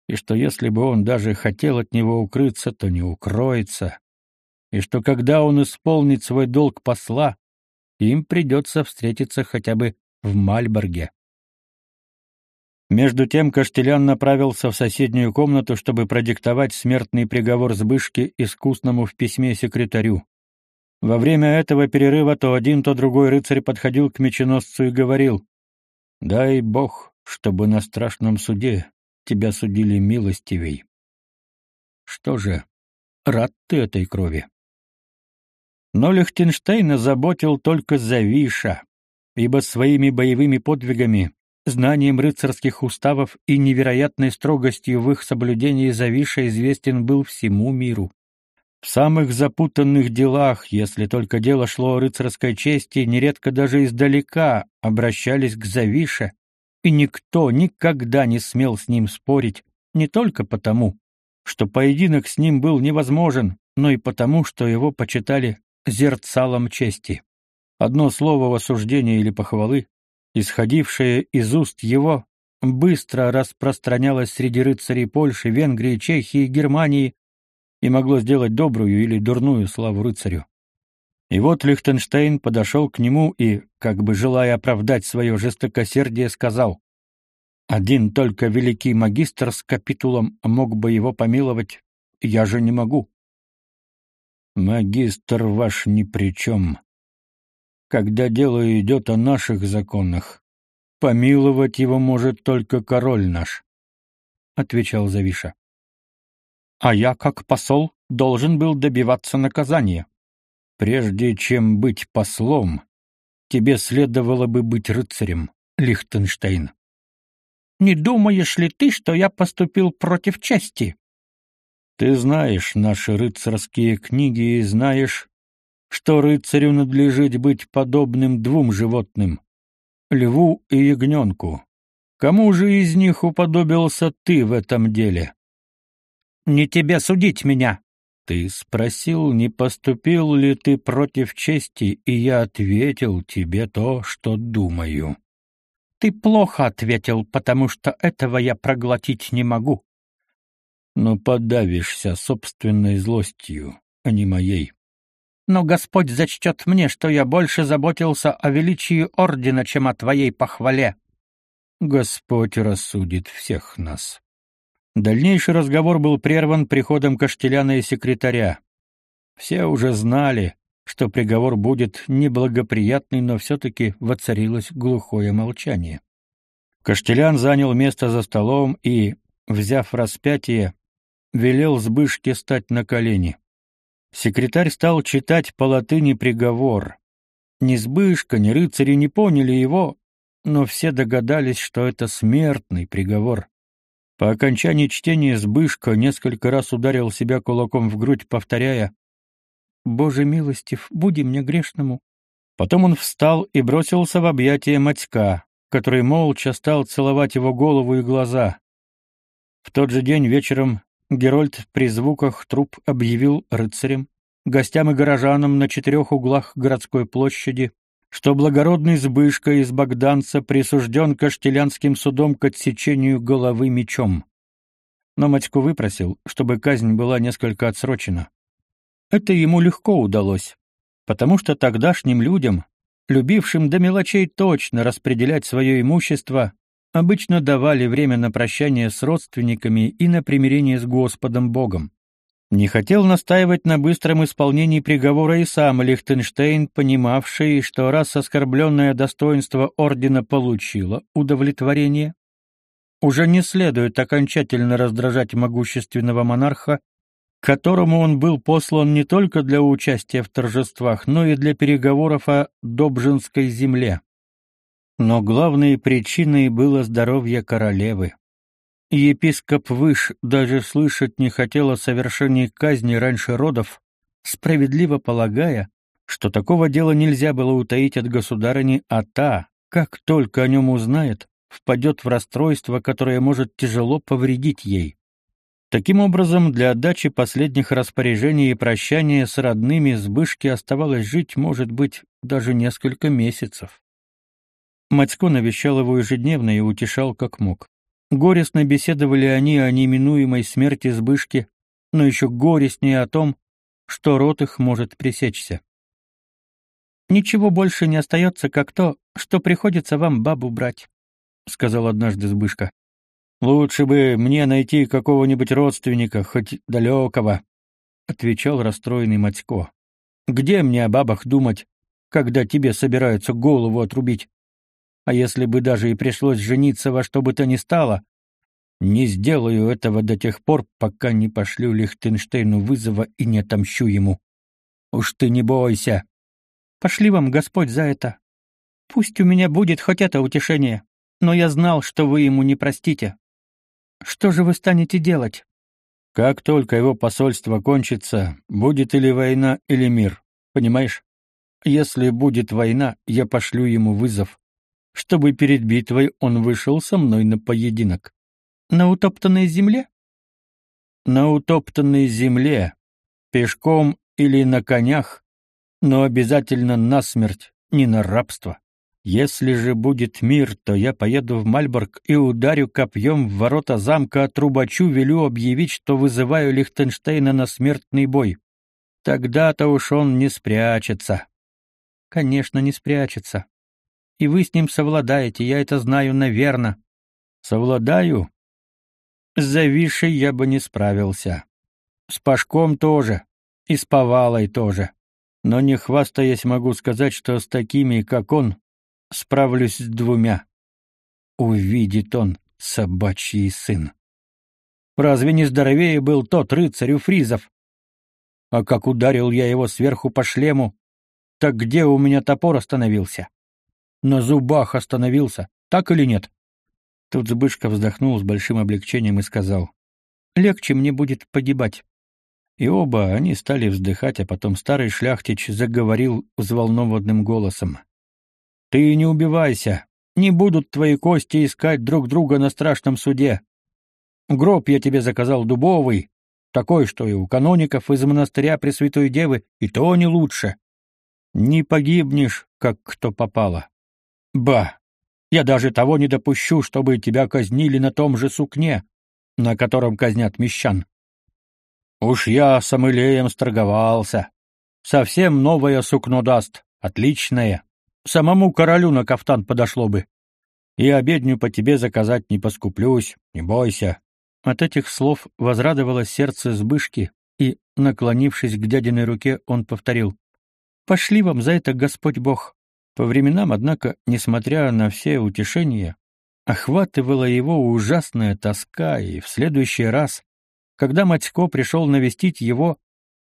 И что если бы он даже хотел от него укрыться, то не укроется. И что когда он исполнит свой долг посла, им придется встретиться хотя бы в Мальборге. Между тем Каштелян направился в соседнюю комнату, чтобы продиктовать смертный приговор Збышке искусному в письме секретарю. Во время этого перерыва то один, то другой рыцарь подходил к меченосцу и говорил, «Дай Бог, чтобы на страшном суде тебя судили милостивей». Что же, рад ты этой крови. Но Лихтенштейна заботил только Завиша, ибо своими боевыми подвигами знанием рыцарских уставов и невероятной строгостью в их соблюдении Завиша известен был всему миру. В самых запутанных делах, если только дело шло о рыцарской чести, нередко даже издалека обращались к Завише, и никто никогда не смел с ним спорить, не только потому, что поединок с ним был невозможен, но и потому, что его почитали зерцалом чести. Одно слово в осуждении или похвалы, исходившее из уст его, быстро распространялось среди рыцарей Польши, Венгрии, Чехии Германии, и могло сделать добрую или дурную славу рыцарю. И вот Лихтенштейн подошел к нему и, как бы желая оправдать свое жестокосердие, сказал, «Один только великий магистр с капитулом мог бы его помиловать, я же не могу». «Магистр ваш ни при чем. Когда дело идет о наших законах, помиловать его может только король наш», — отвечал Завиша а я, как посол, должен был добиваться наказания. Прежде чем быть послом, тебе следовало бы быть рыцарем, Лихтенштейн. Не думаешь ли ты, что я поступил против чести? Ты знаешь наши рыцарские книги и знаешь, что рыцарю надлежит быть подобным двум животным — льву и ягненку. Кому же из них уподобился ты в этом деле? Не тебе судить меня. Ты спросил, не поступил ли ты против чести, и я ответил тебе то, что думаю. Ты плохо ответил, потому что этого я проглотить не могу. Но подавишься собственной злостью, а не моей. Но Господь зачтет мне, что я больше заботился о величии ордена, чем о твоей похвале. Господь рассудит всех нас. Дальнейший разговор был прерван приходом Каштеляна и секретаря. Все уже знали, что приговор будет неблагоприятный, но все-таки воцарилось глухое молчание. Каштелян занял место за столом и, взяв распятие, велел Збышке стать на колени. Секретарь стал читать по латыни приговор. Ни Збышка, ни рыцари не поняли его, но все догадались, что это смертный приговор. По окончании чтения Збышка несколько раз ударил себя кулаком в грудь, повторяя «Боже милостив, буди мне грешному». Потом он встал и бросился в объятия Матька, который молча стал целовать его голову и глаза. В тот же день вечером Герольд при звуках труп объявил рыцарям, гостям и горожанам на четырех углах городской площади, что благородный Збышка из Богданца присужден Каштелянским судом к отсечению головы мечом. Но Матько выпросил, чтобы казнь была несколько отсрочена. Это ему легко удалось, потому что тогдашним людям, любившим до мелочей точно распределять свое имущество, обычно давали время на прощание с родственниками и на примирение с Господом Богом. Не хотел настаивать на быстром исполнении приговора и сам Лихтенштейн, понимавший, что раз оскорбленное достоинство ордена получило удовлетворение, уже не следует окончательно раздражать могущественного монарха, которому он был послан не только для участия в торжествах, но и для переговоров о Добжинской земле. Но главной причиной было здоровье королевы. Епископ Выш даже слышать не хотел о совершении казни раньше родов, справедливо полагая, что такого дела нельзя было утаить от государыни, а та, как только о нем узнает, впадет в расстройство, которое может тяжело повредить ей. Таким образом, для отдачи последних распоряжений и прощания с родными Збышке оставалось жить, может быть, даже несколько месяцев. Матько навещал его ежедневно и утешал как мог. Горестно беседовали они о неминуемой смерти Збышки, но еще горестнее о том, что рот их может пресечься. «Ничего больше не остается, как то, что приходится вам бабу брать», — сказал однажды Збышка. «Лучше бы мне найти какого-нибудь родственника, хоть далекого», — отвечал расстроенный Матько. «Где мне о бабах думать, когда тебе собираются голову отрубить? А если бы даже и пришлось жениться во что бы то ни стало, не сделаю этого до тех пор, пока не пошлю Лихтенштейну вызова и не отомщу ему. Уж ты не бойся. Пошли вам Господь за это. Пусть у меня будет хоть это утешение. Но я знал, что вы ему не простите. Что же вы станете делать? Как только его посольство кончится, будет или война, или мир. Понимаешь? Если будет война, я пошлю ему вызов, чтобы перед битвой он вышел со мной на поединок. На утоптанной земле? На утоптанной земле, пешком или на конях, но обязательно на смерть, не на рабство. Если же будет мир, то я поеду в Мальборг и ударю копьем в ворота замка, а трубачу велю объявить, что вызываю Лихтенштейна на смертный бой. Тогда-то уж он не спрячется. Конечно, не спрячется. И вы с ним совладаете, я это знаю, наверно. Совладаю? С Завишей я бы не справился. С Пашком тоже. И с Повалой тоже. Но не хвастаясь могу сказать, что с такими, как он, справлюсь с двумя. Увидит он, собачий сын. Разве не здоровее был тот рыцарь у фризов? А как ударил я его сверху по шлему, так где у меня топор остановился? На зубах остановился, так или нет? Тут Збышка вздохнул с большим облегчением и сказал: "Легче мне будет погибать". И оба они стали вздыхать, а потом старый шляхтич заговорил взволнованным голосом: ты не убивайся. Не будут твои кости искать друг друга на страшном суде. Гроб я тебе заказал дубовый, такой, что и у каноников из монастыря Пресвятой Девы, и то не лучше. Не погибнешь, как кто попало. Ба! Я даже того не допущу, чтобы тебя казнили на том же сукне, на котором казнят мещан. Уж я с Амылеем сторговался. Совсем новое сукно даст, отличное. Самому королю на кафтан подошло бы. И обедню по тебе заказать не поскуплюсь, не бойся. От этих слов возрадовалось сердце Збышки, и, наклонившись к дядиной руке, он повторил: "Пошли вам за это Господь Бог". По временам, однако, несмотря на все утешения, охватывала его ужасная тоска, и в следующий раз, когда Матько пришел навестить его,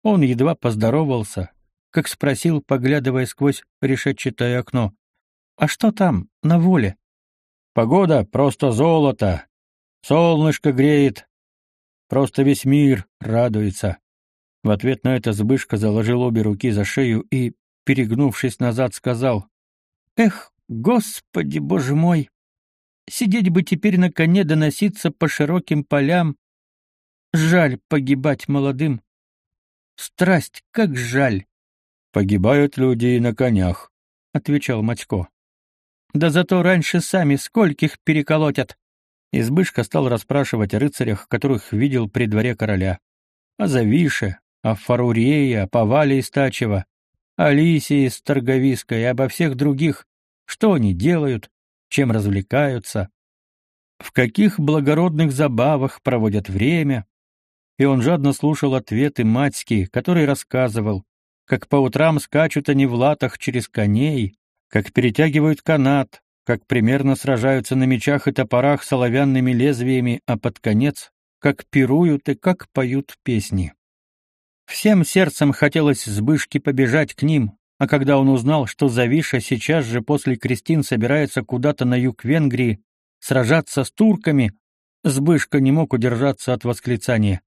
он едва поздоровался, как спросил, поглядывая сквозь решетчатое окно. «А что там, на воле?» «Погода просто золото. Солнышко греет. Просто весь мир радуется». В ответ на это Збышка заложил обе руки за шею и, перегнувшись назад, сказал, «Эх, Господи, Боже мой! Сидеть бы теперь на коне доноситься по широким полям. Жаль погибать молодым. Страсть, как жаль!» Погибают люди и на конях, отвечал Матько. Да зато раньше сами скольких переколотят. Избышка стал расспрашивать о рыцарях, которых видел при дворе короля. О Завише, о Фарурее, о Повале Истачева, о Лисии из Торговиска и обо всех других, что они делают, чем развлекаются, в каких благородных забавах проводят время. И он жадно слушал ответы Матьки, который рассказывал, как по утрам скачут они в латах через коней, как перетягивают канат, как примерно сражаются на мечах и топорах с оловянными лезвиями, а под конец, как пируют и как поют песни. Всем сердцем хотелось Збышке побежать к ним, а когда он узнал, что Завиша сейчас же после крестин собирается куда-то на юг Венгрии сражаться с турками, Збышка не мог удержаться от восклицания.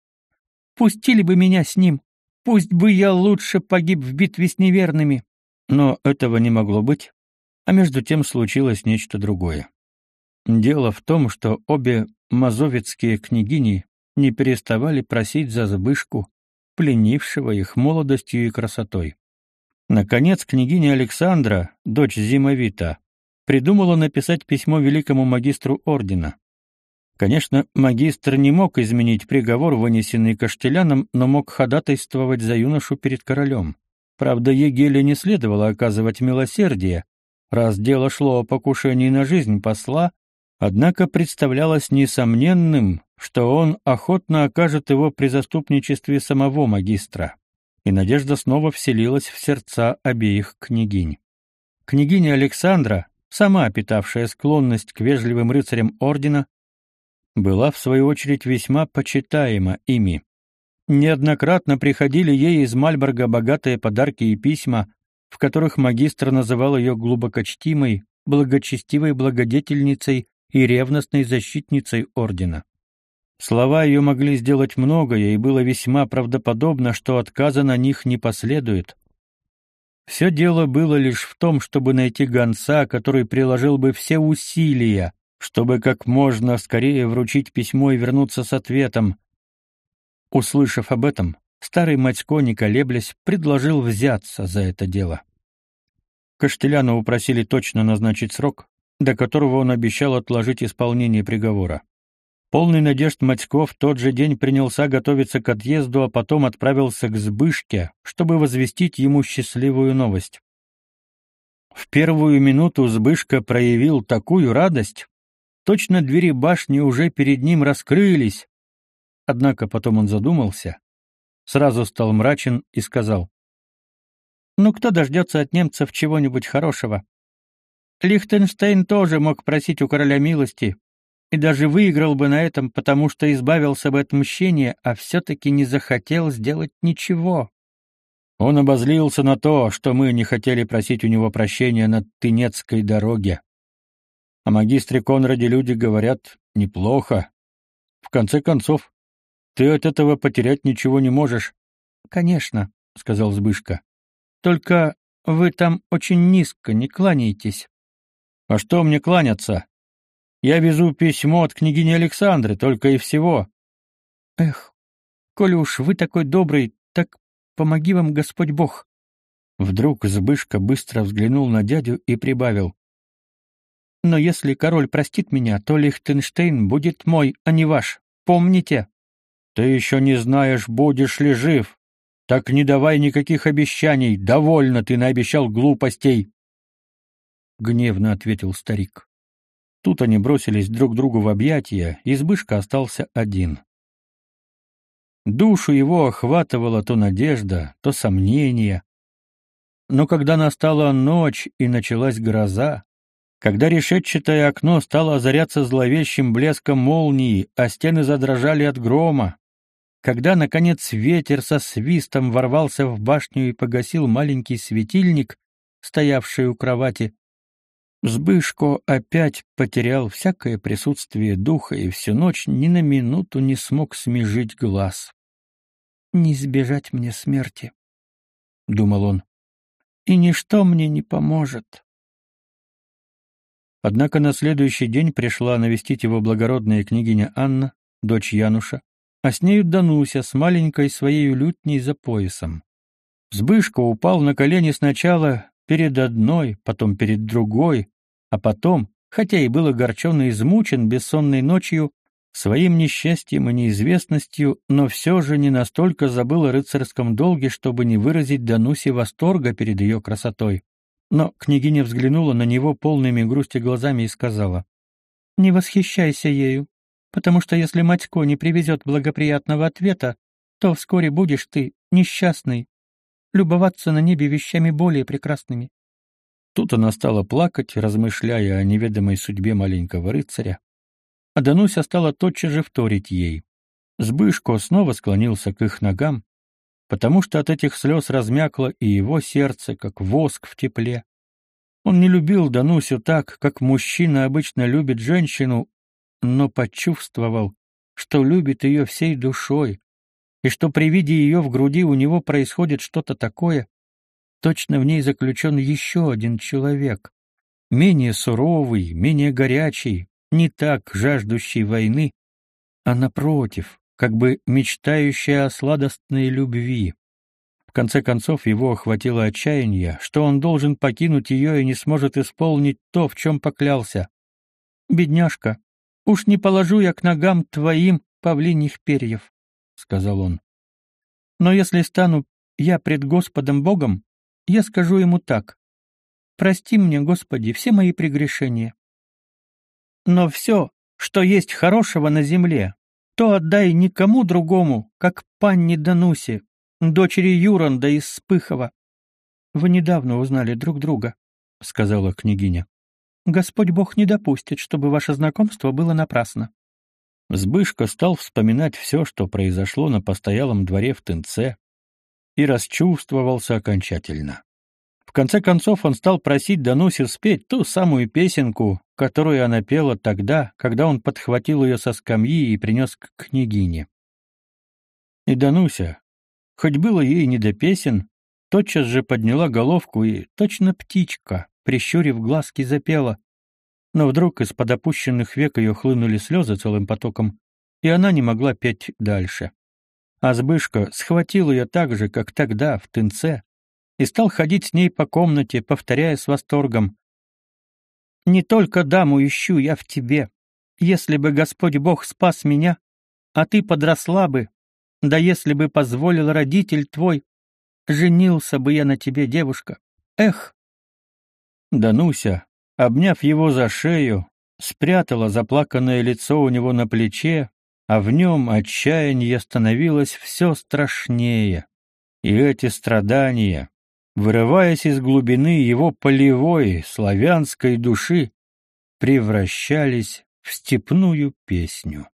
«Пустили бы меня с ним! Пусть бы я лучше погиб в битве с неверными. Но этого не могло быть, а между тем случилось нечто другое. Дело в том, что обе мазовецкие княгини не переставали просить за забышку, пленившего их молодостью и красотой. Наконец, княгиня Александра, дочь Зимовита, придумала написать письмо великому магистру ордена. Конечно, магистр не мог изменить приговор, вынесенный Каштеляном, но мог ходатайствовать за юношу перед королем. Правда, Егеле не следовало оказывать милосердие, раз дело шло о покушении на жизнь посла, однако представлялось несомненным, что он охотно окажет его при заступничестве самого магистра. И надежда снова вселилась в сердца обеих княгинь. Княгиня Александра, сама питавшая склонность к вежливым рыцарям ордена, была в свою очередь весьма почитаема ими. Неоднократно приходили ей из Мальборга богатые подарки и письма, в которых магистр называл ее глубокочтимой, благочестивой благодетельницей и ревностной защитницей ордена. Слова ее могли сделать многое, и было весьма правдоподобно, что отказа на них не последует. Все дело было лишь в том, чтобы найти гонца, который приложил бы все усилия, чтобы как можно скорее вручить письмо и вернуться с ответом. Услышав об этом, старый Матько, не колеблясь, предложил взяться за это дело. Каштеляна упросили точно назначить срок, до которого он обещал отложить исполнение приговора. Полный надежд Матько в тот же день принялся готовиться к отъезду, а потом отправился к Збышке, чтобы возвестить ему счастливую новость. В первую минуту Збышка проявил такую радость, точно двери башни уже перед ним раскрылись. Однако потом он задумался, сразу стал мрачен и сказал: "Ну кто дождется от немцев чего-нибудь хорошего? Лихтенштейн тоже мог просить у короля милости, и даже выиграл бы на этом, потому что избавился бы от мщения, а все-таки не захотел сделать ничего. Он обозлился на то, что мы не хотели просить у него прощения на Тынецкой дороге. О магистре Конраде люди говорят неплохо. В конце концов, ты от этого потерять ничего не можешь. — Конечно, — сказал Збышка. — Только вы там очень низко не кланяетесь. — А что мне кланяться? Я везу письмо от княгини Александры, только и всего. Эх, коли уж вы такой добрый, так помоги вам Господь Бог. Вдруг Збышка быстро взглянул на дядю и прибавил: Но если король простит меня, то Лихтенштейн будет мой, а не ваш. Помните? Ты еще не знаешь, будешь ли жив. Так не давай никаких обещаний, довольно ты наобещал глупостей. Гневно ответил старик. Тут они бросились друг другу в объятия, и Избышка остался один. Душу его охватывала то надежда, то сомнение. Но когда настала ночь и началась гроза, когда решетчатое окно стало озаряться зловещим блеском молнии, а стены задрожали от грома, когда, наконец, ветер со свистом ворвался в башню и погасил маленький светильник, стоявший у кровати, Збышко опять потерял всякое присутствие духа и всю ночь ни на минуту не смог смежить глаз. «Не избежать мне смерти», — думал он, — «и ничто мне не поможет». Однако на следующий день пришла навестить его благородная княгиня Анна, дочь Януша, а с нею Дануся с маленькой своей лютней за поясом. Збышко упал на колени сначала перед одной, потом перед другой, а потом, хотя и был огорчен и измучен бессонной ночью, своим несчастьем и неизвестностью, но все же не настолько забыл о рыцарском долге, чтобы не выразить Данусе восторга перед ее красотой. Но княгиня взглянула на него полными грусти глазами и сказала, «Не восхищайся ею, потому что если Матько не привезет благоприятного ответа, то вскоре будешь ты, несчастный, любоваться на небе вещами более прекрасными. Тут она стала плакать, размышляя о неведомой судьбе маленького рыцаря, а Дануся стала тотчас же вторить ей. Сбышко снова склонился к их ногам, потому что от этих слез размякло и его сердце, как воск в тепле. Он не любил Данусю так, как мужчина обычно любит женщину, но почувствовал, что любит ее всей душой, и что при виде ее в груди у него происходит что-то такое, точно в ней заключен еще один человек, менее суровый, менее горячий, не так жаждущий войны, а напротив, как бы мечтающий о сладостной любви. В конце концов его охватило отчаяние, что он должен покинуть ее и не сможет исполнить то, в чем поклялся. «Бедняжка, уж не положу я к ногам твоим павлиньих перьев», — сказал он. «Но если стану я пред Господом Богом, я скажу ему так. «Прости мне, Господи, все мои прегрешения. Но все, что есть хорошего на земле, то отдай никому другому, как панне Данусе, дочери Юранда из Спыхова. Вы недавно узнали друг друга, — сказала княгиня. Господь Бог не допустит, чтобы ваше знакомство было напрасно. Сбышка стал вспоминать все, что произошло на постоялом дворе в Тынце, и расчувствовался окончательно. В конце концов он стал просить Данусю спеть ту самую песенку, которую она пела тогда, когда он подхватил ее со скамьи и принес к княгине. И Дануся, хоть было ей не до песен, тотчас же подняла головку и, точно птичка, прищурив глазки, запела. Но вдруг из-под опущенных век ее хлынули слезы целым потоком, и она не могла петь дальше. А Збышка схватил ее так же, как тогда, в тынце, и стал ходить с ней по комнате, повторяя с восторгом. «Не только даму ищу я в тебе. Если бы Господь Бог спас меня, а ты подросла бы, да если бы позволил родитель твой, женился бы я на тебе, девушка. Эх!» Дануся, обняв его за шею, спрятала заплаканное лицо у него на плече, а в нем отчаяние становилось все страшнее. И эти страдания, вырываясь из глубины его полевой славянской души, превращались в степную песню.